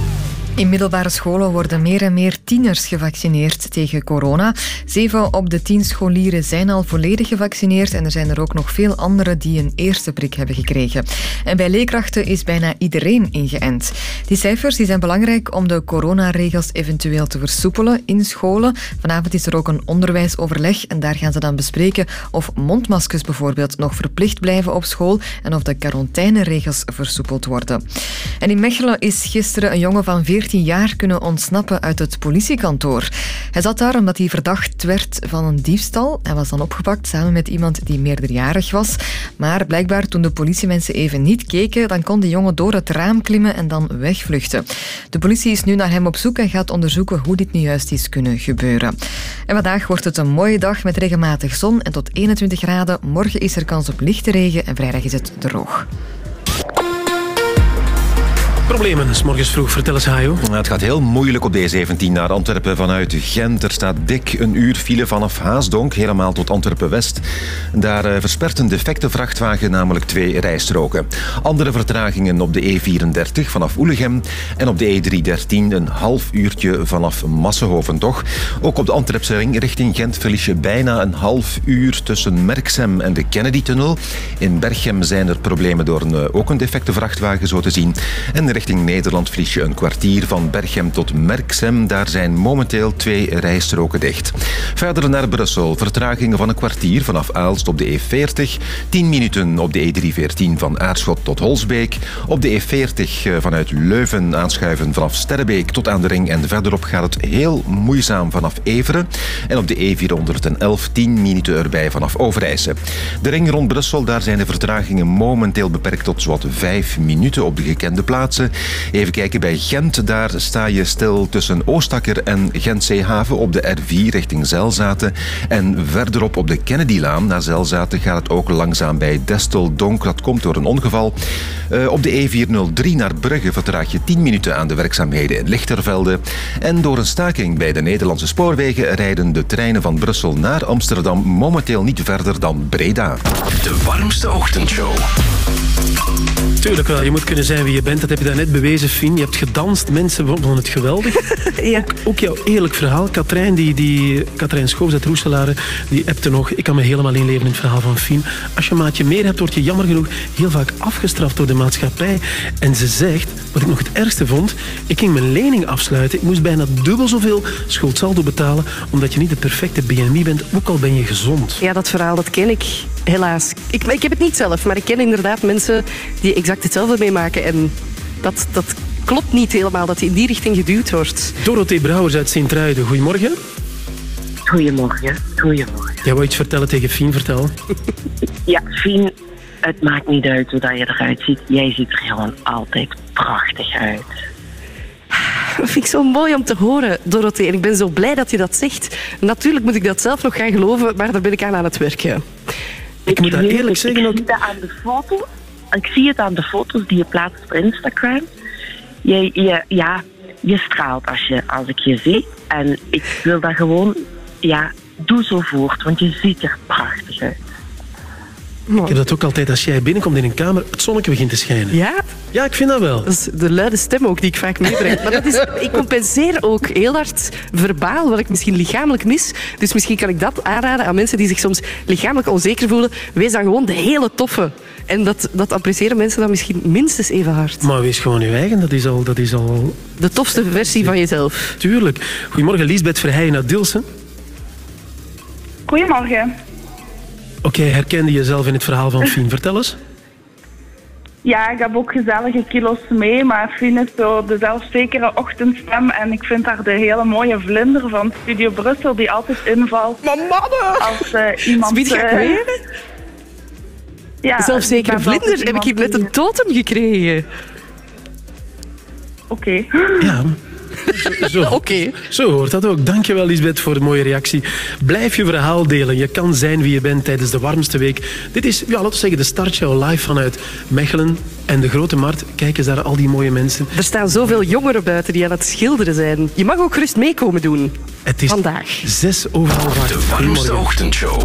In middelbare scholen worden meer en meer tieners gevaccineerd tegen corona. Zeven op de tien scholieren zijn al volledig gevaccineerd en er zijn er ook nog veel anderen die een eerste prik hebben gekregen. En bij leerkrachten is bijna iedereen ingeënt. Die cijfers die zijn belangrijk om de coronaregels eventueel te versoepelen in scholen. Vanavond is er ook een onderwijsoverleg en daar gaan ze dan bespreken of mondmaskers bijvoorbeeld nog verplicht blijven op school en of de quarantaineregels versoepeld worden. En in Mechelen is gisteren een jongen van 14 jaar kunnen ontsnappen uit het politiekantoor. Hij zat daar omdat hij verdacht werd van een diefstal. Hij was dan opgepakt samen met iemand die meerderjarig was. Maar blijkbaar toen de politiemensen even niet keken, dan kon de jongen door het raam klimmen en dan wegvluchten. De politie is nu naar hem op zoek en gaat onderzoeken hoe dit nu juist is kunnen gebeuren. En vandaag wordt het een mooie dag met regelmatig zon en tot 21 graden. Morgen is er kans op lichte regen en vrijdag is het droog. Problemen, s morgens vroeg. Vertel eens, Hajo. Het gaat heel moeilijk op de E17 naar Antwerpen vanuit Gent. Er staat dik een uur file vanaf Haasdonk, helemaal tot Antwerpen-West. Daar eh, verspert een defecte vrachtwagen namelijk twee rijstroken. Andere vertragingen op de E34 vanaf Oelegem en op de E313 een half uurtje vanaf Massenhoven, toch? Ook op de Antwerpse ring richting Gent verlies je bijna een half uur tussen Merksem en de Kennedy-tunnel. In Berchem zijn er problemen door een, eh, ook een defecte vrachtwagen, zo te zien. En richting Nederland vlies je een kwartier van Berchem tot Merksem. Daar zijn momenteel twee rijstroken dicht. Verder naar Brussel. Vertragingen van een kwartier vanaf Aalst op de E40. 10 minuten op de E314 van Aarschot tot Holsbeek. Op de E40 eh, vanuit Leuven aanschuiven vanaf Sterrebeek tot aan de ring. En verderop gaat het heel moeizaam vanaf Everen. En op de E411 10 minuten erbij vanaf Overijse. De ring rond Brussel, daar zijn de vertragingen momenteel beperkt tot zowat 5 minuten op de gekende plaatsen. Even kijken bij Gent. Daar sta je stil tussen Oostakker en Gent-Zeehaven op de R4 richting Zelzaten. En verderop op de Kennedylaan naar Zelzaten gaat het ook langzaam bij Destel-Donk. Dat komt door een ongeval. Eh, op de E403 naar Brugge vertraag je 10 minuten aan de werkzaamheden in Lichtervelde. En door een staking bij de Nederlandse spoorwegen rijden de treinen van Brussel naar Amsterdam momenteel niet verder dan Breda. De warmste ochtendshow. Tuurlijk wel, je moet kunnen zijn wie je bent. Dat heb je daarnet bewezen, Fien. Je hebt gedanst, mensen vonden het geweldig. (laughs) ja. ook, ook jouw eerlijk verhaal. Katrijn, die, die, Katrijn Schoofs uit Roeselare, die appte nog. Ik kan me helemaal inleven in het verhaal van Fien. Als je een maatje meer hebt, word je jammer genoeg heel vaak afgestraft door de maatschappij. En ze zegt, wat ik nog het ergste vond, ik ging mijn lening afsluiten. Ik moest bijna dubbel zoveel schuldsaldo betalen, omdat je niet de perfecte BNI bent, ook al ben je gezond. Ja, dat verhaal dat ken ik helaas. Ik, ik heb het niet zelf, maar ik ken inderdaad mensen die exact hetzelfde meemaken. En dat, dat klopt niet helemaal, dat hij in die richting geduwd wordt. Dorothee Brouwers uit Sint-Truiden, goedemorgen. Goedemorgen, goedemorgen. Jij wou iets vertellen tegen Fien, vertel. (laughs) Ja, Fien, het maakt niet uit hoe dat je eruit ziet. Jij ziet er gewoon altijd prachtig uit. Dat vind ik zo mooi om te horen, Dorothee. En ik ben zo blij dat je dat zegt. Natuurlijk moet ik dat zelf nog gaan geloven, maar daar ben ik aan aan het werken. Ik moet dat eerlijk zeggen Ik ook. zie dat aan de foto. Ik zie het aan de foto's die je plaatst op Instagram. Je, je, ja, je straalt als, je, als ik je zie. En ik wil dat gewoon, ja, doe zo voort, want je ziet er prachtig uit. Ik heb dat ook altijd als jij binnenkomt in een kamer, het zonnetje begint te schijnen. Ja? Ja, ik vind dat wel. Dat is de luide stem ook die ik vaak meebreng. Maar dat is, ik compenseer ook heel hard verbaal wat ik misschien lichamelijk mis. Dus misschien kan ik dat aanraden aan mensen die zich soms lichamelijk onzeker voelen. Wees dan gewoon de hele toffe. En dat, dat appreciëren mensen dan misschien minstens even hard. Maar wees gewoon je eigen, dat is al... Dat is al... De tofste versie van jezelf. Tuurlijk. Goedemorgen, Liesbeth Verheijen uit Dilsen. Goedemorgen. Oké, herkende je jezelf in het verhaal van Fien? Vertel eens. Ja, ik heb ook gezellige kilo's mee, maar Fien is zo de zelfzekere ochtendstem en ik vind haar de hele mooie vlinder van Studio Brussel die altijd invalt. Maar mannen! Als eh, iemand... Wie eh, weer? Ja, Zelfzekere vlinder heb ik hier net een totem gekregen. oké. Ja. Zo, (laughs) Oké. Zo hoort dat ook. Dankjewel, Lisbeth, voor de mooie reactie. Blijf je verhaal delen. Je kan zijn wie je bent tijdens de warmste week. Dit is, ja, laten we zeggen, de startshow live vanuit Mechelen. En de Grote Markt. Kijk eens naar al die mooie mensen. Er staan zoveel jongeren buiten die aan het schilderen zijn. Je mag ook gerust meekomen doen. Het is Vandaag. zes over half acht. De warmste ochtendshow.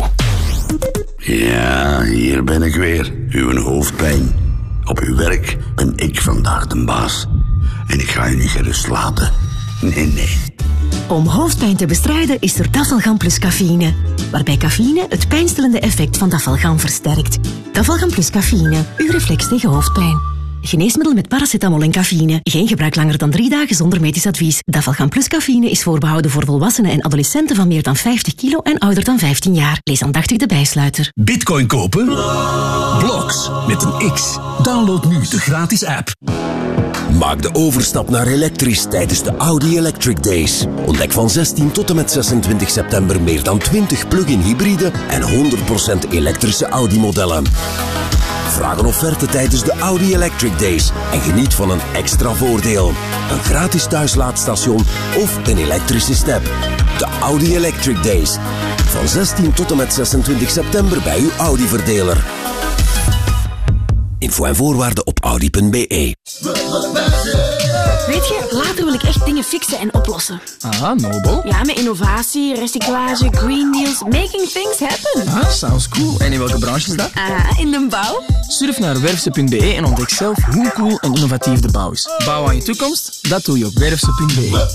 Ja, hier ben ik weer. Uw hoofdpijn. Op uw werk ben ik vandaag de baas. En ik ga u niet gerust laten. Nee, nee. Om hoofdpijn te bestrijden is er Dafalgan plus cafeïne. Waarbij cafeïne het pijnstillende effect van Dafalgan versterkt. Dafalgan plus cafeïne, uw reflex tegen hoofdpijn. Geneesmiddel met paracetamol en cafeïne. Geen gebruik langer dan drie dagen zonder medisch advies. Dafalgan plus cafeïne is voorbehouden voor volwassenen en adolescenten van meer dan 50 kilo en ouder dan 15 jaar. Lees aandachtig de bijsluiter. Bitcoin kopen? Blocks met een X. Download nu de gratis app. Maak de overstap naar elektrisch tijdens de Audi Electric Days. Ontdek van 16 tot en met 26 september meer dan 20 plug-in hybride en 100% elektrische Audi-modellen. Vraag een offerte tijdens de Audi Electric Days en geniet van een extra voordeel. Een gratis thuislaadstation of een elektrische step. De Audi Electric Days. Van 16 tot en met 26 september bij uw Audi-verdeler. Info en voorwaarden op audi.be. Weet je, later wil ik echt dingen fixen en oplossen. Ah, Nobel. Ja, met innovatie, recyclage, green deals, making things happen. Ah, sounds cool. En in welke branche is dat? Ah, in de bouw. Surf naar werfse.be en ontdek zelf hoe cool en innovatief de bouw is. Bouw aan je toekomst? Dat doe je op werfse.be.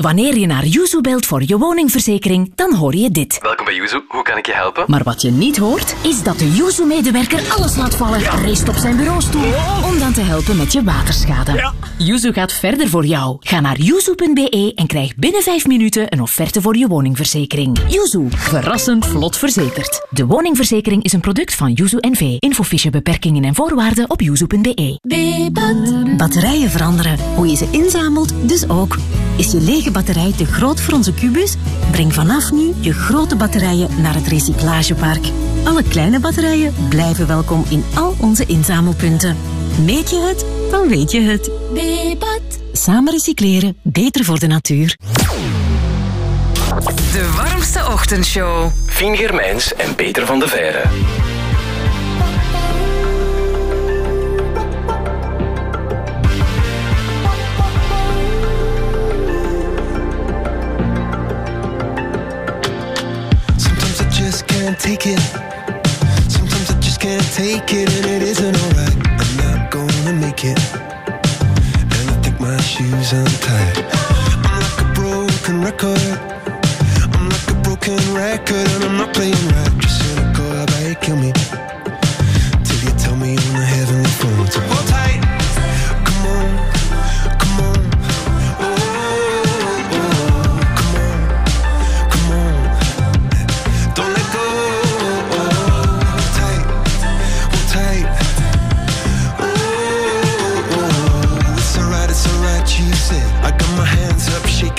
Wanneer je naar Yuzu belt voor je woningverzekering, dan hoor je dit. Welkom bij Yuzu, hoe kan ik je helpen? Maar wat je niet hoort, is dat de Yuzu-medewerker alles laat vallen, race op zijn bureaustoel, om dan te helpen met je waterschade. Yuzu gaat verder voor jou. Ga naar yuzu.be en krijg binnen vijf minuten een offerte voor je woningverzekering. Yuzu, verrassend vlot verzekerd. De woningverzekering is een product van Yuzu NV. Infofiche beperkingen en voorwaarden op yuzu.be. Batterijen veranderen. Hoe je ze inzamelt, dus ook. Is je lege batterij te groot voor onze kubus? Breng vanaf nu je grote batterijen naar het recyclagepark. Alle kleine batterijen blijven welkom in al onze inzamelpunten. Meet je het, dan weet je het. Samen recycleren, beter voor de natuur. De warmste ochtendshow. Fien Germijns en Peter van de Veire. Can't take it. Sometimes I just can't take it, and it isn't alright. I'm not gonna make it. And I think my shoes untied. I'm like a broken record. I'm like a broken record, and I'm not playing right. Just cynical, about you kill me?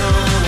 Oh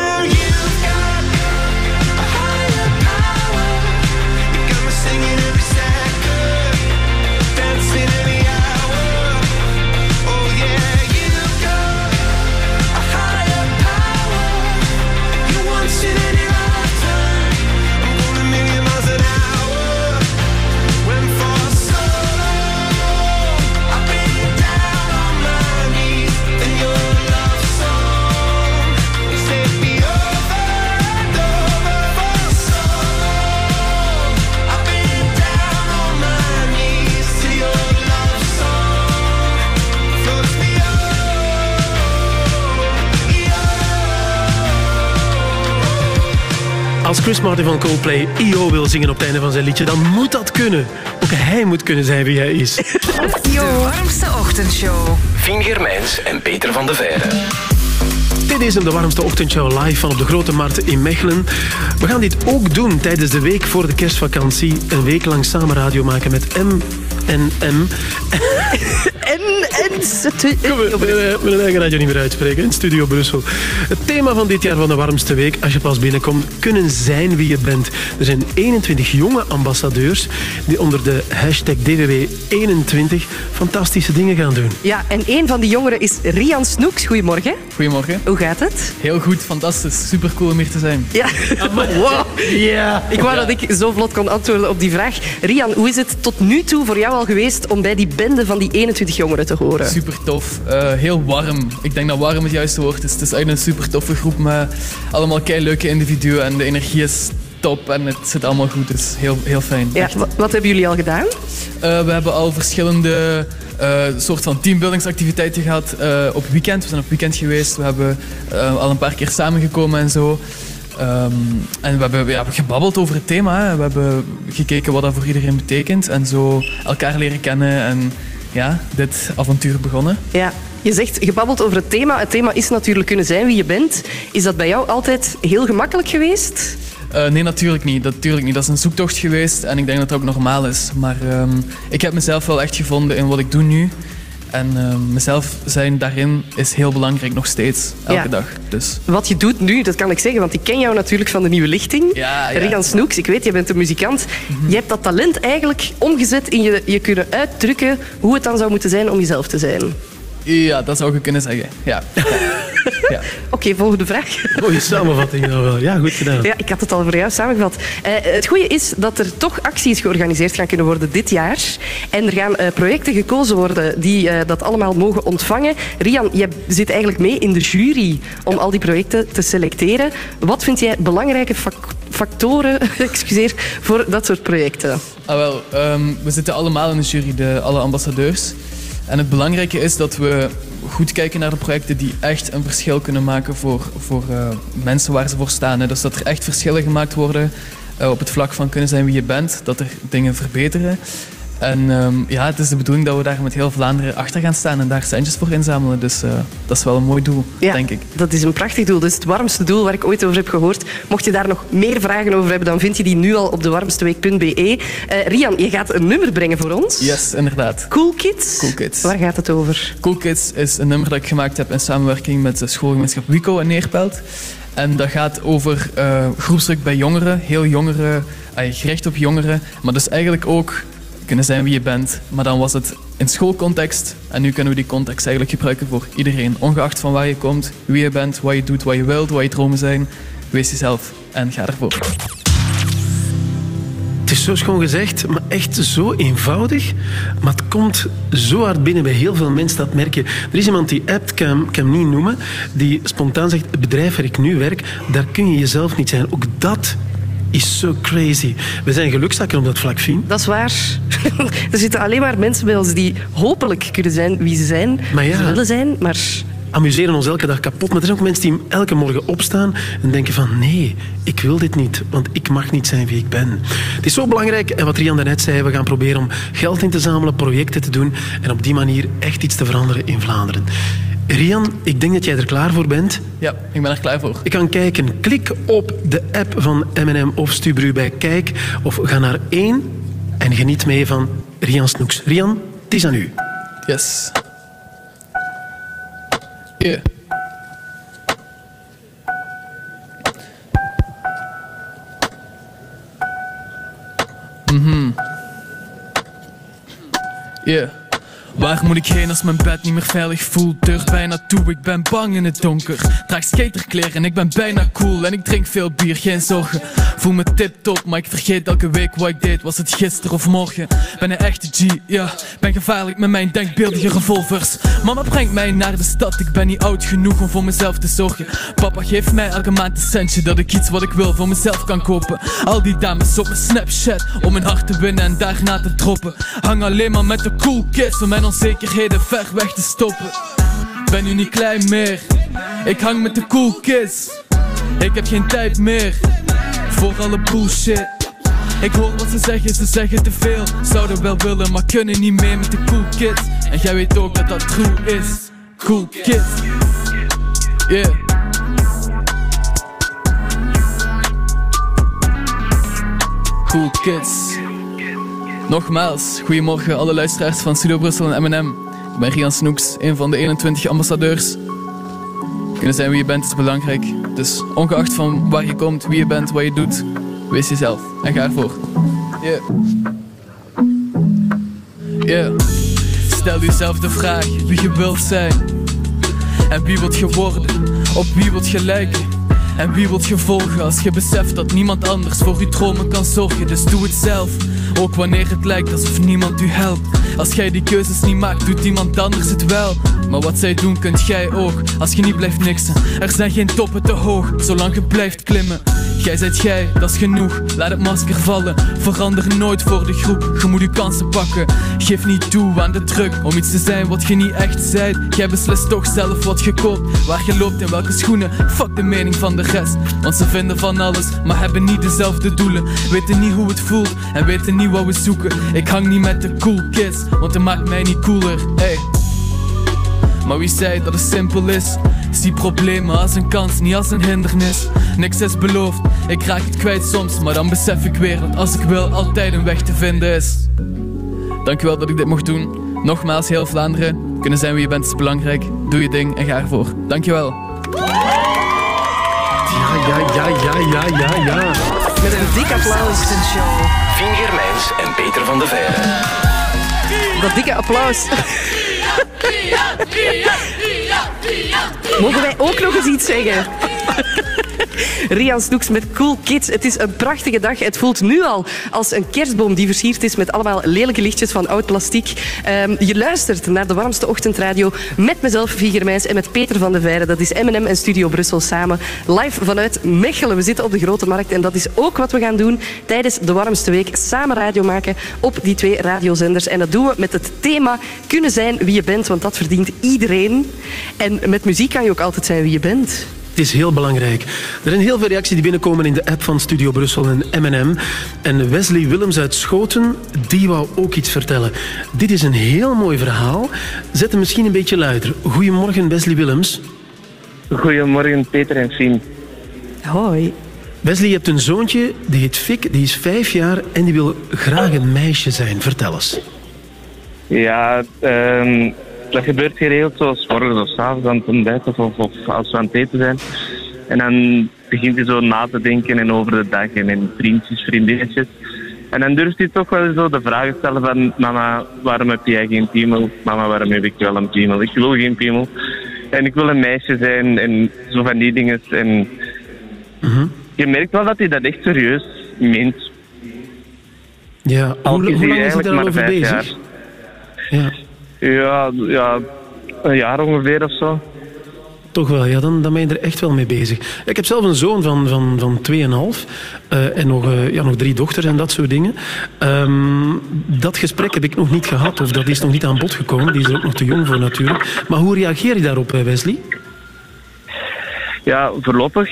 Als Chris Martin van Coldplay I.O. wil zingen op het einde van zijn liedje, dan moet dat kunnen. Ook hij moet kunnen zijn wie hij is. (laughs) De warmste ochtendshow. Fien Germijns en Peter van de Veire. Dit is hem, de warmste ochtendshow live van op de Grote Markt in Mechelen. We gaan dit ook doen tijdens de week voor de kerstvakantie. Een week lang samen radio maken met M en M. En, en... Kom, we willen mijn eigen radio niet meer uitspreken. In Studio Brussel. Het thema van dit jaar van de warmste week, als je pas binnenkomt, kunnen zijn wie je bent. Er zijn 21 jonge ambassadeurs die onder de hashtag DWW21 fantastische dingen gaan doen. Ja, en een van die jongeren is Rian Snoeks. Goedemorgen. Goedemorgen. Hoe gaat het? Heel goed, fantastisch. Super cool om hier te zijn. Ja. Wow. Ja. Ik wou dat ik zo vlot kon antwoorden op die vraag. Rian, hoe is het tot nu toe voor jou al geweest om bij die bende van die 21 jongeren te horen? Super tof. Eh, heel warm. Ik denk dat warm het juiste woord is. Het is eigenlijk een super toffe groep met allemaal kei leuke individuen en de energie is top en het zit allemaal goed. Is heel, heel fijn. Ja, wa- wat hebben jullie al gedaan? Eh, we hebben al verschillende eh soort van teambuildingsactiviteiten gehad eh, op weekend. We zijn op weekend geweest. We hebben al een paar keer samengekomen en zo. Ehm, en we hebben ja, gebabbeld over het thema. Hè. We hebben gekeken wat dat voor iedereen betekent. En zo elkaar leren kennen. En ja, dit avontuur begonnen. Ja, je zegt gebabbeld over het thema. Het thema is natuurlijk kunnen zijn wie je bent. Is dat bij jou altijd heel gemakkelijk geweest? Eh, nee, natuurlijk niet. Dat, natuurlijk niet. Dat is een zoektocht geweest en ik denk dat dat ook normaal is. Maar ehm, ik heb mezelf wel echt gevonden in wat ik doe nu. En ehm, mezelf zijn daarin is heel belangrijk nog steeds, elke Ja. dag. Dus Wat je doet nu, dat kan ik zeggen, want ik ken jou natuurlijk van de Nieuwe Lichting. Ja, ja. Rian Snoeks, ik weet, je bent een muzikant. Je hebt dat talent eigenlijk omgezet in je, je kunnen uitdrukken hoe het dan zou moeten zijn om jezelf te zijn. Ja, dat zou je kunnen zeggen. Ja. (laughs) Oké, volgende vraag. Mooie samenvatting dan wel. Ja, goed gedaan. Ja, ik had het al voor jou samengevat. Eh, het goede is dat er toch acties georganiseerd gaan kunnen worden dit jaar. En er gaan eh, projecten gekozen worden die eh, dat allemaal mogen ontvangen. Rian, je zit eigenlijk mee in de jury om al die projecten te selecteren. Wat vind jij belangrijke fac- factoren (laughs) excuseer, voor dat soort projecten? Ah, wel, ehm, we zitten allemaal in de jury, de, alle ambassadeurs. En het belangrijke is dat we goed kijken naar de projecten die echt een verschil kunnen maken voor, voor eh, mensen waar ze voor staan. Hè. Dus dat er echt verschillen gemaakt worden eh, op het vlak van kunnen zijn wie je bent, dat er dingen verbeteren. En ehm, ja, het is de bedoeling dat we daar met heel Vlaanderen achter gaan staan en daar centjes voor inzamelen. Dus eh, dat is wel een mooi doel, Ja, denk ik. dat is een prachtig doel. Dat is het warmste doel waar ik ooit over heb gehoord. Mocht je daar nog meer vragen over hebben, dan vind je die nu al op dewarmsteweek.be. Eh Rian, je gaat een nummer brengen voor ons. Yes, inderdaad. Cool Kids. Cool Kids. Waar gaat het over? Cool Kids is een nummer dat ik gemaakt heb in samenwerking met de schoolgemeenschap Wico in Neerpelt. En dat gaat over eh groepsdruk bij jongeren, heel jongeren, gericht op jongeren. Maar dus eigenlijk ook kunnen zijn wie je bent. Maar dan was het in schoolcontext. En nu kunnen we die context eigenlijk gebruiken voor iedereen. Ongeacht van waar je komt, wie je bent, wat je doet, wat je wilt, wat je dromen zijn. Wees jezelf en ga ervoor. Het is zo schoon gezegd, maar echt zo eenvoudig. Maar het komt zo hard binnen bij heel veel mensen, dat merk je. Er is iemand die appt, kan, kan hem niet noemen, die spontaan zegt, het bedrijf waar ik nu werk, daar kun je jezelf niet zijn. Ook dat is zo crazy. We zijn gelukzakker op dat vlak, Fien. Dat is waar. (laughs) er zitten alleen maar mensen bij ons die hopelijk kunnen zijn wie ze zijn. Ja. Ze willen zijn, maar... amuseren ons elke dag kapot. Maar er zijn ook mensen die elke morgen opstaan en denken van nee, ik wil dit niet, want ik mag niet zijn wie ik ben. Het is zo belangrijk, en wat Rian daarnet zei, we gaan proberen om geld in te zamelen, projecten te doen en op die manier echt iets te veranderen in Vlaanderen. Rian, ik denk dat jij er klaar voor bent. Ja, ik ben er klaar voor. Ik kan kijken. Klik op de app van M&M of Stubru bij Kijk of ga naar 1 en geniet mee van Rian Snoeks. Rian, het is aan u. Yes. Yeah. Mm-hmm. Yeah. Waar moet ik heen als mijn bed niet meer veilig voelt? Durf bijna toe, ik ben bang in het donker. Draag skaterkleren en ik ben bijna cool. En ik drink veel bier, geen zorgen. Voel me tip-top, maar ik vergeet elke week wat ik deed. Was het gisteren of morgen? Ben een echte G, ja. Ben gevaarlijk met mijn denkbeeldige revolvers. Mama brengt mij naar de stad, ik ben niet oud genoeg om voor mezelf te zorgen. Papa geeft mij elke maand een centje dat ik iets wat ik wil voor mezelf kan kopen. Al die dames op mijn Snapchat om mijn hart te winnen en daarna te droppen. Hang alleen maar met de cool kids om mijn onzekerheden ver weg te stoppen. Ben nu niet klein meer, ik hang met de cool kids. Ik heb geen tijd meer voor alle bullshit. Ik hoor wat ze zeggen, ze zeggen te veel. Zouden wel willen, maar kunnen niet meer met de cool kids. En jij weet ook dat dat true is. Cool kids. Yeah. Cool kids. Nogmaals, goedemorgen alle luisteraars van Studio Brussel en M&M. Ik ben Rian Snoeks, een van de 21 ambassadeurs. Kunnen zijn wie je bent is belangrijk. Dus ongeacht van waar je komt, wie je bent, wat je doet, wees jezelf en ga ervoor. Yeah. Yeah. Stel jezelf de vraag wie je wilt zijn. En wie wilt je worden? Op wie wilt je lijken? En wie wilt je volgen als je beseft dat niemand anders voor je dromen kan zorgen? Dus doe het zelf, ook wanneer het lijkt alsof niemand u helpt. Als jij die keuzes niet maakt, doet iemand anders het wel. Maar wat zij doen, kunt jij ook, als je niet blijft niksen. Er zijn geen toppen te hoog, zolang je blijft klimmen. Jij zijt jij, dat is genoeg. Laat het masker vallen. Verander nooit voor de groep. Je moet je kansen pakken. Geef niet toe aan de druk om iets te zijn wat je niet echt zijt. Jij beslist toch zelf wat je koopt, waar je loopt en welke schoenen. Fuck de mening van de rest. Want ze vinden van alles, maar hebben niet dezelfde doelen. Weten niet hoe het voelt en weten niet wat we zoeken. Ik hang niet met de cool kids, want dat maakt mij niet cooler. Hey. Maar wie zei dat het simpel is? Zie problemen als een kans, niet als een hindernis. Niks is beloofd, ik raak het kwijt soms, maar dan besef ik weer dat als ik wil, altijd een weg te vinden is. Dankjewel dat ik dit mocht doen. Nogmaals, heel Vlaanderen. Kunnen zijn wie je bent is belangrijk. Doe je ding en ga ervoor. Dankjewel. Ja, ja, ja, ja, ja, ja, ja. Met een dik applaus. Germijns en Peter van de Veire. Dat dikke applaus. Mogen wij ook nog eens iets zeggen? Rian Snoeks met Cool Kids. Het is een prachtige dag. Het voelt nu al als een kerstboom die versierd is met allemaal lelijke lichtjes van oud plastic. Ehm, je luistert naar de warmste ochtendradio met mezelf, Vigermijns, en met Peter van de Veire. Dat is M&M en Studio Brussel samen. Live vanuit Mechelen. We zitten op de Grote Markt en dat is ook wat we gaan doen tijdens de warmste week. Samen radio maken op die twee radiozenders. En dat doen we met het thema kunnen zijn wie je bent, want dat verdient iedereen. En met muziek kan je ook altijd zijn wie je bent. Het is heel belangrijk. Er zijn heel veel reacties die binnenkomen in de app van Studio Brussel en M&M. En Wesley Willems uit Schoten, die wou ook iets vertellen. Dit is een heel mooi verhaal. Zet hem misschien een beetje luider. Goedemorgen, Wesley Willems. Goedemorgen, Peter en Fien. Hoi. Wesley, je hebt een zoontje, die heet Fik, die is vijf jaar en die wil graag een meisje zijn. Vertel eens. Ja, ehm, dat gebeurt geregeld zoals morgens of 's avonds aan het ontbijt of, of, of als we aan het eten zijn. En dan begint hij zo na te denken en over de dag en in vriendjes, vriendinnetjes. En dan durft hij toch wel zo de vraag stellen van mama, waarom heb jij geen piemel? Mama, waarom heb ik wel een piemel? Ik wil geen piemel. En ik wil een meisje zijn en zo van die dingen. En je merkt wel dat hij dat echt serieus meent. Ja, hoe, lang is hij daarover bezig? jaar. Ja. Ja, ja, een jaar ongeveer of zo. Toch wel, ja, dan, dan ben je er echt wel mee bezig. Ik heb zelf een zoon van, van, van 2,5 eh en nog, eh, ja, nog drie dochters en dat soort dingen. Ehm, dat gesprek heb ik nog niet gehad, of dat is nog niet aan bod gekomen. Die is er ook nog te jong voor natuurlijk. Maar hoe reageer je daarop, eh, Wesley? Ja, voorlopig,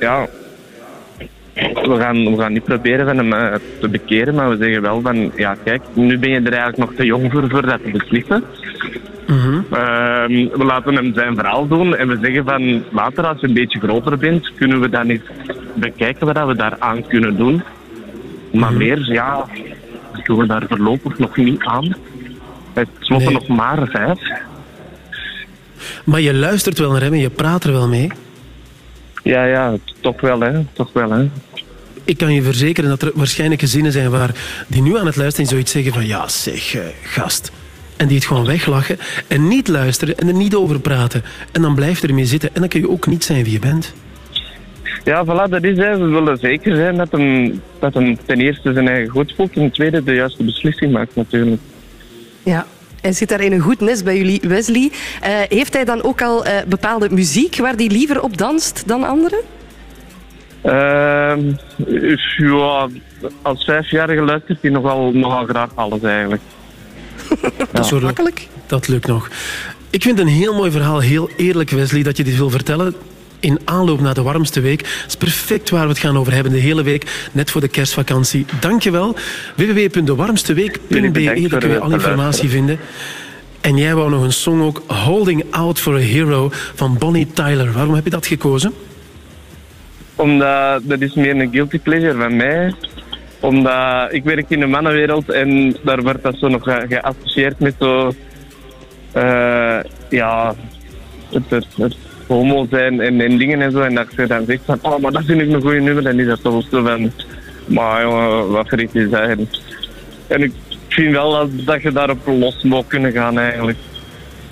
ja, we gaan, we gaan niet proberen van hem eh, te bekeren, maar we zeggen wel van, ja kijk, nu ben je er eigenlijk nog te jong voor, voor dat te beslissen. Ehm, we laten hem zijn verhaal doen en we zeggen van, later als je een beetje groter bent, kunnen we dan eens bekijken wat we daar aan kunnen doen. Maar meer, ja, doen we daar voorlopig nog niet aan. Het sloppen Nee. nog maar vijf. Maar je luistert wel naar hem en je praat er wel mee. Ja, ja, toch wel, hè. Toch wel, hè. ik kan je verzekeren dat er waarschijnlijk gezinnen zijn waar die nu aan het luisteren zoiets zeggen van ja zeg, eh, gast. En die het gewoon weglachen en niet luisteren en er niet over praten. En dan blijf je ermee zitten en dan kun je ook niet zijn wie je bent. Ja, voilà, dat is hè. We willen zeker zijn dat hem, dat hem ten eerste zijn eigen goed voelt, ten tweede de juiste beslissing maakt natuurlijk. Ja. En zit daar in een goed nest bij jullie, Wesley. Eh, heeft hij dan ook al eh, bepaalde muziek waar hij liever op danst dan anderen? Ehm, ja, als vijfjarige luistert hij nogal, nogal graag alles eigenlijk. (laughs) Dat is zo makkelijk. Dat lukt nog. Ik vind het een heel mooi verhaal, heel eerlijk Wesley, dat je dit wil vertellen. In aanloop naar de warmste week. Het is perfect waar we het gaan over hebben de hele week, net voor de kerstvakantie. Dankjewel. www.dewarmsteweek.be, daar kun je alle informatie vinden. En jij wou nog een song ook, Holding Out for a Hero, van Bonnie Tyler. Waarom heb je dat gekozen? Omdat dat is meer een guilty pleasure van mij. Omdat ik werk in de mannenwereld en daar wordt dat zo nog ge- geassocieerd met zo... eh, ja, het, het, het homo zijn en, en dingen en zo. En dat je dan zegt van, oh, maar dat vind ik een goede nummer. Dan is dat toch zo van, maar jongen, wat verricht is dat? En, en ik vind wel dat, dat je daarop los moet kunnen gaan eigenlijk.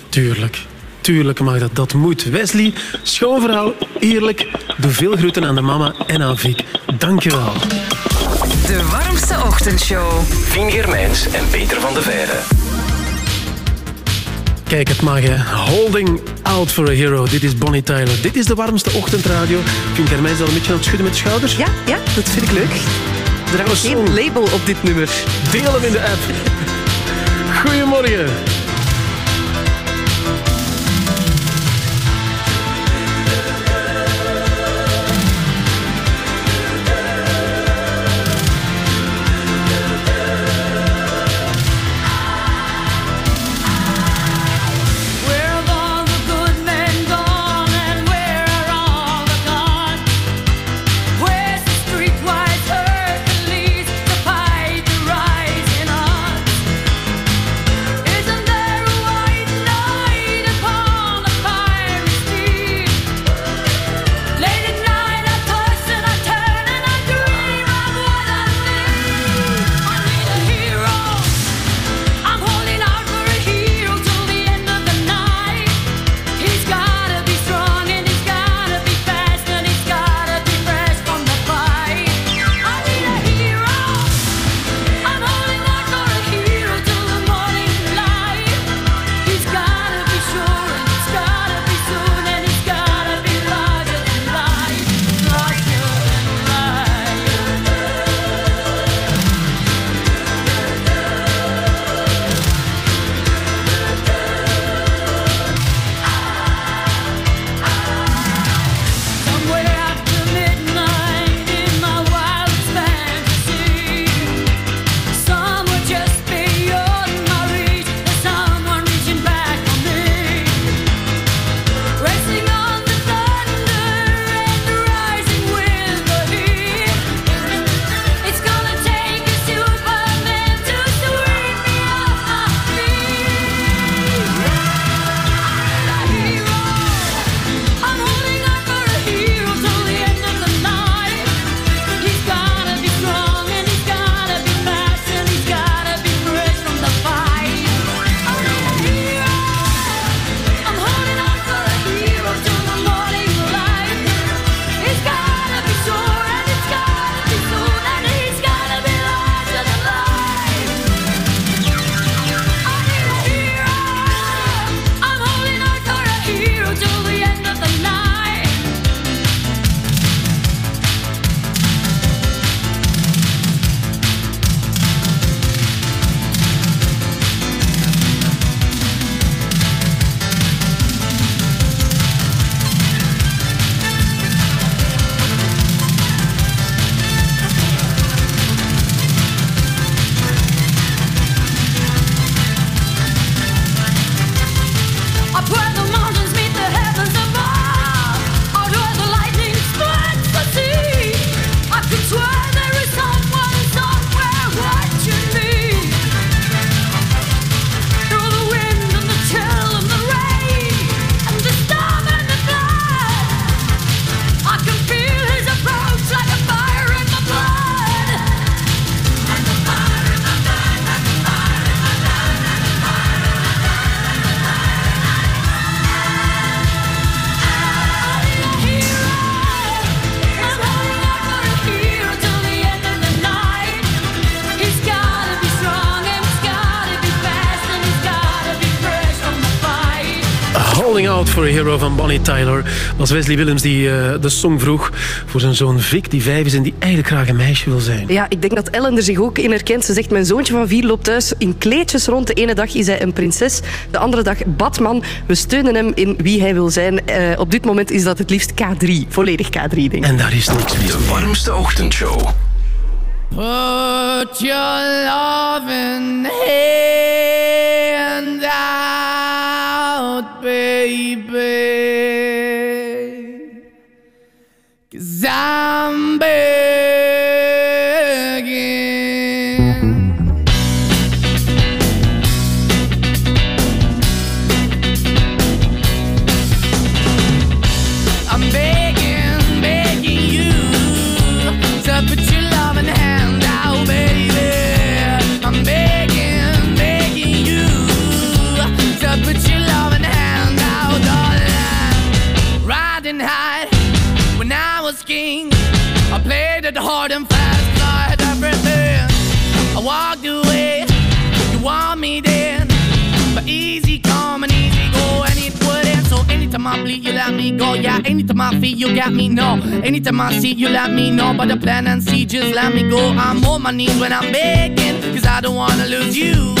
Tuurlijk. Tuurlijk mag dat. Dat moet. Wesley, schoon verhaal, eerlijk. Doe veel groeten aan de mama en aan Vic. Dankjewel. De warmste ochtendshow. Fien Germijns en Peter van de Veire. Kijk, het mag hè. Holding out for a hero. Dit is Bonnie Tyler. Dit is de warmste ochtendradio. Vind mij al een beetje aan het schudden met de schouders? Ja, ja, dat vind ik leuk. Er hangt geen label op dit nummer. Deel hem in de app. (laughs) Goedemorgen. For a Hero van Bonnie Tyler. was Wesley Willems die eh, de song vroeg voor zijn zoon Vic, die vijf is en die eigenlijk graag een meisje wil zijn. Ja, ik denk dat Ellen er zich ook in herkent. Ze zegt, mijn zoontje van vier loopt thuis in kleedjes rond. De ene dag is hij een prinses, de andere dag Batman. We steunen hem in wie hij wil zijn. Eh, op dit moment is dat het liefst K3. Volledig K3, denk ik. En daar is niks mis. De warmste ochtendshow. Put your loving hand Yeah, feet, you got me. No, anytime I see, you let me know. But the plan and see, just let me go. I'm on my knees when I'm begging, cause I don't wanna lose you.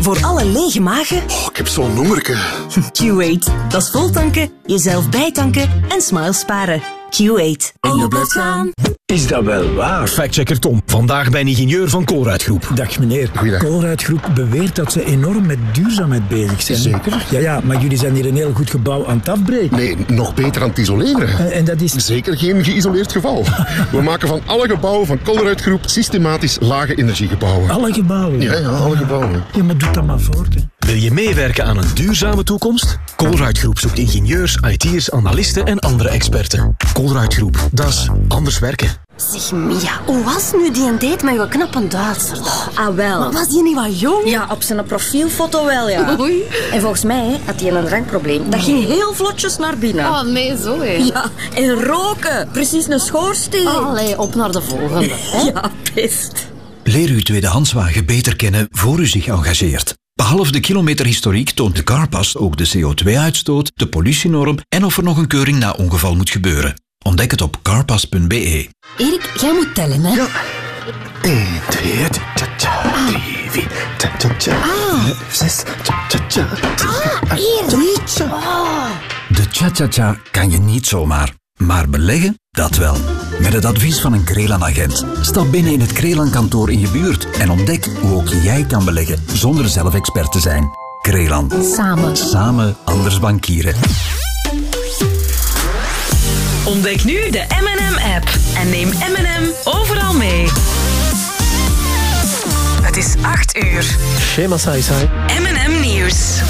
Voor alle lege magen. Oh, ik heb zo'n hongerke. Q8. Dat is vol tanken, jezelf bijtanken en smiles sparen. Q8. En je blijft gaan. Is dat wel waar? Factchecker Tom, vandaag bij een ingenieur van Colruyt Groep. Dag meneer. Colruyt Groep beweert dat ze enorm met duurzaamheid bezig zijn. Zeker. Ja, ja, maar jullie zijn hier een heel goed gebouw aan het afbreken. Nee, nog beter aan het isoleren. En, en dat is... Zeker geen geïsoleerd geval. (laughs) We maken van alle gebouwen van Colruyt Groep systematisch lage energiegebouwen. Alle gebouwen? Ja, ja, alle gebouwen. Ja, maar doe dat maar voort. Hè. Wil je meewerken aan een duurzame toekomst? Colruyt Groep zoekt ingenieurs, IT'ers, analisten en andere experten. Colruyt Groep, dat is anders werken. Zeg Mia, hoe was nu die een date met je knappe Duitser? ah wel. Maar was die niet wat jong? Ja, op zijn profielfoto wel, ja. (laughs) Oei. En volgens mij had hij een drankprobleem. Dat ging heel vlotjes naar binnen. Oh nee, zo hè. Ja, en roken. Precies een schoorsteen. Allee, op naar de volgende. (laughs) hè? Ja, best. Leer uw tweedehandswagen beter kennen voor u zich engageert. Behalve de kilometerhistoriek toont de CarPass ook de CO2-uitstoot, de pollutienorm en of er nog een keuring na ongeval moet gebeuren. Ontdek het op carpass.be. Erik, jij moet tellen, hè? Ja. 1, 2, tja, tja, 3, 4, tja, tja, tja, Ah. 6, tja, tja, tja. Ah. Oh. De cha-cha-cha kan je niet zomaar. Maar beleggen, dat wel. Met het advies van een Krelan-agent. Stap binnen in het Krelan-kantoor in je buurt en ontdek hoe ook jij kan beleggen zonder zelf expert te zijn. Krelan. Samen. Samen anders bankieren. Ontdek nu de M&M-app en neem M&M overal mee. Het is 8 uur. Shema Sai Sai. M&M Nieuws.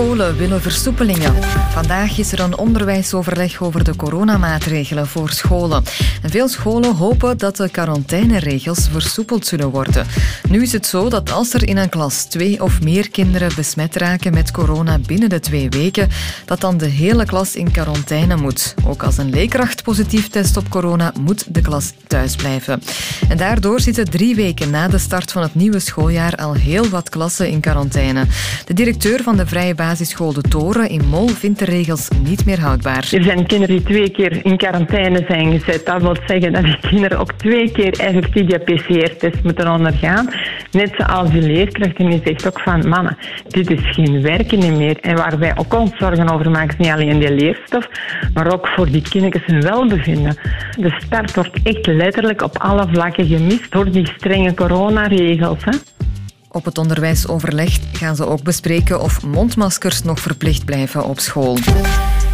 Scholen willen versoepelingen. Vandaag is er een onderwijsoverleg over de coronamaatregelen voor scholen. En veel scholen hopen dat de quarantaineregels versoepeld zullen worden. Nu is het zo dat als er in een klas twee of meer kinderen besmet raken met corona binnen de twee weken, dat dan de hele klas in quarantaine moet. Ook als een leerkracht positief test op corona, moet de klas thuis blijven. En daardoor zitten drie weken na de start van het nieuwe schooljaar al heel wat klassen in quarantaine. De directeur van de vrije basisschool De Toren in Mol vindt de regels niet meer houdbaar. Er zijn kinderen die twee keer in quarantaine zijn gezet. Dat wil zeggen dat die kinderen ook twee keer effectief die PCR-test moeten ondergaan. Net zoals die leerkracht. En die zegt ook van, mannen, dit is geen werken meer. En waar wij ook ons zorgen over maken, is niet alleen die leerstof, maar ook voor die kinderen hun welbevinden. De start wordt echt letterlijk op alle vlakken gemist door die strenge coronaregels. Hè. Op het onderwijsoverleg gaan ze ook bespreken of mondmaskers nog verplicht blijven op school.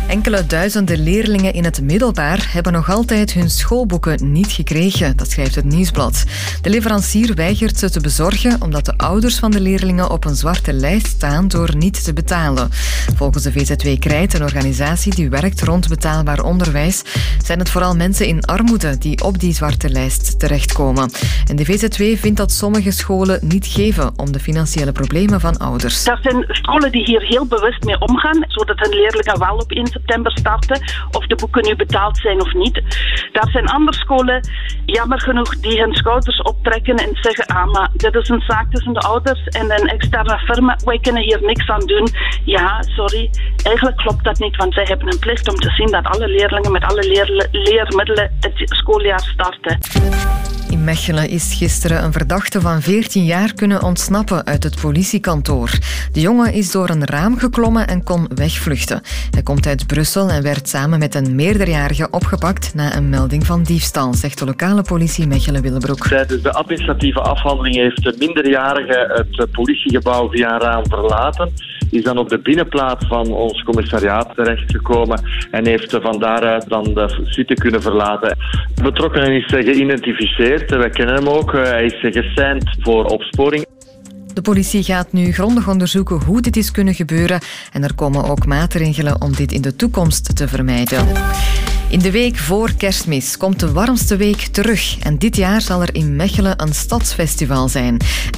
Enkele duizenden leerlingen in het middelbaar hebben nog altijd hun schoolboeken niet gekregen, dat schrijft het Nieuwsblad. De leverancier weigert ze te bezorgen omdat de ouders van de leerlingen op een zwarte lijst staan door niet te betalen. Volgens de VZW Krijt, een organisatie die werkt rond betaalbaar onderwijs, zijn het vooral mensen in armoede die op die zwarte lijst terechtkomen. En de VZW vindt dat sommige scholen niet geven om de financiële problemen van ouders. Er zijn scholen die hier heel bewust mee omgaan, zodat hun leerlingen wel op 1 september starten, of de boeken nu betaald zijn of niet. Daar zijn andere scholen, jammer genoeg, die hun schouders optrekken en zeggen, ah, maar dit is een zaak tussen de ouders en een externe firma, wij kunnen hier niks aan doen. Ja, sorry, eigenlijk klopt dat niet, want zij hebben een plicht om te zien dat alle leerlingen met alle leermiddelen het schooljaar starten. In Mechelen is gisteren een verdachte van 14 jaar kunnen ontsnappen uit het politiekantoor. De jongen is door een raam geklommen en kon wegvluchten. Hij komt uit Brussel en werd samen met een meerderjarige opgepakt na een melding van diefstal, zegt de lokale politie Mechelen-Willebroek. Tijdens de administratieve afhandeling heeft de minderjarige het eh, politiegebouw via een raam verlaten. Is dan op de binnenplaats van ons commissariaat terechtgekomen en heeft van daaruit dan de site kunnen verlaten. De betrokkenen is eh, geïdentificeerd. Wij kennen hem ook. Eh, Hij is geseind voor opsporing. De politie gaat nu grondig onderzoeken hoe dit is kunnen gebeuren en er komen ook maatregelen om dit in de toekomst te vermijden. In de week voor kerstmis komt de warmste week terug. En dit jaar zal er in Mechelen een stadsfestival zijn.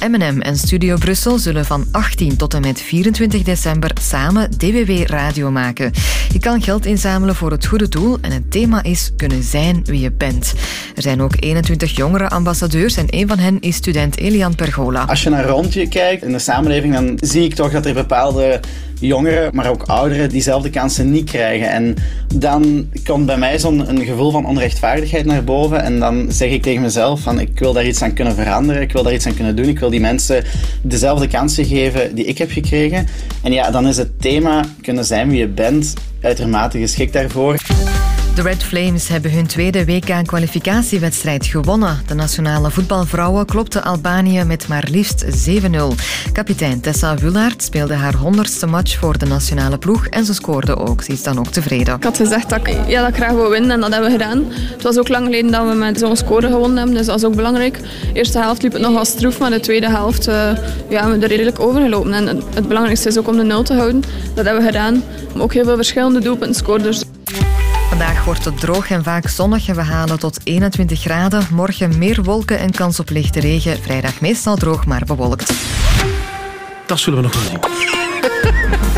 M&M en Studio Brussel zullen van 18 tot en met 24 december samen DWW Radio maken. Je kan geld inzamelen voor het goede doel en het thema is kunnen zijn wie je bent. Er zijn ook 21 jongere ambassadeurs en een van hen is student Elian Pergola. Als je naar rond je kijkt in de samenleving, dan zie ik toch dat er bepaalde jongeren, maar ook ouderen, diezelfde kansen niet krijgen. En dan komt bij mij zo'n een gevoel van onrechtvaardigheid naar boven. En dan zeg ik tegen mezelf van ik wil daar iets aan kunnen veranderen, ik wil daar iets aan kunnen doen, ik wil die mensen dezelfde kansen geven die ik heb gekregen. En ja, dan is het thema kunnen zijn wie je bent uitermate geschikt daarvoor. De Red Flames hebben hun tweede WK-kwalificatiewedstrijd gewonnen. De nationale voetbalvrouwen klopten Albanië met maar liefst 7-0. Kapitein Tessa Wullaert speelde haar honderdste match voor de nationale ploeg en ze scoorde ook. Ze is dan ook tevreden. Ik had gezegd dat ik, ja, dat ik graag wil winnen en dat hebben we gedaan. Het was ook lang geleden dat we met zo'n score gewonnen hebben, dus dat is ook belangrijk. De eerste helft liep het nog als stroef, maar de tweede helft uh, ja, hebben we er redelijk overgelopen. En het, het belangrijkste is ook om de nul te houden. Dat hebben we gedaan. Maar ook heel veel verschillende. Dus Vandaag wordt het droog en vaak zonnig en we halen tot 21 graden. Morgen meer wolken en kans op lichte regen. Vrijdag meestal droog, maar bewolkt. Dat zullen we nog wel zien. (laughs)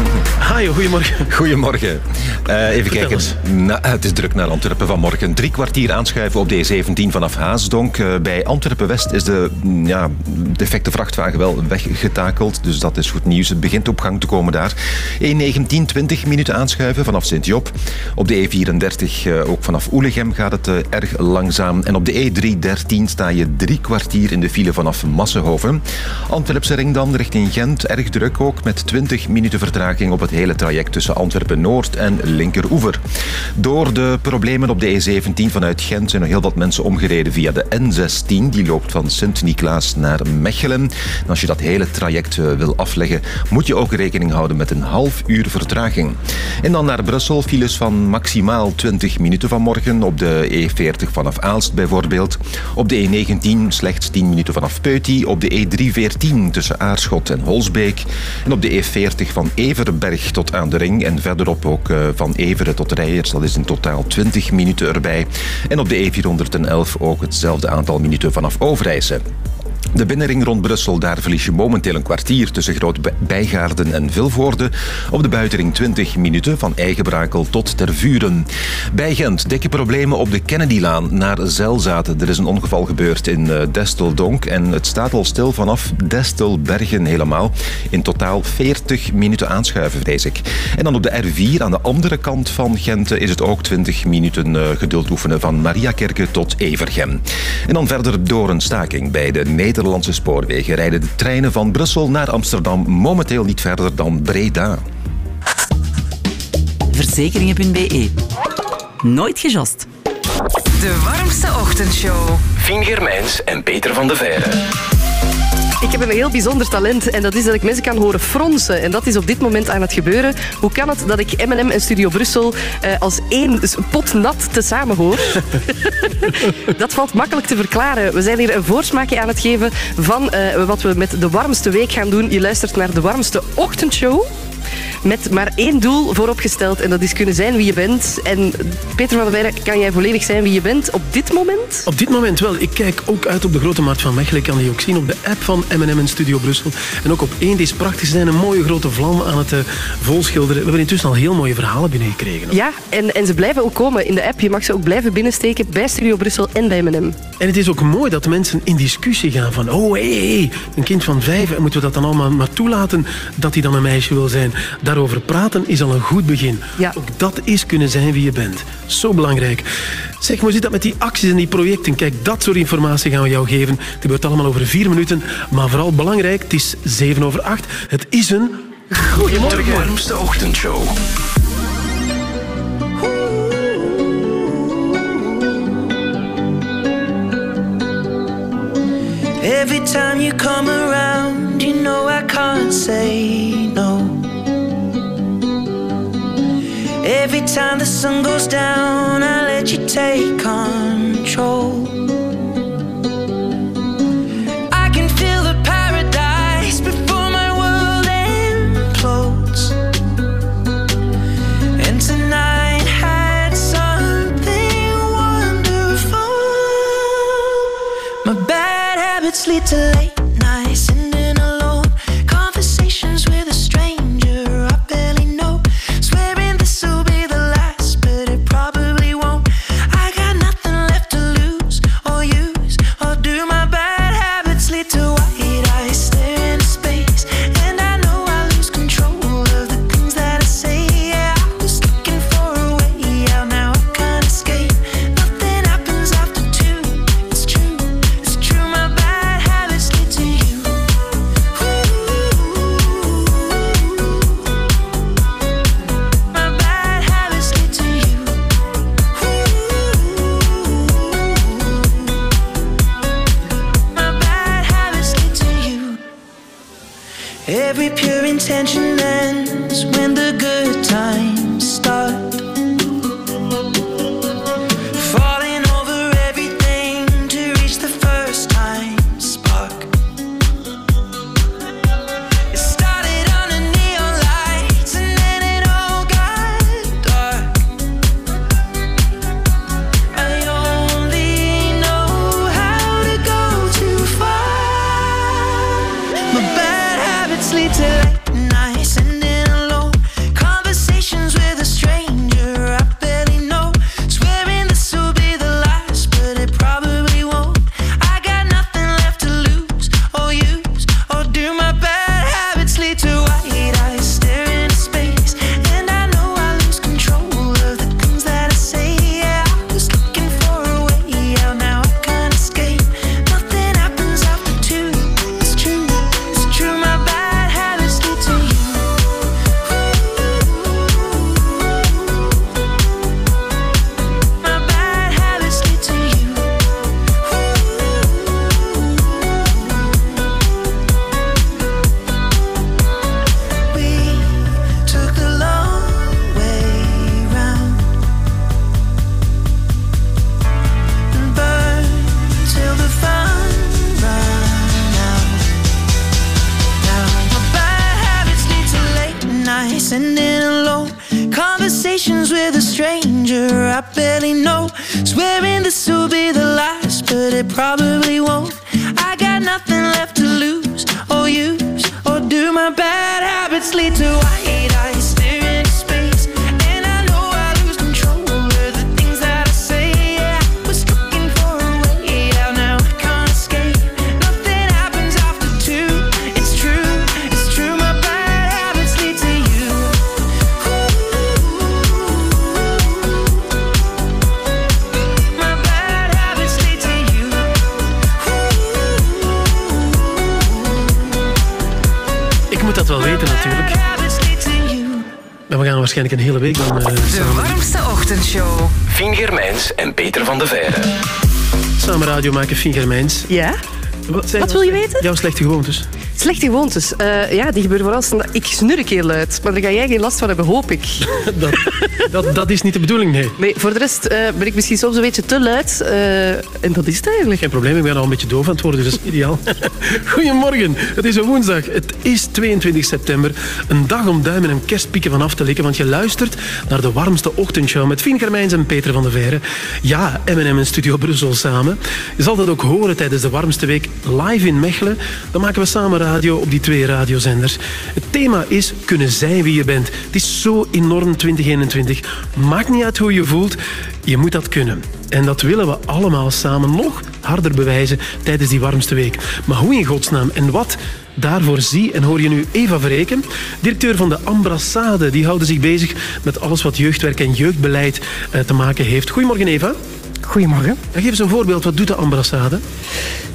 Goedemorgen. Goedemorgen. Uh, even kijken. Na, het is druk naar Antwerpen vanmorgen. Drie kwartier aanschuiven op de E17 vanaf Haasdonk. Uh, bij Antwerpen-West is de mm, ja, defecte vrachtwagen wel weggetakeld. Dus dat is goed nieuws. Het begint op gang te komen daar. E19, 20 minuten aanschuiven vanaf Sint-Job. Op de E34, uh, ook vanaf Oelegem, gaat het erg langzaam. En op de E313 sta je drie kwartier in de file vanaf Massenhoven. Antwerpse ring dan richting Gent. Erg druk ook met 20 minuten vertraging op het hele traject tussen Antwerpen-Noord en Linkeroever. Door de problemen op de E17 vanuit Gent zijn nog heel wat mensen omgereden via de N16. Die loopt van Sint-Niklaas naar Mechelen. En als je dat hele traject wil afleggen, moet je ook rekening houden met een half uur vertraging. En dan naar Brussel, files van maximaal 20 minuten vanmorgen. Op de E40 vanaf Aalst bijvoorbeeld. Op de E19 slechts 10 minuten vanaf Peuty. Op de E314 tussen Aarschot en Holsbeek. En op de E40 van Everberg tot aan de ring. En verderop ook uh, van Everen tot Rijers. Dat is in totaal 20 minuten erbij. En op de E411 ook hetzelfde aantal minuten vanaf Overijse. De binnenring rond Brussel, daar verlies je momenteel een kwartier tussen Groot Bijgaarden en Vilvoorde. Op de buitenring 20 minuten van Eigenbrakel tot Tervuren. Bij Gent dikke problemen op de Kennedylaan naar Zelzaten. Er is een ongeval gebeurd in eh, Desteldonk en het staat al stil vanaf Destelbergen helemaal. In totaal 40 minuten aanschuiven, vrees ik. En dan op de R4 aan de andere kant van Gent is het ook 20 minuten eh, geduld oefenen van Mariakerke tot Evergem. En dan verder door een staking bij de Nederlandse spoorwegen rijden de treinen van Brussel naar Amsterdam momenteel niet verder dan Breda. Verzekeringen.be. Nooit gejost. De warmste ochtendshow. Fien Germijns en Peter van de Veire. Ik heb een heel bijzonder talent en dat is dat ik mensen kan horen fronsen. En dat is op dit moment aan het gebeuren. Hoe kan het dat ik M&M en Studio Brussel eh, als één pot nat tezamen hoor? (laughs) dat valt makkelijk te verklaren. We zijn hier een voorsmaakje aan het geven van eh, wat we met de warmste week gaan doen. Je luistert naar de warmste ochtendshow. Met maar één doel vooropgesteld en dat is kunnen zijn wie je bent. En Peter van der Weijden, kan jij volledig zijn wie je bent op dit moment? Op dit moment wel. Ik kijk ook uit op de grote markt van Mechelen. Ik kan die ook zien op de app van M&M en Studio Brussel. En ook op één. Die is prachtig. Zijn een mooie grote vlam aan het uh, volschilderen. We hebben intussen al heel mooie verhalen binnengekregen. Ja, en, en ze blijven ook komen in de app. Je mag ze ook blijven binnensteken bij Studio Brussel en bij M&M. En het is ook mooi dat mensen in discussie gaan van oh, hé, hey, hey, een kind van vijf, en moeten we dat dan allemaal maar toelaten dat hij dan een meisje wil zijn? Daarover praten is al een goed begin. Ja. Ook dat is kunnen zijn wie je bent. Zo belangrijk. Zeg, hoe zit dat met die acties en die projecten? Kijk, dat soort informatie gaan we jou geven. Het gebeurt allemaal over vier minuten. Maar vooral belangrijk, het is zeven over acht. Het is een goeiemorgen. De warmste ochtendshow. Every time you come around, you know I can't say no. Every time the sun goes down, I let you take control. Waarschijnlijk een hele week dan eh, De warmste ochtendshow. Fien Germijns en Peter van de Veire. samen radio maken, Fien Germijns. Ja? Wat, zijn Wat wil je weten? Jouw slechte gewoontes. Slechte gewoontes. Eh, ja, die gebeuren vooral. Ik snurk heel luid, maar daar ga jij geen last van hebben, hoop ik. (laughs) dat, dat, dat is niet de bedoeling, nee. Nee, voor de rest eh, ben ik misschien soms een beetje te luid. eh, en dat is het eigenlijk. Geen probleem, ik ben al een beetje doof aan het worden, dus dat is ideaal. (laughs) Goedemorgen, het is een woensdag. Het is 22 september. Een dag om duimen en kerstpieken van af te likken, want je luistert naar de warmste ochtendshow met Fien Germijns en Peter van der Veire. Ja, M&M in Studio Brussel samen. Je zal dat ook horen tijdens de warmste week live in Mechelen. Dan maken we samen radio op die twee radiozenders. Het thema is kunnen zijn wie je bent. Het is zo enorm 2021. Maakt niet uit hoe je voelt, je moet dat kunnen. En dat willen we allemaal samen nog harder bewijzen tijdens die warmste week. Maar hoe in godsnaam en wat? Daarvoor zie en hoor je nu Eva Verreken, directeur van de Ambrassade. Die houden zich bezig met alles wat jeugdwerk en jeugdbeleid eh, te maken heeft. Goedemorgen Eva. Goedemorgen. Geef eens een voorbeeld. Wat doet de Ambrassade?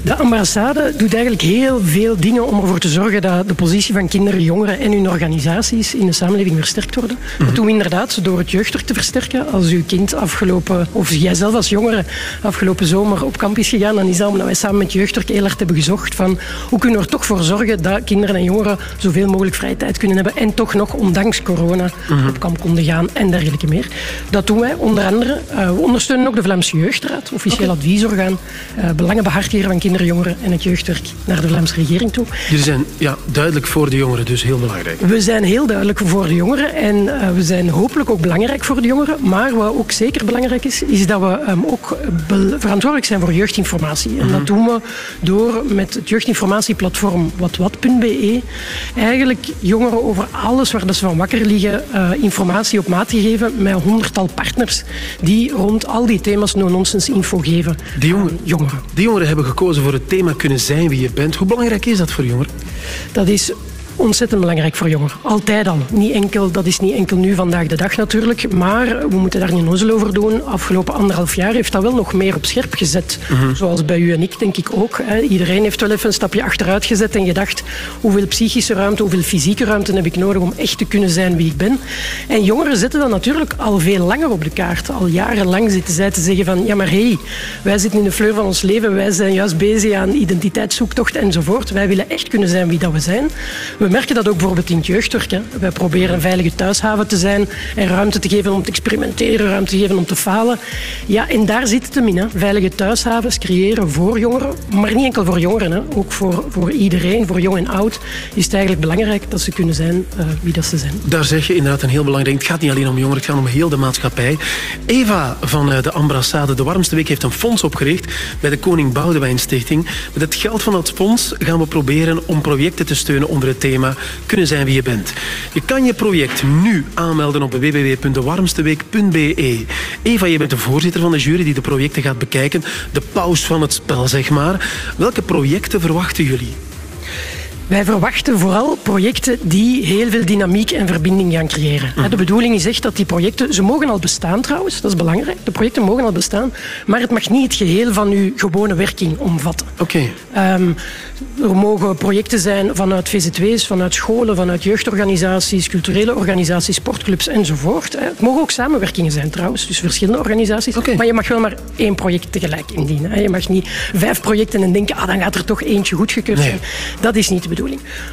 De ambassade doet eigenlijk heel veel dingen om ervoor te zorgen dat de positie van kinderen, jongeren en hun organisaties in de samenleving versterkt worden. Dat doen we inderdaad door het jeugdwerk te versterken. Als uw kind afgelopen, of jij zelf als jongere afgelopen zomer op kamp is gegaan, dan is dat omdat wij samen met jeugdwerk heel hard hebben gezocht van hoe kunnen we er toch voor zorgen dat kinderen en jongeren zoveel mogelijk vrije tijd kunnen hebben en toch nog, ondanks corona, Mhm. op kamp konden gaan en dergelijke meer. Dat doen wij onder andere. Eh, we ondersteunen ook de Vlaamse Jeugdraad, officieel adviesorgaan, eh belangenbehartiger van kinderen, jongeren en het jeugdwerk naar de Vlaamse regering toe. Jullie zijn ja, duidelijk voor de jongeren, dus heel belangrijk. We zijn heel duidelijk voor de jongeren en eh, we zijn hopelijk ook belangrijk voor de jongeren. Maar wat ook zeker belangrijk is, is dat we ehm, ook verantwoordelijk zijn voor jeugdinformatie. En dat doen we door met het jeugdinformatieplatform watwat.be eigenlijk jongeren over alles waar dat ze van wakker liggen eh, informatie op maat te geven met een honderdtal partners die rond al die thema's no-nonsense info geven. Die jongeren, jongeren. Die jongeren hebben gekozen voor het thema kunnen zijn wie je bent. Hoe belangrijk is dat voor jongeren? Dat is ontzettend belangrijk voor jongeren. Altijd al. Niet enkel, dat is niet enkel nu vandaag de dag natuurlijk, maar we moeten daar niet nozel over doen. Afgelopen anderhalf jaar heeft dat wel nog meer op scherp gezet. Mhm. Zoals bij u en ik, denk ik ook. Hè. Iedereen heeft wel even een stapje achteruit gezet en gedacht hoeveel psychische ruimte, hoeveel fysieke ruimte heb ik nodig om echt te kunnen zijn wie ik ben. En jongeren zetten dat natuurlijk al veel langer op de kaart. Al jarenlang zitten zij te zeggen van ja maar hé, hey, wij zitten in de fleur van ons leven, wij zijn juist bezig aan identiteitszoektocht enzovoort. Wij willen echt kunnen zijn wie dat we zijn. We merken dat ook bijvoorbeeld in het jeugdwerk. Wij proberen een veilige thuishaven te zijn en ruimte te geven om te experimenteren, ruimte te geven om te falen. Ja, en daar zit het hem in. Hè. Veilige thuishavens creëren voor jongeren, maar niet enkel voor jongeren. Hè. Ook voor, voor iedereen, voor jong en oud, is het eigenlijk belangrijk dat ze kunnen zijn eh, wie dat ze zijn. Daar zeg je inderdaad een heel belangrijk. Het gaat niet alleen om jongeren, het gaat om heel de maatschappij. Eva van eh, de Ambrassade, de warmste week, heeft een fonds opgericht bij de Koning Boudewijn Stichting. Met het geld van dat fonds gaan we proberen om projecten te steunen onder het thema kunnen zijn wie je bent. Je kan je project nu aanmelden op www.dewarmsteweek.be. Eva, je bent de voorzitter van de jury die de projecten gaat bekijken. De paus van het spel, zeg maar. Welke projecten verwachten jullie? Wij verwachten vooral projecten die heel veel dynamiek en verbinding gaan creëren. De bedoeling is echt dat die projecten, ze mogen al bestaan trouwens, dat is belangrijk. De projecten mogen al bestaan, maar het mag niet het geheel van uw gewone werking omvatten. Oké. Ehm, er mogen projecten zijn vanuit VZW's, vanuit scholen, vanuit jeugdorganisaties, culturele organisaties, sportclubs enzovoort. Het mogen ook samenwerkingen zijn trouwens, dus verschillende organisaties. Maar je mag wel maar één project tegelijk indienen. Je mag niet vijf projecten en denken, ah, dan gaat er toch eentje goedgekeurd Nee. zijn. Dat is niet de bedoeling.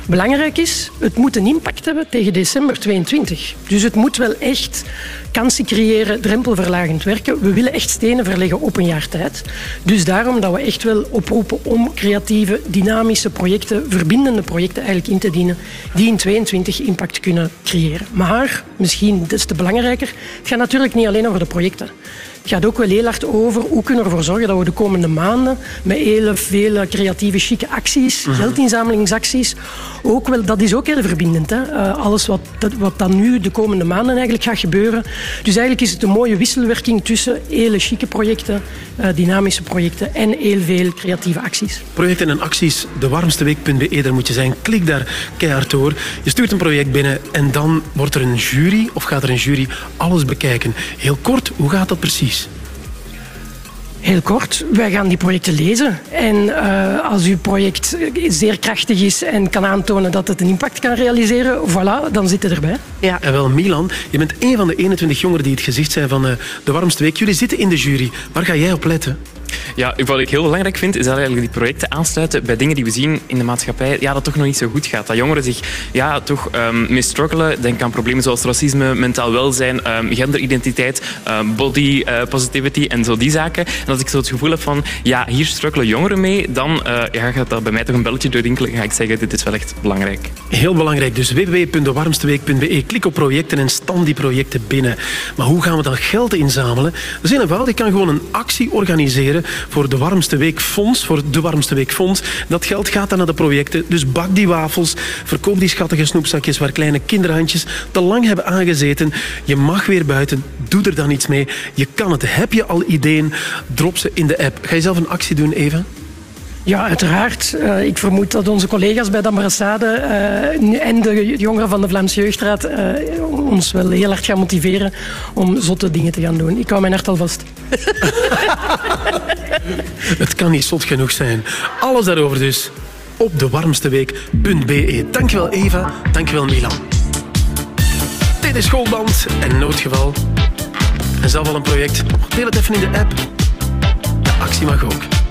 Belangrijk is, het moet een impact hebben tegen december 22. Dus het moet wel echt kansen creëren, drempelverlagend werken. We willen echt stenen verleggen op een jaar tijd. Dus daarom dat we echt wel oproepen om creatieve, dynamische projecten, verbindende projecten eigenlijk in te dienen, die in 22 impact kunnen creëren. Maar, misschien des te belangrijker, het gaat natuurlijk niet alleen over de projecten. Het gaat ook wel heel hard over hoe kunnen we ervoor zorgen dat we de komende maanden met hele vele creatieve, chique acties, Mhm. geldinzamelingsacties, ook wel, dat is ook heel verbindend. Hè? Eh, alles wat, dat, wat dan nu de komende maanden eigenlijk gaat gebeuren. Dus eigenlijk is het een mooie wisselwerking tussen hele chique projecten, eh, dynamische projecten en heel veel creatieve acties. Projecten en acties, dewarmsteweek.be, daar moet je zijn. Klik daar keihard door. Je stuurt een project binnen en dan wordt er een jury, of gaat er een jury alles bekijken. Heel kort, hoe gaat dat precies? Heel kort, wij gaan die projecten lezen. En eh, als uw project zeer krachtig is en kan aantonen dat het een impact kan realiseren, voilà, dan zit het erbij. Ja. En wel, Milan, je bent een van de 21 jongeren die het gezicht zijn van eh, de warmste week. Jullie zitten in de jury. Waar ga jij op letten? Ja, wat ik heel belangrijk vind, is dat eigenlijk die projecten aansluiten bij dingen die we zien in de maatschappij, ja, dat toch nog niet zo goed gaat. Dat jongeren zich ja, toch ehm mee struggelen. Denk aan problemen zoals racisme, mentaal welzijn, ehm, genderidentiteit, ehm, body eh, positivity en zo die zaken. En als ik zo het gevoel heb van, ja, hier struggelen jongeren mee, dan eh, ja, gaat dat bij mij toch een belletje doorrinkelen. Ga ik zeggen, dit is wel echt belangrijk. Heel belangrijk, dus www.dewarmsteweek.be. Klik op projecten en stam die projecten binnen. Maar hoe gaan we dan geld inzamelen? Dat is eenvoudig. Ik kan gewoon een actie organiseren voor de Warmste Week Fonds. Voor de Warmste Week Fonds. Dat geld gaat dan naar de projecten. Dus bak die wafels, verkoop die schattige snoepzakjes waar kleine kinderhandjes te lang hebben aangezeten. Je mag weer buiten, doe er dan iets mee. Je kan het. Heb je al ideeën? Drop ze in de app. Ga je zelf een actie doen, Eva? Ja, uiteraard. Eh, ik vermoed dat onze collega's bij de ambassade eh, en de jongeren van de Vlaamse Jeugdraad eh, ons wel heel hard gaan motiveren om zotte dingen te gaan doen. Ik hou mijn hart al vast. (laughs) Het kan niet zot genoeg zijn. Alles daarover dus op dewarmsteweek.be. Dankjewel Eva, dankjewel Milan. Dit is Schoolband en Noodgeval. En zelf al een project. Deel het even in de app. De actie mag ook.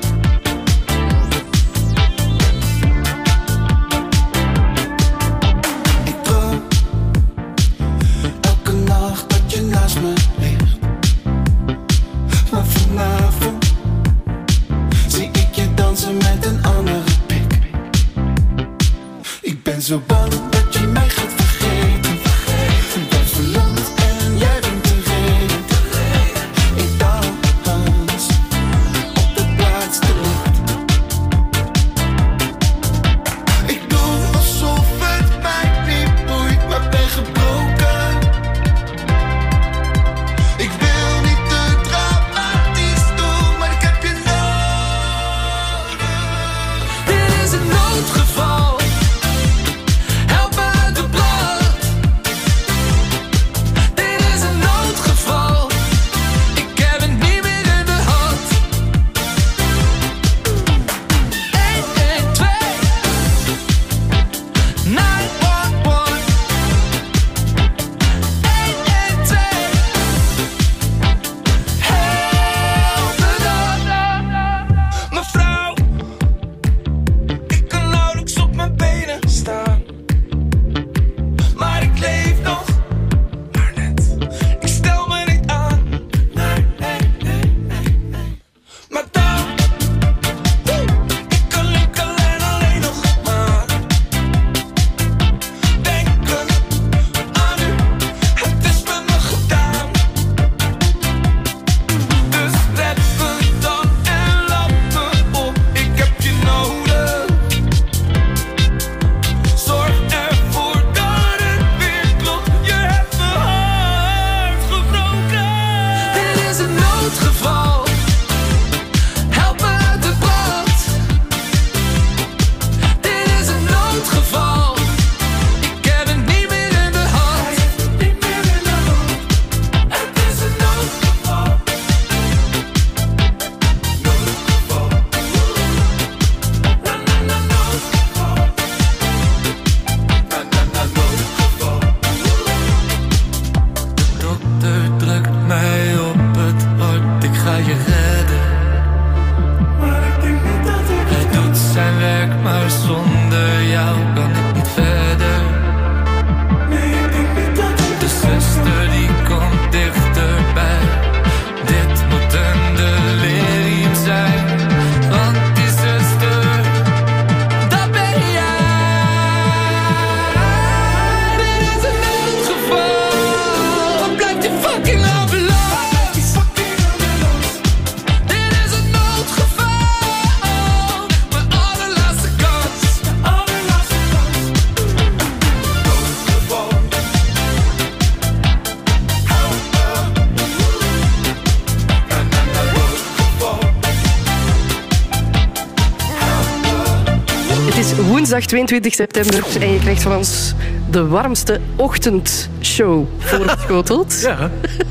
Ik ben woensdag 22 september. En je krijgt van ons de warmste ochtendshow voorgeschoteld. Ja.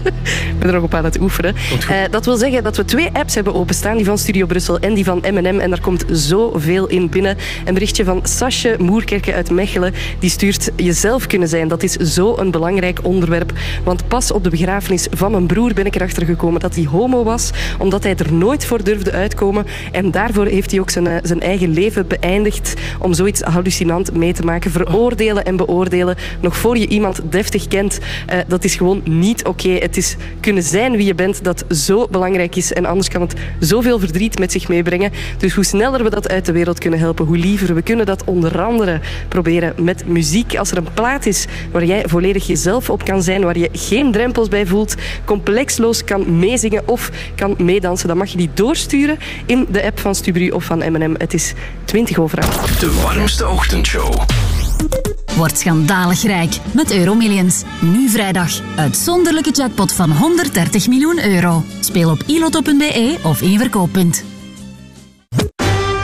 (laughs) Ben er nog op aan het oefenen. Eh, dat wil zeggen dat we twee apps hebben openstaan. Die van Studio Brussel en die van M&M. En daar komt zoveel in binnen. Een berichtje van Sasje Moerkerke uit Mechelen. Die stuurt jezelf kunnen zijn. Dat is zo een belangrijk onderwerp. Want pas op de begrafenis van mijn broer ben ik erachter gekomen dat hij homo was. Omdat hij er nooit voor durfde uitkomen. En daarvoor heeft hij ook zijn, eh, zijn eigen leven beëindigd. Om zoiets hallucinant mee te maken. Veroordelen en beoordelen. Nog voor je iemand deftig kent. eh, dat is gewoon niet oké. Het is kunnen zijn wie je bent dat zo belangrijk is. En anders kan het zoveel verdriet met zich meebrengen. Dus hoe sneller we dat uit de wereld kunnen helpen, hoe liever. We kunnen dat onder andere proberen met muziek. Als er een plaat is waar jij volledig jezelf op kan zijn, waar je geen drempels bij voelt, complexloos kan meezingen of kan meedansen, dan mag je die doorsturen in de app van Stubru of van M&M. Het is 20 over 8. De warmste ochtendshow. Word schandalig rijk met Euromillions. Nu vrijdag. Uitzonderlijke jackpot van 130 miljoen euro. Speel op ilotto.be of in verkooppunt.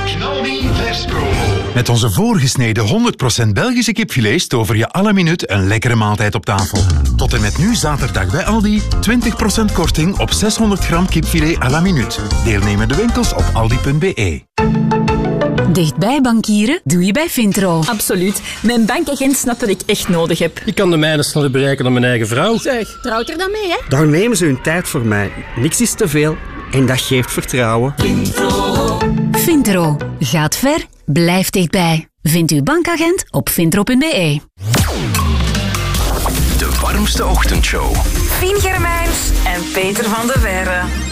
Knaldi vers promo. Met onze voorgesneden 100% Belgische kipfilet tover je alle minuut een lekkere maaltijd op tafel. Tot en met nu zaterdag bij Aldi 20% korting op 600 gram kipfilet à la minuut. Deelnemende winkels op aldi.be. Dichtbij bankieren doe je bij Vintro. Absoluut. Mijn bankagent snapt wat ik echt nodig heb. Ik kan de mijne sneller bereiken dan mijn eigen vrouw. Zeg, trouwt er dan mee, hè? Daar nemen ze hun tijd voor mij. Niks is te veel en dat geeft vertrouwen. Vintro. Gaat ver, blijft dichtbij. Vind uw bankagent op vintro.be. De warmste ochtendshow. Fien Germijns en Peter van der Verre.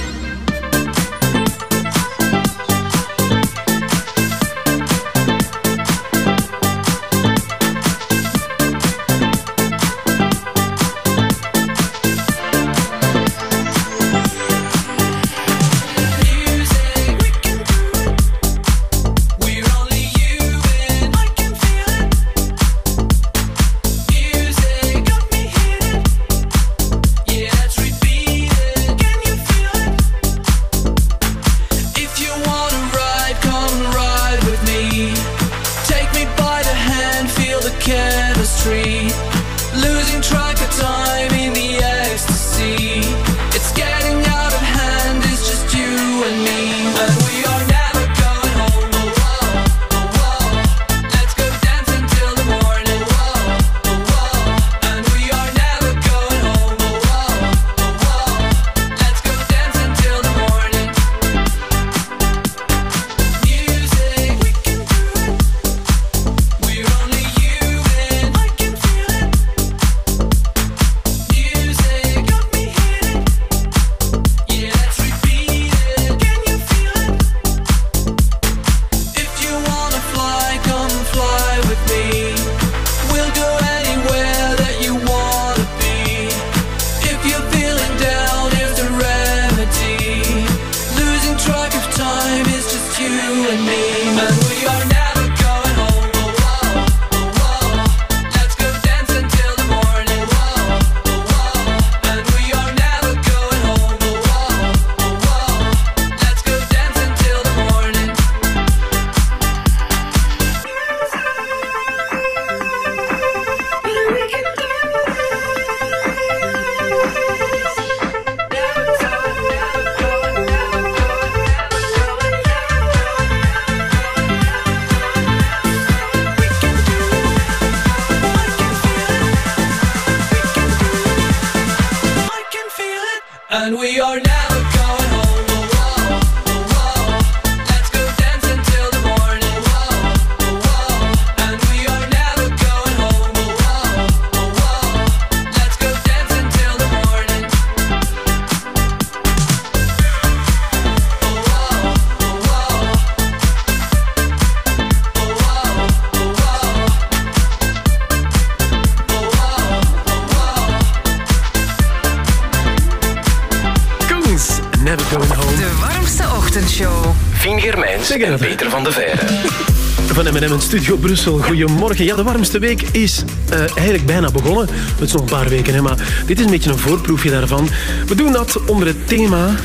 Goedemorgen. Ja, de warmste week is eh, eigenlijk bijna begonnen. Het is nog een paar weken, hè, maar dit is een beetje een voorproefje daarvan. We doen dat onder het thema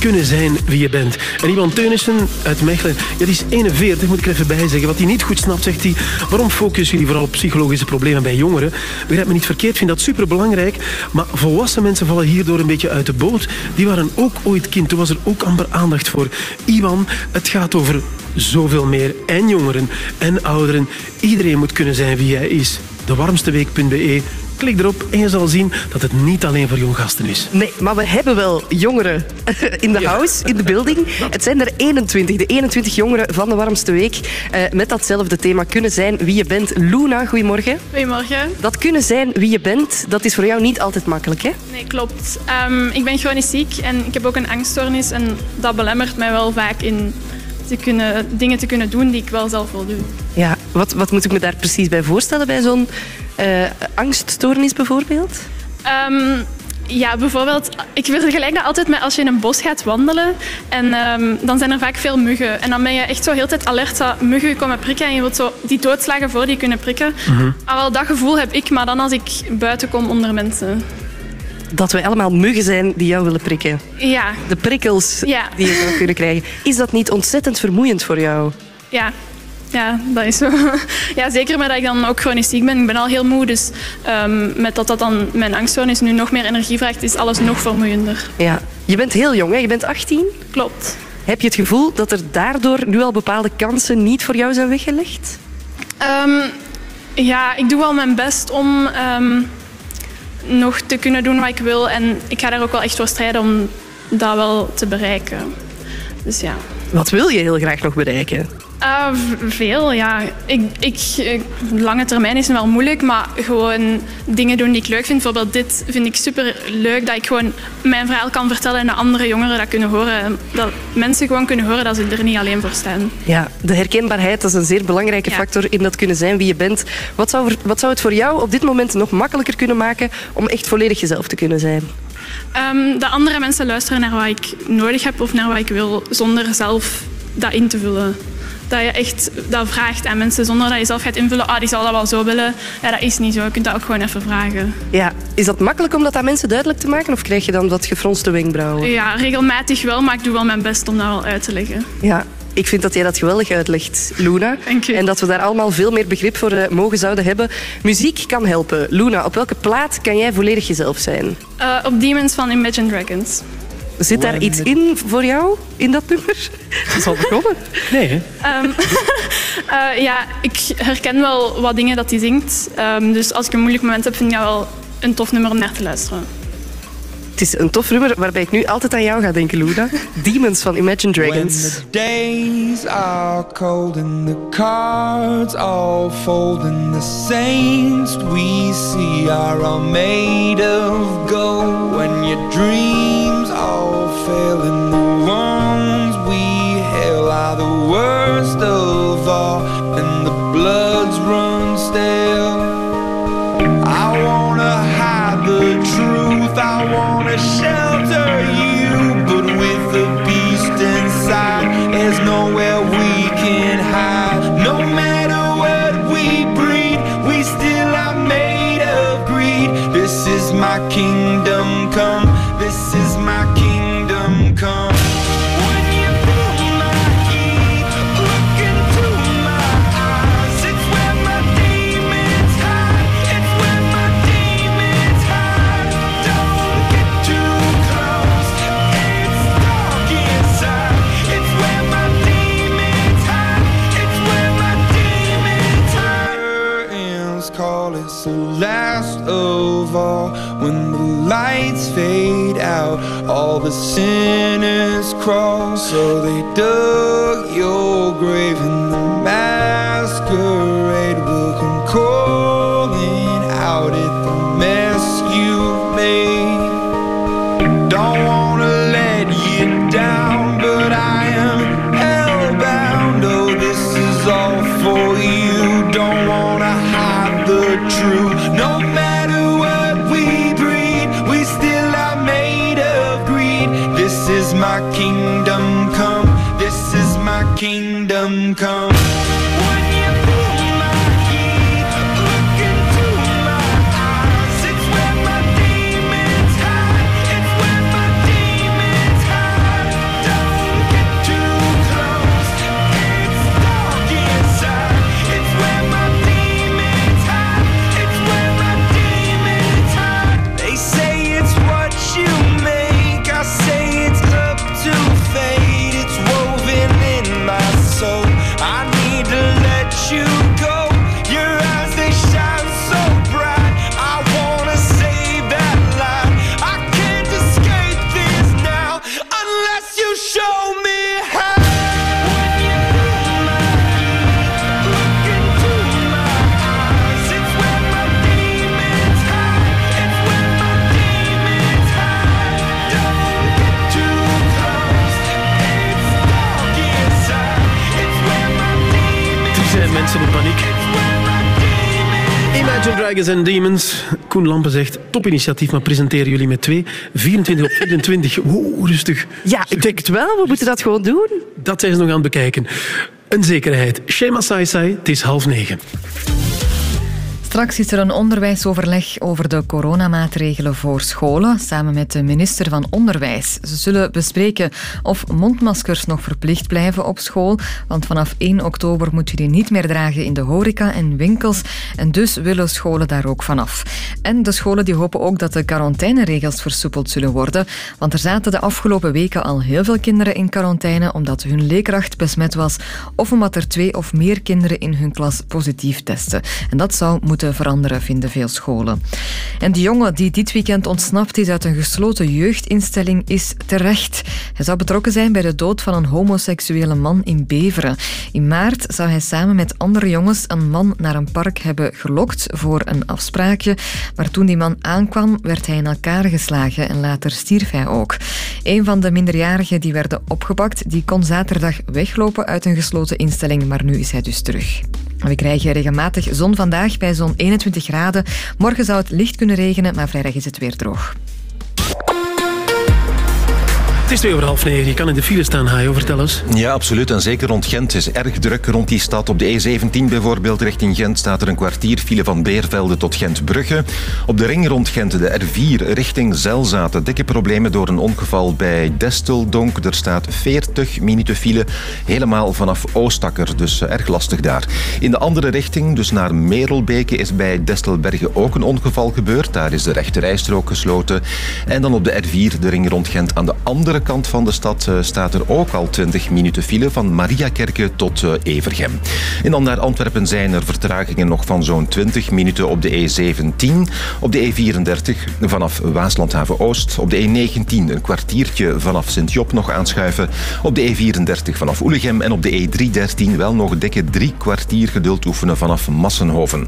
kunnen zijn wie je bent. En Iwan Teunissen uit Mechelen, ja, die is 41, moet ik er even bij zeggen. Wat hij niet goed snapt, zegt hij, waarom focussen jullie vooral op psychologische problemen bij jongeren? Begrijp me niet verkeerd, vind dat superbelangrijk, maar volwassen mensen vallen hierdoor een beetje uit de boot. Die waren ook ooit kind, toen was er ook amper aandacht voor. Iwan, het gaat over zoveel meer. En jongeren en ouderen. Iedereen moet kunnen zijn wie hij is. Dewarmsteweek.be. Klik erop en je zal zien dat het niet alleen voor jong gasten is. Nee, maar we hebben wel jongeren (laughs) in de house, in de building. Het zijn er 21, de 21 jongeren van de warmste week. eh, met datzelfde thema kunnen zijn wie je bent. Luna, goedemorgen. Goedemorgen. Dat kunnen zijn wie je bent, dat is voor jou niet altijd makkelijk, hè? Nee, klopt. Ehm, ik ben chronisch ziek en ik heb ook een angststoornis. En dat belemmert mij wel vaak in te kunnen, dingen te kunnen doen die ik wel zelf wil doen. Ja, wat, wat moet ik me daar precies bij voorstellen bij zo'n eh, angststoornis bijvoorbeeld? Ehm, ja, bijvoorbeeld, ik vergelijk dat altijd met als je in een bos gaat wandelen. En ehm, dan zijn er vaak veel muggen. En dan ben je echt zo heel de tijd alert dat muggen komen prikken. En je wilt zo die doodslagen voor die kunnen prikken. Ah, wel, dat gevoel heb ik, maar dan als ik buiten kom onder mensen. Dat we allemaal muggen zijn die jou willen prikken. Ja, De prikkels Ja. die je zou kunnen krijgen. Is dat niet ontzettend vermoeiend voor jou? ja. Ja, dat is zo. (laughs) Ja, zeker met dat ik dan ook chronisch ziek ben. Ik ben al heel moe, dus ehm, met dat dat dan mijn angststoornis nu nog meer energie vraagt, is alles nog vermoeiender. Ja. Je bent heel jong, hè? Je bent 18. Klopt. Heb je het gevoel dat er daardoor nu al bepaalde kansen niet voor jou zijn weggelegd? Ehm, ja, ik doe wel mijn best om ehm, nog te kunnen doen wat ik wil. En ik ga daar ook wel echt voor strijden om dat wel te bereiken. Dus ja. Wat wil je heel graag nog bereiken? Ah, veel, ja. Ik, ik, lange termijn is wel moeilijk, maar gewoon dingen doen die ik leuk vind. Bijvoorbeeld dit vind ik super leuk, dat ik gewoon mijn verhaal kan vertellen en dat andere jongeren dat kunnen horen. En Dat mensen gewoon kunnen horen dat ze er niet alleen voor staan. Ja, de herkenbaarheid dat is een zeer belangrijke factor in dat kunnen zijn wie je bent. Wat zou, wat zou het voor jou op dit moment nog makkelijker kunnen maken om echt volledig jezelf te kunnen zijn? Ehm, dat andere mensen luisteren naar wat ik nodig heb of naar wat ik wil, zonder zelf dat in te vullen. Dat je echt dat vraagt aan mensen zonder dat je zelf gaat invullen. Ah, die zal dat wel zo willen. Ja, dat is niet zo. Je kunt dat ook gewoon even vragen. Ja, is dat makkelijk om dat aan mensen duidelijk te maken of krijg je dan wat gefronste wenkbrauwen? Ja, regelmatig wel, maar ik doe wel mijn best om dat wel uit te leggen. Ja, ik vind dat jij dat geweldig uitlegt, Luna. En dat we daar allemaal veel meer begrip voor eh, mogen zouden hebben. Muziek kan helpen. Luna, op welke plaat kan jij volledig jezelf zijn? Eh, op Demons van Imagine Dragons. Zit daar iets in voor jou, in dat nummer? (laughs) Dat zal begonnen. Nee, hè? Ehm, (laughs) eh, ja, ik herken wel wat dingen dat hij zingt. Ehm, dus als ik een moeilijk moment heb, vind ik dat wel een tof nummer om naar te luisteren. Het is een tof nummer waarbij ik nu altijd aan jou ga denken, Luna. (laughs) Demons van Imagine When Dragons. the days are cold and the cards all fold and the saints we see are all made of gold when your dreams all fail and the ones we hail are the worst of all all the sinners crawl. So they dug Dragons and Demons. Koen Lampen zegt, topinitiatief, maar presenteren jullie met twee. 24 op 24. (laughs) Wow, rustig. Ja, ik denk het wel. We moeten dat gewoon doen. Dat zijn ze nog aan het bekijken. Een zekerheid. Shema Sai Sai, het is half negen. Straks is er een onderwijsoverleg over de coronamaatregelen voor scholen, samen met de minister van Onderwijs. Ze zullen bespreken of mondmaskers nog verplicht blijven op school, want vanaf 1 oktober moet je die niet meer dragen in de horeca en winkels, en dus willen scholen daar ook vanaf. En de scholen die hopen ook dat de quarantaineregels versoepeld zullen worden, want er zaten de afgelopen weken al heel veel kinderen in quarantaine omdat hun leerkracht besmet was, of omdat er twee of meer kinderen in hun klas positief testen. En dat zou moeten veranderen, vinden veel scholen. En de jongen die dit weekend ontsnapt is uit een gesloten jeugdinstelling is terecht. Hij zou betrokken zijn bij de dood van een homoseksuele man in Beveren. In maart zou hij samen met andere jongens een man naar een park hebben gelokt voor een afspraakje. Maar toen die man aankwam, werd hij in elkaar geslagen en later stierf hij ook. Een van de minderjarigen die werden opgepakt, die kon zaterdag weglopen uit een gesloten instelling, maar nu is hij dus terug. We krijgen regelmatig zon vandaag bij zo'n 21 graden. Morgen zou het licht kunnen regenen, maar vrijdag is het weer droog. Het is twee over half negen. Je kan in de file staan, Hajo. Vertel eens. Ja, absoluut. En zeker rond Gent is erg druk rond die stad. Op de E17 bijvoorbeeld richting Gent staat er een kwartier file van Beervelde tot Gent-Brugge. Op de ring rond Gent, de R4 richting Zelzaten. Dikke problemen door een ongeval bij Desteldonk. Er staat 40 minuten file helemaal vanaf Oostakker. Dus eh, erg lastig daar. In de andere richting, dus naar Merelbeke, is bij Destelbergen ook een ongeval gebeurd. Daar is de rechterrijstrook gesloten. En dan op de R4, de ring rond Gent, aan de andere kant van de stad eh, staat er ook al 20 minuten file van Mariakerke tot eh, Evergem. En dan naar Antwerpen zijn er vertragingen nog van zo'n 20 minuten op de E17, op de E34 vanaf Waaslandhaven Oost, op de E19 een kwartiertje vanaf Sint-Job nog aanschuiven, op de E34 vanaf Oelegem en op de E313 wel nog dikke drie kwartier geduld oefenen vanaf Massenhoven.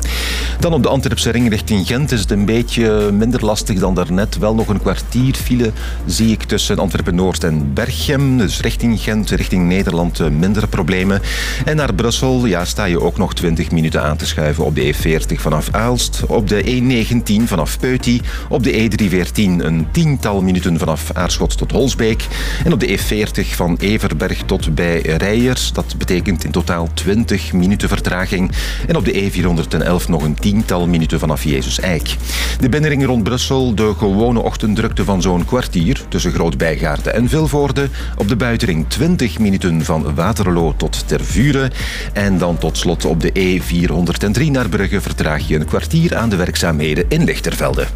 Dan op de Antwerpse ring richting Gent is het een beetje minder lastig dan daarnet. Wel nog een kwartier file zie ik tussen Antwerpen Noord en Berchem. Dus richting Gent, richting Nederland eh, mindere problemen. En naar Brussel ja, sta je ook nog 20 minuten aan te schuiven op de E40 vanaf Aalst. Op de E19 vanaf Peuty. Op de E314 een tiental minuten vanaf Aarschot tot Holsbeek. En op de E40 van Everberg tot bij Rijers. Dat betekent in totaal 20 minuten vertraging. En op de E411 nog een tiental minuten vanaf Jezus Eik. De binnenring rond Brussel, de gewone ochtenddrukte van zo'n kwartier tussen Groot-Bijgaarden en Vilvoorde. Op de buitenring 20 minuten van Waterloo tot Tervuren. En dan tot slot op de E403 naar Brugge vertraag je een kwartier aan de werkzaamheden in Lichtervelde.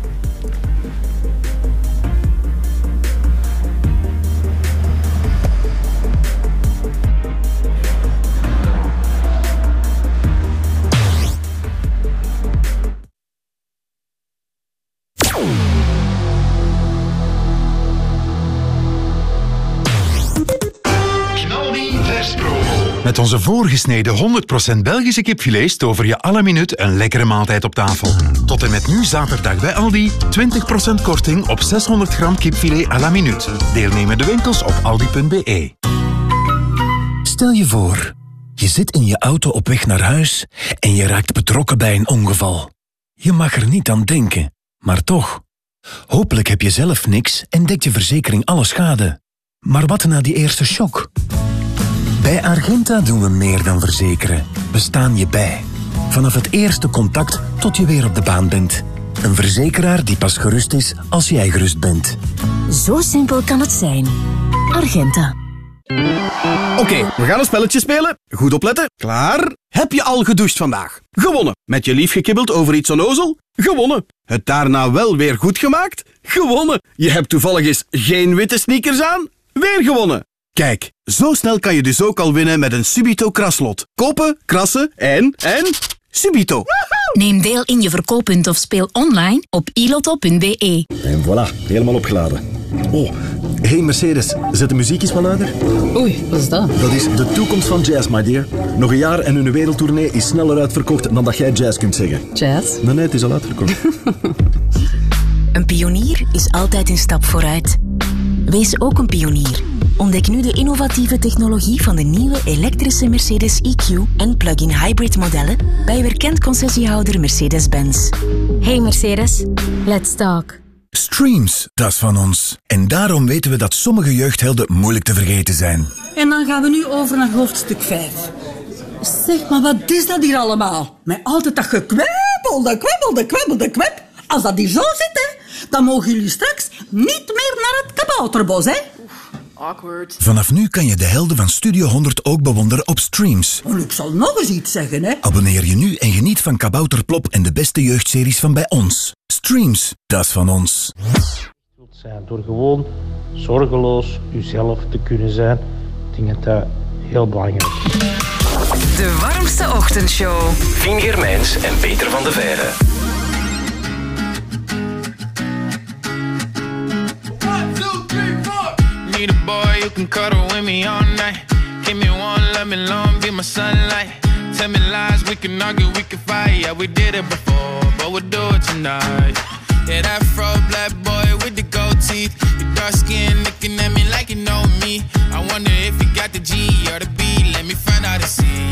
Met onze voorgesneden 100% Belgische kipfilets tover je alle minuut een lekkere maaltijd op tafel. Tot en met nu zaterdag bij Aldi 20% korting op 600 gram kipfilet à la minuut. Deelnemende winkels op aldi.be. Stel je voor, je zit in je auto op weg naar huis en je raakt betrokken bij een ongeval. Je mag er niet aan denken, maar toch. Hopelijk heb je zelf niks en dekt je verzekering alle schade. Maar wat na die eerste shock? Bij Argenta doen we meer dan verzekeren. We staan je bij. Vanaf het eerste contact tot je weer op de baan bent. Een verzekeraar die pas gerust is als jij gerust bent. Zo simpel kan het zijn. Argenta. Oké, we gaan een spelletje spelen. Goed opletten. Klaar? Heb je al gedoucht vandaag? Gewonnen. Met je lief gekibbeld over iets onnozel? Gewonnen. Het daarna wel weer goed gemaakt? Gewonnen. Je hebt toevallig eens geen witte sneakers aan? Weer gewonnen. Kijk, zo snel kan je dus ook al winnen met een Subito kraslot. Kopen, krassen en... en... Subito. Neem deel in je verkooppunt of speel online op iloto.be. En voilà, helemaal opgeladen. Oh, hey Mercedes, zet de muziek eens wat luider. Oei, wat is dat? Dat is de toekomst van jazz, my dear. Nog een jaar en hun wereldtournee is sneller uitverkocht dan dat jij jazz kunt zeggen. Jazz? Nee, nee, het is al uitverkocht. (laughs) Een pionier is altijd een stap vooruit. Wees ook een pionier Ontdek nu de innovatieve technologie van de nieuwe elektrische Mercedes EQ en plug-in hybrid modellen bij uw erkend concessiehouder Mercedes-Benz. Hey Mercedes, let's talk. Streams, dat is van ons. En daarom weten we dat sommige jeugdhelden moeilijk te vergeten zijn. En dan gaan we nu over naar hoofdstuk 5. Zeg, maar wat is dat hier allemaal? Met altijd dat gekwebbel, de kwebbel, de kwebbel, de kweb. Als dat hier zo zit, hè, dan mogen jullie straks niet meer naar het kabouterbos, hè? Awkward. Vanaf nu kan je de helden van Studio 100 ook bewonderen op streams. En ik zal nog eens iets zeggen, hè. Abonneer je nu en geniet van Kabouterplop en de beste jeugdseries van bij ons. Streams, dat is van ons. zijn. Door gewoon zorgeloos uzelf te kunnen zijn. Ik denk dat dat heel belangrijk is. De warmste ochtendshow. Fien Germijns en Peter van de Veire. Need a boy who can cuddle with me all night. Give me one, let me long, be my sunlight. Tell me lies, we can argue, we can fight. Yeah, we did it before, but we'll do it tonight. Yeah, that fro black boy with the gold teeth. Your dark skin looking at me like you know me. I wonder if you got the G or the B. Let me find out and see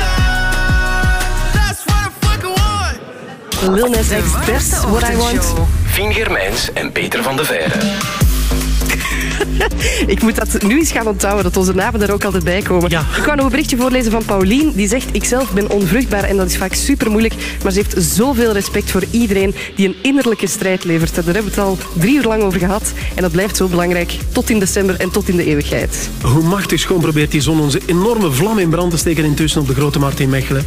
love. That's what I fucking want. Lil Nas X, that's what I want. En Peter van de Veire. (laughs) Ik moet dat nu eens gaan onthouden, dat onze namen er ook altijd bij komen. Ik wou nog een berichtje voorlezen van Paulien. Die zegt, ik zelf ben onvruchtbaar en dat is vaak super moeilijk. Maar ze heeft zoveel respect voor iedereen die een innerlijke strijd levert. Daar hebben we het al drie uur lang over gehad. En dat blijft zo belangrijk tot in december en tot in de eeuwigheid. Hoe machtig schoon probeert die zon onze enorme vlam in brand te steken intussen op de Grote Markt in Mechelen.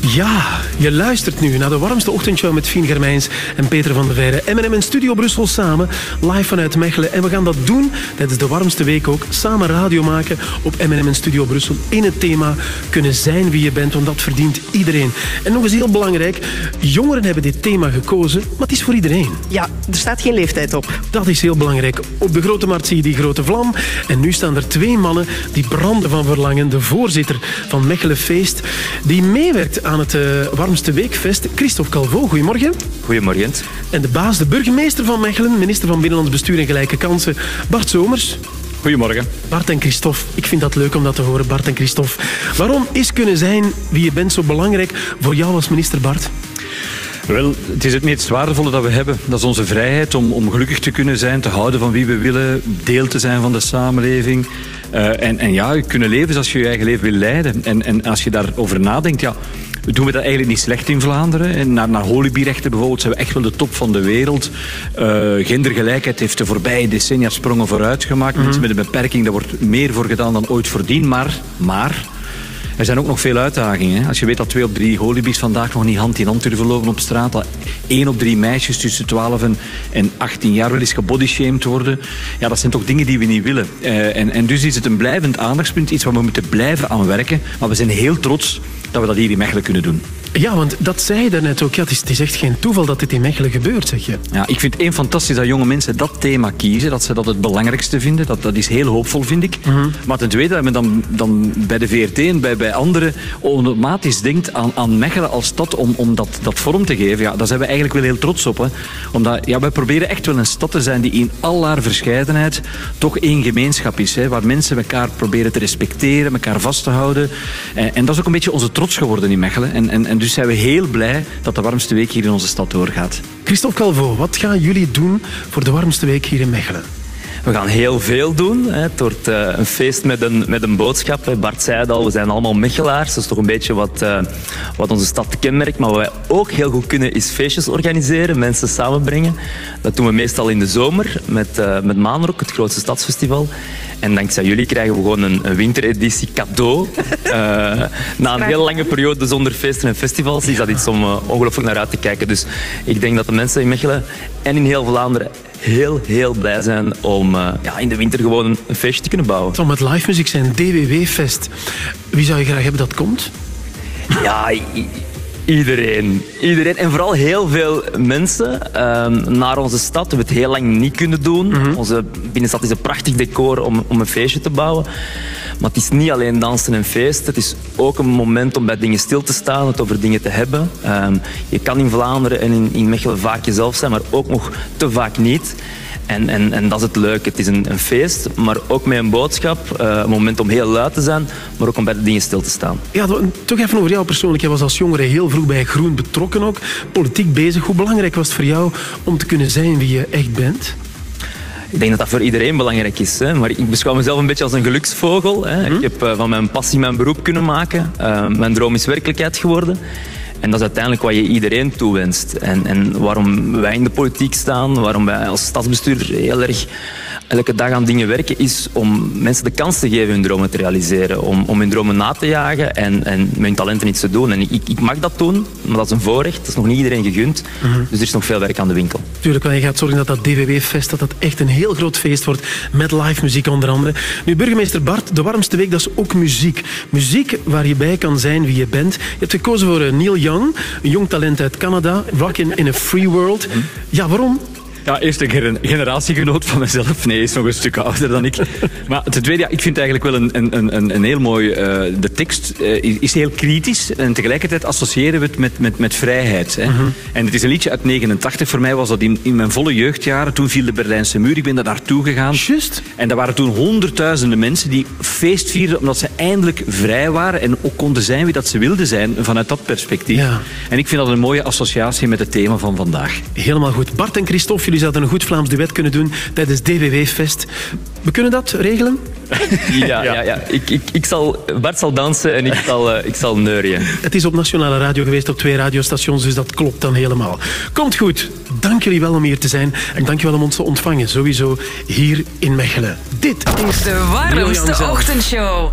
Ja, je luistert nu naar de warmste ochtendshow met Fien Germijns en Peter van der Veire. M&M in Studio Brussel samen, live vanuit Mechelen. En we gaan dat doen, tijdens de warmste week ook, samen radio maken op M&M in Studio Brussel. In het thema kunnen zijn wie je bent, want dat verdient iedereen. En nog eens heel belangrijk, jongeren hebben dit thema gekozen, maar het is voor iedereen. Ja, er staat geen leeftijd op. Dat is heel belangrijk. Op de Grote Markt zie je die grote vlam. En nu staan er twee mannen die branden van verlangen. De voorzitter van Mechelen Feest, die meewerkt aan het eh, warmste weekfest, Christophe Calvo. Goedemorgen. Goedemorgen. En de baas, de burgemeester van Mechelen, minister van Binnenlands Bestuur en Gelijke Kansen, Bart Somers. Goedemorgen. Bart en Christophe, ik vind dat leuk om dat te horen, Bart en Christophe. Waarom is kunnen zijn wie je bent zo belangrijk voor jou als minister, Bart? Wel, het is het meest waardevolle dat we hebben. Dat is onze vrijheid om, om gelukkig te kunnen zijn, te houden van wie we willen, deel te zijn van de samenleving. Eh, en, en ja, kunnen leven zoals je je eigen leven wil leiden. En, en als je daarover nadenkt, ja, doen we dat eigenlijk niet slecht in Vlaanderen. En naar, naar bijvoorbeeld zijn we echt wel de top van de wereld. Eh, gendergelijkheid heeft de voorbije decennia sprongen vooruit gemaakt. Mensen met een beperking, daar wordt meer voor gedaan dan ooit voordien. Maar, maar Er zijn ook nog veel uitdagingen. Als je weet dat twee op drie holibies vandaag nog niet hand in hand durven lopen op straat, dat één op drie meisjes tussen 12 en, en 18 jaar wel eens gebodyshamed worden, ja, dat zijn toch dingen die we niet willen. Eh, en, en dus is het een blijvend aandachtspunt, iets waar we moeten blijven aan werken. Maar we zijn heel trots dat we dat hier in Mechelen kunnen doen. Ja, want dat zei je daarnet ook. Ja, het, is, het is echt geen toeval dat dit in Mechelen gebeurt, zeg je. Ja, ik vind het één fantastisch dat jonge mensen dat thema kiezen, dat ze dat het belangrijkste vinden. Dat, dat is heel hoopvol, vind ik. Maar ten tweede, dat men dan, dan bij de VRT en bij, bij anderen automatisch denkt aan, aan Mechelen als stad om, om dat, dat vorm te geven. Ja, daar zijn we eigenlijk wel heel trots op. Hè. Omdat ja, wij proberen echt wel een stad te zijn die in al haar verscheidenheid toch één gemeenschap is. Hè, waar mensen elkaar proberen te respecteren, elkaar vast te houden. En, en dat is ook een beetje onze trots geworden in Mechelen. En, en, en dus zijn we heel blij dat de warmste week hier in onze stad doorgaat. Christophe Calvo, wat gaan jullie doen voor de warmste week hier in Mechelen? We gaan heel veel doen. Hè. Het wordt eh, een feest met een, met een boodschap. Bart zei het al, we zijn allemaal Mechelaars. Dat is toch een beetje wat, eh, wat onze stad kenmerkt. Maar wat wij ook heel goed kunnen, is feestjes organiseren, mensen samenbrengen. Dat doen we meestal in de zomer met, eh met Maanrok, het grootste stadsfestival. En dankzij jullie krijgen we gewoon een, een wintereditie cadeau. (laughs) Eh, na een heel lange periode zonder feesten en festivals is dat iets om eh, ongelooflijk naar uit te kijken. Dus ik denk dat de mensen in Mechelen en in heel Vlaanderen heel, heel blij zijn om eh, ja, in de winter gewoon een, feestje te kunnen bouwen. Het zal met live muziek zijn, DWW-fest. Wie zou je graag hebben dat komt? Ja, iedereen. Iedereen. En vooral heel veel mensen ehm, naar onze stad. We hebben het heel lang niet kunnen doen. Onze binnenstad is een prachtig decor om, om een feestje te bouwen. Maar het is niet alleen dansen en feesten. Het is ook een moment om bij dingen stil te staan, het over dingen te hebben. Ehm, je kan in Vlaanderen en in, in Mechelen vaak jezelf zijn, maar ook nog te vaak niet. En, en, en dat is het leuke. Het is een, een feest, maar ook met een boodschap. Eh, een moment om heel luid te zijn, maar ook om bij de dingen stil te staan. Ja, toch even over jou persoonlijk. Jij was als jongere heel vroeg bij Groen betrokken ook. Politiek bezig. Hoe belangrijk was het voor jou om te kunnen zijn wie je echt bent? Ik denk dat dat voor iedereen belangrijk is. Hè? Maar ik beschouw mezelf een beetje als een geluksvogel. Hè? Ik heb eh, van mijn passie mijn beroep kunnen maken. Eh, mijn droom is werkelijkheid geworden. En dat is uiteindelijk wat je iedereen toewenst. En, en waarom wij in de politiek staan, waarom wij als stadsbestuurder heel erg elke dag aan dingen werken, is om mensen de kans te geven hun dromen te realiseren. Om, om hun dromen na te jagen en, en met hun talenten iets te doen. En ik, ik mag dat doen, maar dat is een voorrecht. Dat is nog niet iedereen gegund. Dus er is nog veel werk aan de winkel. Tuurlijk, want je gaat zorgen dat dat DWW-fest dat dat echt een heel groot feest wordt. Met live muziek onder andere. Nu, burgemeester Bart, de warmste week, dat is ook muziek. Muziek waar je bij kan zijn wie je bent. Je hebt gekozen voor eh, Neil Young, een jong talent uit Canada. Rock in, in a free world. Ja, waarom? Ja, eerst een gener- generatiegenoot van mezelf. Nee, is nog een stuk ouder dan ik. Maar ten tweede, ja, ik vind eigenlijk wel een, een, een, een heel mooi... eh, de tekst eh, is, heel kritisch en tegelijkertijd associëren we het met, met, met vrijheid. Hè. En het is een liedje uit 89. Voor mij was dat in, in mijn volle jeugdjaren. Toen viel de Berlijnse muur. Ik ben daar naartoe gegaan. Just. En er waren toen honderdduizenden mensen die feest vierden omdat ze eindelijk vrij waren en ook konden zijn wie dat ze wilden zijn vanuit dat perspectief. Ja. En ik vind dat een mooie associatie met het thema van vandaag. Helemaal goed. Bart en Christophe, jullie zouden een goed Vlaams duet kunnen doen tijdens DWW-fest. We kunnen dat regelen? Ja, (laughs) ja. ja, Ik, ik, ik zal, Bart zal dansen en ik zal, eh, ik zal neurien. Het is op nationale radio geweest, op twee radiostations, dus dat klopt dan helemaal. Komt goed. Dank jullie wel om hier te zijn. En dank je wel om ons te ontvangen, sowieso hier in Mechelen. Dit is De warmste ochtendshow.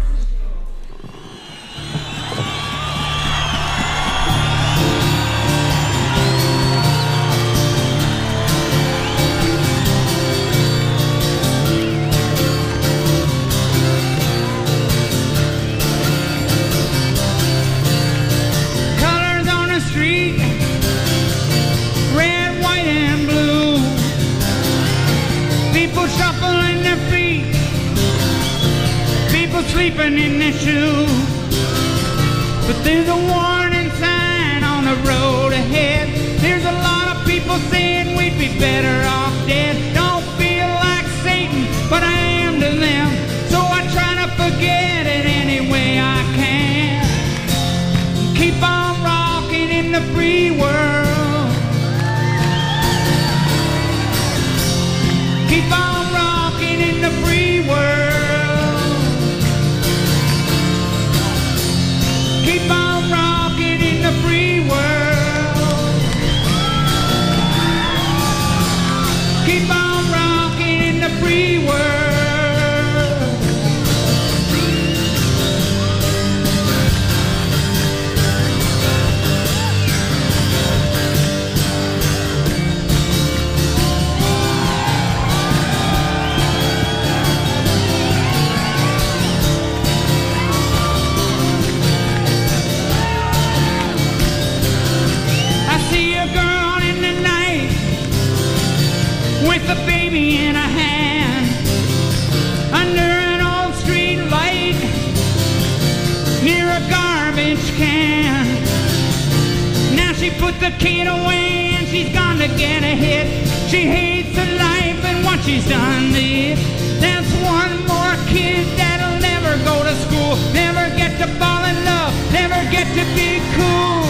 Away and she's gone to get a hit. She hates her life and what she's done to it. That's one more kid that'll never go to school, never get to fall in love, never get to be cool.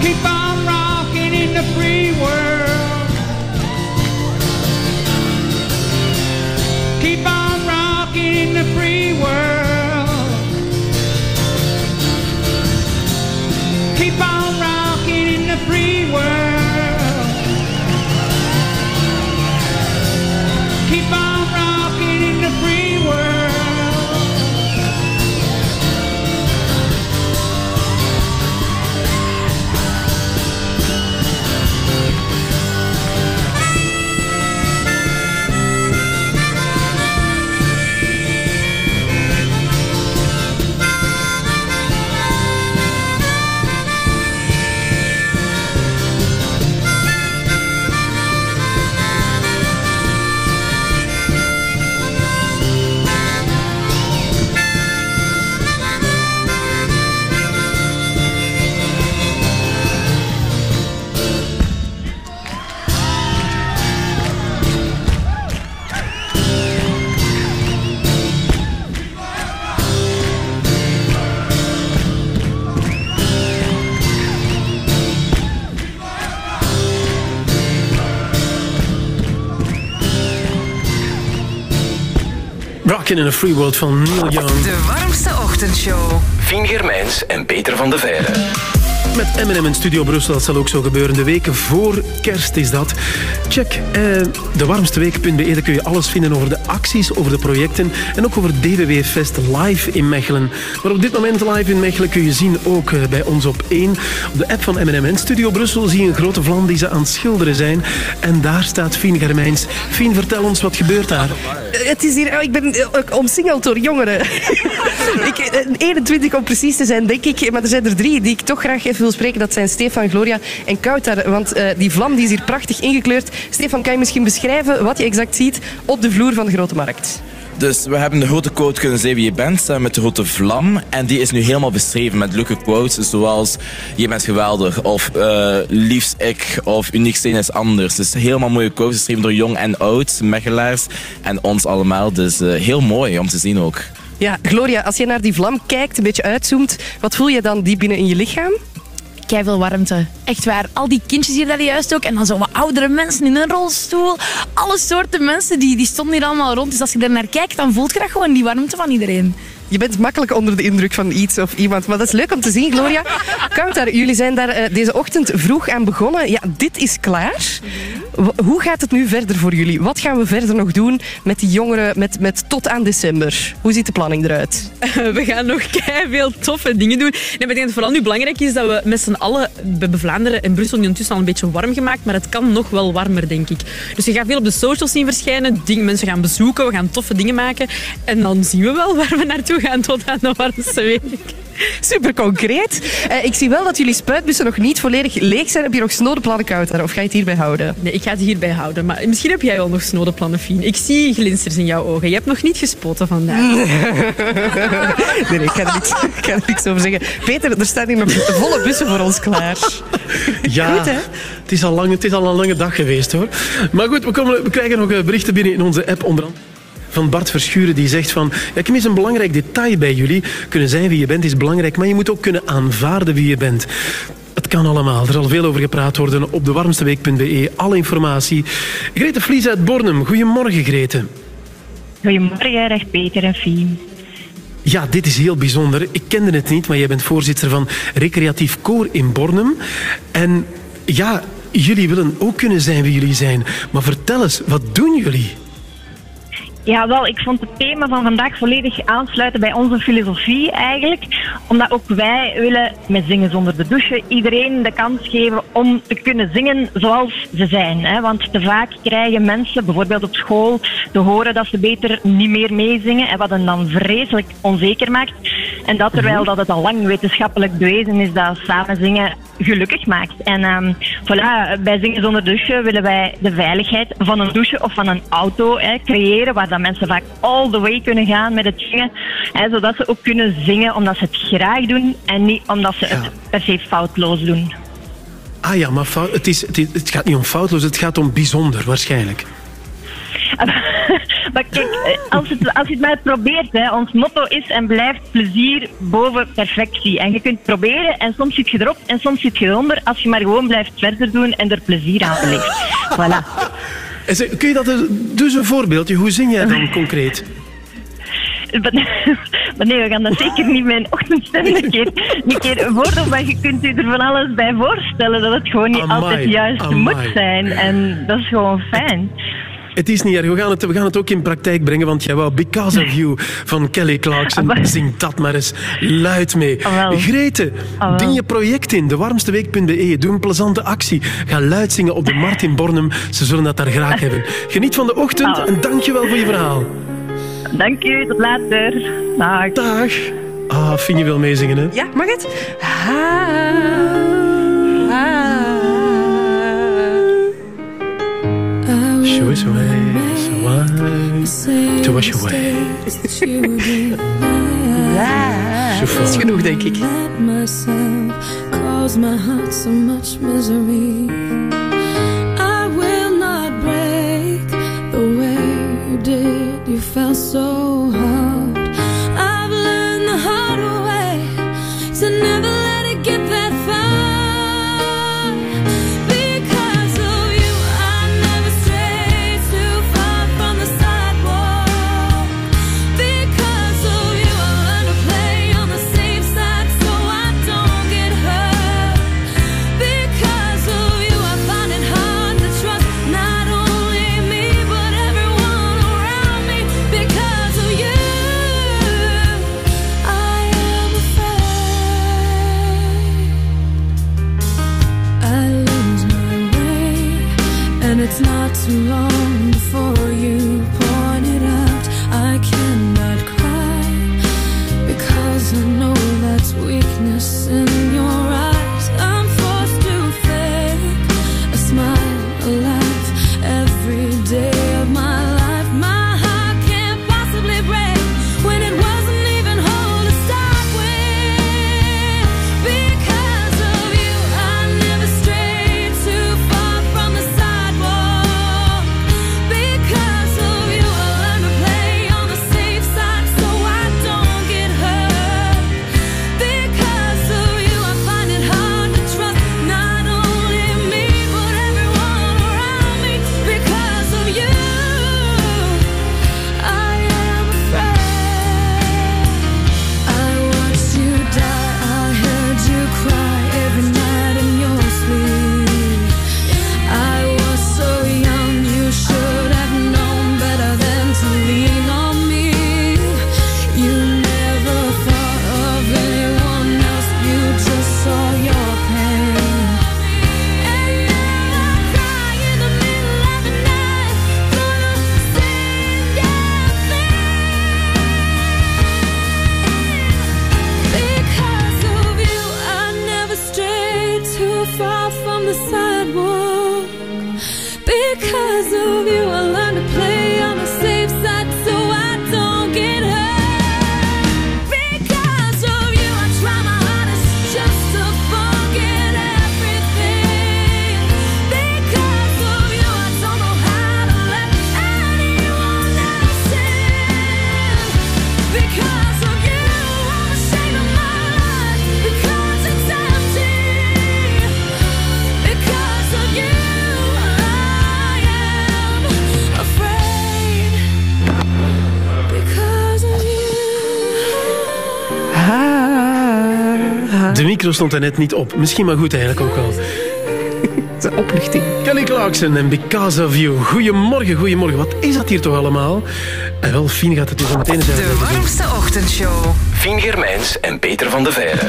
Keep on rocking in the free world. Keep on rocking in the free world. Free world. Rockin' in a Free World van Neil Young. De warmste ochtendshow. Fien Germijns en Peter van de Veire. Met M&M in Studio Brussel, dat zal ook zo gebeuren. De weken voor kerst is dat. Check eh, dewarmsteweek.be, daar kun je alles vinden over de acties, over de projecten en ook over DWW Fest live in Mechelen. Maar op dit moment live in Mechelen kun je zien ook eh, bij ons op 1. Op de app van M&M en Studio Brussel zie je een grote vlam die ze aan het schilderen zijn. En daar staat Fien Germijns. Fien, vertel ons, wat gebeurt daar? Het is hier, oh, ik ben eh, omsingeld door jongeren. (laughs) ik, eh, 21 om precies te zijn, denk ik. Maar er zijn er drie die ik toch graag even wil spreken. Dat zijn Stefan, Gloria en Koutar. Want eh, die vlam die is hier prachtig ingekleurd. Stefan, kan je misschien beschrijven wat je exact ziet op de vloer van de Grote Markt? Dus we hebben de grote quote kunnen zijn wie je bent, samen met de grote vlam. En die is nu helemaal beschreven met leuke quotes, zoals je bent geweldig, of eh liefst ik, of uniek zijn is anders. Dus helemaal mooie quotes, geschreven door jong en oud, Mechelaars en ons allemaal. Dus eh, heel mooi om te zien ook. Ja, Gloria, als je naar die vlam kijkt, een beetje uitzoomt, wat voel je dan diep binnen in je lichaam? Kei veel warmte. Echt waar. Al die kindjes hier dat juist ook. En dan zo wat oudere mensen in een rolstoel. Alle soorten mensen die, die stonden hier allemaal rond. Dus als je er naar kijkt, dan voelt je dat gewoon die warmte van iedereen. Je bent makkelijk onder de indruk van iets of iemand. Maar dat is leuk om te zien, Gloria. Koutar, jullie zijn daar eh, deze ochtend vroeg aan begonnen. Ja, dit is klaar. Hoe gaat het nu verder voor jullie? Wat gaan we verder nog doen met die jongeren met, met tot aan december? Hoe ziet de planning eruit? (laughs) We gaan nog veel toffe dingen doen. Nee, maar ik denk dat vooral nu belangrijk is dat we met z'n allen... We hebben Vlaanderen en Brussel nu intussen al een beetje warm gemaakt, maar het kan nog wel warmer, denk ik. Dus je gaat veel op de socials zien verschijnen, mensen gaan bezoeken, we gaan toffe dingen maken. En dan zien we wel (laughs) waar we naartoe gaan tot aan de warmste week. Super concreet. Eh, ik zie wel dat jullie spuitbussen nog niet volledig leeg zijn. Heb je nog snode plannen, Koutar? Of ga je het hierbij houden? Nee, ik ga het hierbij houden. Maar misschien heb jij wel nog snode plannen, Fien. Ik zie glinsters in jouw ogen. Je hebt nog niet gespoten vandaag. Nee, (laughs) nee, ik kan er niks, ik kan er niks over zeggen. Peter, er staan hier nog volle bussen voor ons klaar. Ja, Goed, hè? Het, is al lang, het is al een lange dag geweest hoor. Maar goed, we, komen, we krijgen nog eh, berichten binnen in onze app onder andere. Van Bart Verschuren die zegt van... Ja, ik mis een belangrijk detail bij jullie. Kunnen zijn wie je bent is belangrijk, maar je moet ook kunnen aanvaarden wie je bent. Het kan allemaal. Er zal veel over gepraat worden op dewarmsteweek.be. Alle informatie. Grete Vlies uit Bornem. Goedemorgen, Grete. Goedemorgen, dag Peter en Fien. Ja, dit is heel bijzonder. Ik kende het niet, maar jij bent voorzitter van Recreatief Koor in Bornem. En ja, jullie willen ook kunnen zijn wie jullie zijn. Maar vertel eens, wat doen jullie? Ja, wel, ik vond het thema van vandaag volledig aansluiten bij onze filosofie eigenlijk. Omdat ook wij willen met Zingen zonder de douche iedereen de kans geven om te kunnen zingen zoals ze zijn. Hè? Want te vaak krijgen mensen, bijvoorbeeld op school, te horen dat ze beter niet meer meezingen. En wat hen dan vreselijk onzeker maakt. En dat terwijl dat het al lang wetenschappelijk bewezen is dat samen zingen gelukkig maakt. En ehm, voilà, bij Zingen zonder douche willen wij de veiligheid van een douche of van een auto hè, creëren, waar dat mensen vaak all the way kunnen gaan met het zingen. Hè, zodat ze ook kunnen zingen omdat ze het graag doen en niet omdat ze het per se foutloos doen. Ah ja, maar fout, het, is, het, is- het gaat niet om foutloos, het gaat om bijzonder, waarschijnlijk. (laughs) maar kijk, eh, als, het, als je het maar probeert, hè, ons motto is en blijft plezier boven perfectie. En je kunt proberen en soms zit je erop en soms zit je eronder als je maar gewoon blijft verder doen en er plezier aan beleeft. Voilà. (laughs) En zeg, Kun je dat dus een voorbeeldje, hoe zing jij dan concreet? Maar (laughs) maar nee, we gaan dat zeker niet mijn ochtendstem een keer, een keer voordoen, maar je kunt je er van alles bij voorstellen dat het gewoon niet Amai, altijd juist amai. moet zijn. En dat is gewoon fijn. Het is niet erg, we gaan het, we gaan het ook in praktijk brengen, want jij wou Because of You van Kelly Clarkson. Zing dat maar eens luid mee. Grete, dien je project in, dewarmsteweek.be. Doe een plezante actie. Ga luid zingen op de Markt in Bornem. Ze zullen dat daar graag hebben. Geniet van de ochtend en dank je wel voor je verhaal. Dank u, tot later. Dag. Dag. Ah, Fien, je wil meezingen, hè? Ja, mag het? Show us away, so why to wash away. Dat is genoeg, denk ik. Cause my heart so much misery. I will not break the way you did. You felt so hard. Micro stond er net niet op. Misschien maar goed eigenlijk ook wel. (laughs) De opluchting. Kelly Clarkson en Because of You. Goedemorgen, goedemorgen. Wat is dat hier toch allemaal? En wel, Fien gaat het dus zo meteen eens De warmste ochtendshow. Fien Germijns en Peter van de Veire.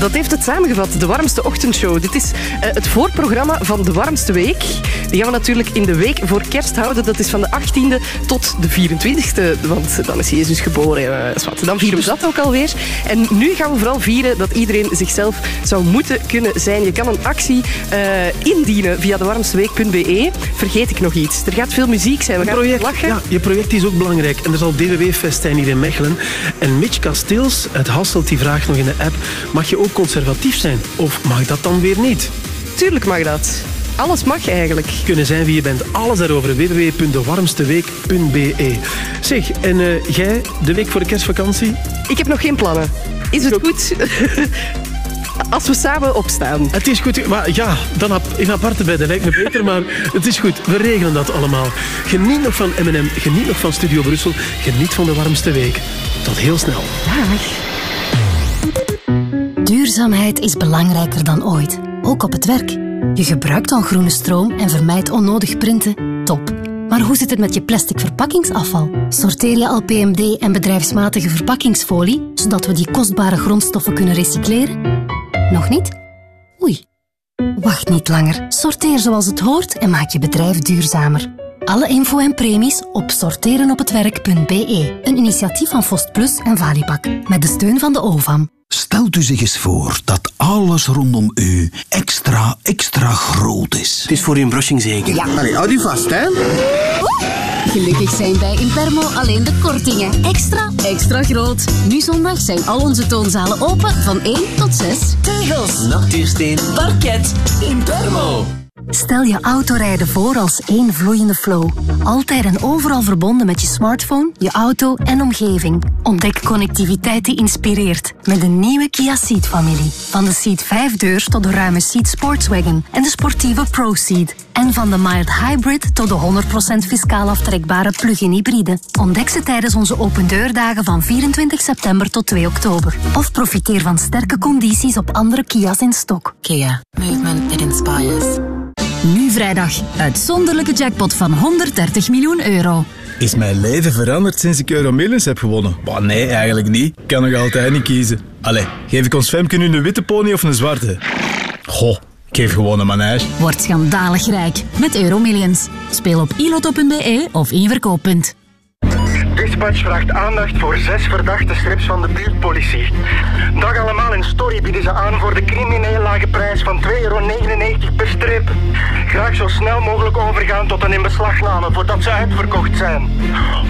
dat heeft het samengevat. De warmste ochtendshow. Dit is eh, het voorprogramma van de warmste week. Die gaan we natuurlijk in de week voor kerst houden. Dat is van de 18e tot de 24e. Want dan is Jezus geboren. zwart. Dan vieren we dat ook alweer. En nu gaan we vooral vieren dat iedereen zichzelf zou moeten kunnen zijn. Je kan een actie eh, indienen via dewarmsteweek.be. Vergeet ik nog iets. Er gaat veel muziek zijn. We gaan project, lachen. ja, je project is ook belangrijk. En er zal DWW-fest zijn hier in Mechelen. En Mitch Kasteels uit Hasselt die vraagt nog in de app... Mag je ook conservatief zijn? Of mag dat dan weer niet? Tuurlijk mag dat. Alles mag eigenlijk. Kunnen zijn wie je bent. Alles daarover. www.dewarmsteweek.be Zeg, en eh, jij, de week voor de kerstvakantie? Ik heb nog geen plannen. Is het goed (laughs) als we samen opstaan? Het is goed. Maar ja, dan in aparte bedden lijkt me beter. Maar het is goed. We regelen dat allemaal. Geniet nog van M&M. Geniet nog van Studio Brussel. Geniet van de warmste week. Tot heel snel. Duurzaamheid is belangrijker dan ooit, ook op het werk. Je gebruikt al groene stroom en vermijdt onnodig printen? Top. Maar hoe zit het met je plastic verpakkingsafval? Sorteer je al PMD en bedrijfsmatige verpakkingsfolie, zodat we die kostbare grondstoffen kunnen recycleren? Nog niet? Oei. Wacht niet langer. Sorteer zoals het hoort en maak je bedrijf duurzamer. Alle info en premies op sorterenophetwerk.be. Een initiatief van Fost Plus en Valibak. Met de steun van de OVAM. Stelt u zich eens voor dat alles rondom u extra, extra groot is. Het is voor uw brushing zeker? Ja. Allee, hou die vast, hè. Gelukkig zijn bij Impermo alleen de kortingen. Extra, extra groot. Nu zondag zijn al onze toonzalen open van 1 tot 6. Tegels, natuursteen, parket, Impermo. Stel je autorijden voor als één vloeiende flow. Altijd en overal verbonden met je smartphone, je auto en omgeving. Ontdek connectiviteit die inspireert met de nieuwe Kia Ceed-familie. Van de Ceed 5 deurs tot de ruime Ceed Sportswagen en de sportieve Pro Ceed. En van de mild hybrid tot de 100% fiscaal aftrekbare plug-in hybride. Ontdek ze tijdens onze opendeurdagen van 24 september tot 2 oktober. Of profiteer van sterke condities op andere Kia's in stok. Kia. Movement that inspires. Nu vrijdag. Uitzonderlijke jackpot van 130 miljoen euro. Is mijn leven veranderd sinds ik Euromillions heb gewonnen? Bah, nee, eigenlijk niet. Ik kan nog altijd niet kiezen. Allee, geef ik ons Femke nu een witte pony of een zwarte? Goh, ik geef gewoon een manege. Word schandalig rijk met Euromillions. Speel op ilotto.be of in verkooppunt. Dispatch vraagt aandacht voor zes verdachte strips van de buurtpolitie. Dag allemaal in Story bieden ze aan voor de crimineel lage prijs van 2,99 euro per strip. Graag zo snel mogelijk overgaan tot een inbeslagname voordat ze uitverkocht zijn.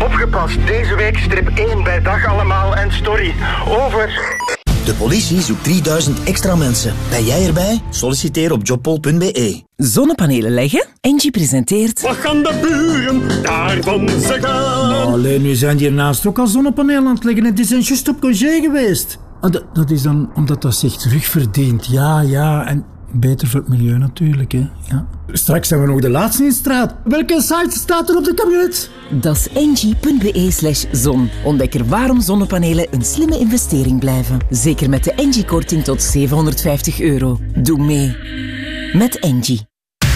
Opgepast, deze week strip 1 bij Dag allemaal en Story. Over. De politie zoekt 3000 extra mensen. Ben jij erbij? Solliciteer op jobpol.be. Zonnepanelen leggen? Engie presenteert... Wat gaan de buren daarvan zeggen? Alleen, nu zijn die hiernaast ook al zonnepanelen aan het leggen en die zijn juist op congé geweest. Ah, dat, dat is dan omdat dat zich terugverdient. Ja, ja, en beter voor het milieu natuurlijk. Hè. Ja. Straks zijn we nog de laatste in straat. Welke site staat er op de kabinet? Dat is engie.be slash zon. Ontdek er waarom zonnepanelen een slimme investering blijven. Zeker met de Engie-korting tot 750 euro. Doe mee. Met Engie.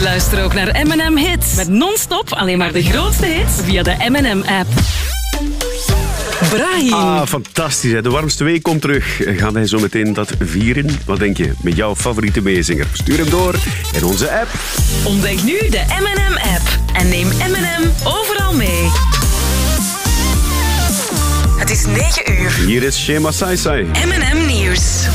Luister ook naar M&M Hits. Met non-stop alleen maar de grootste hits via de M&M app. Brahim. Ah, fantastisch. Hè. De warmste week komt terug. Gaan wij zo meteen dat vieren? Wat denk je? Met jouw favoriete meezinger. Stuur hem door in onze app. Ontdek nu de M&M app en neem M&M overal mee. Het is 9 uur. Hier is Shema Sai Sai. M&M nieuws.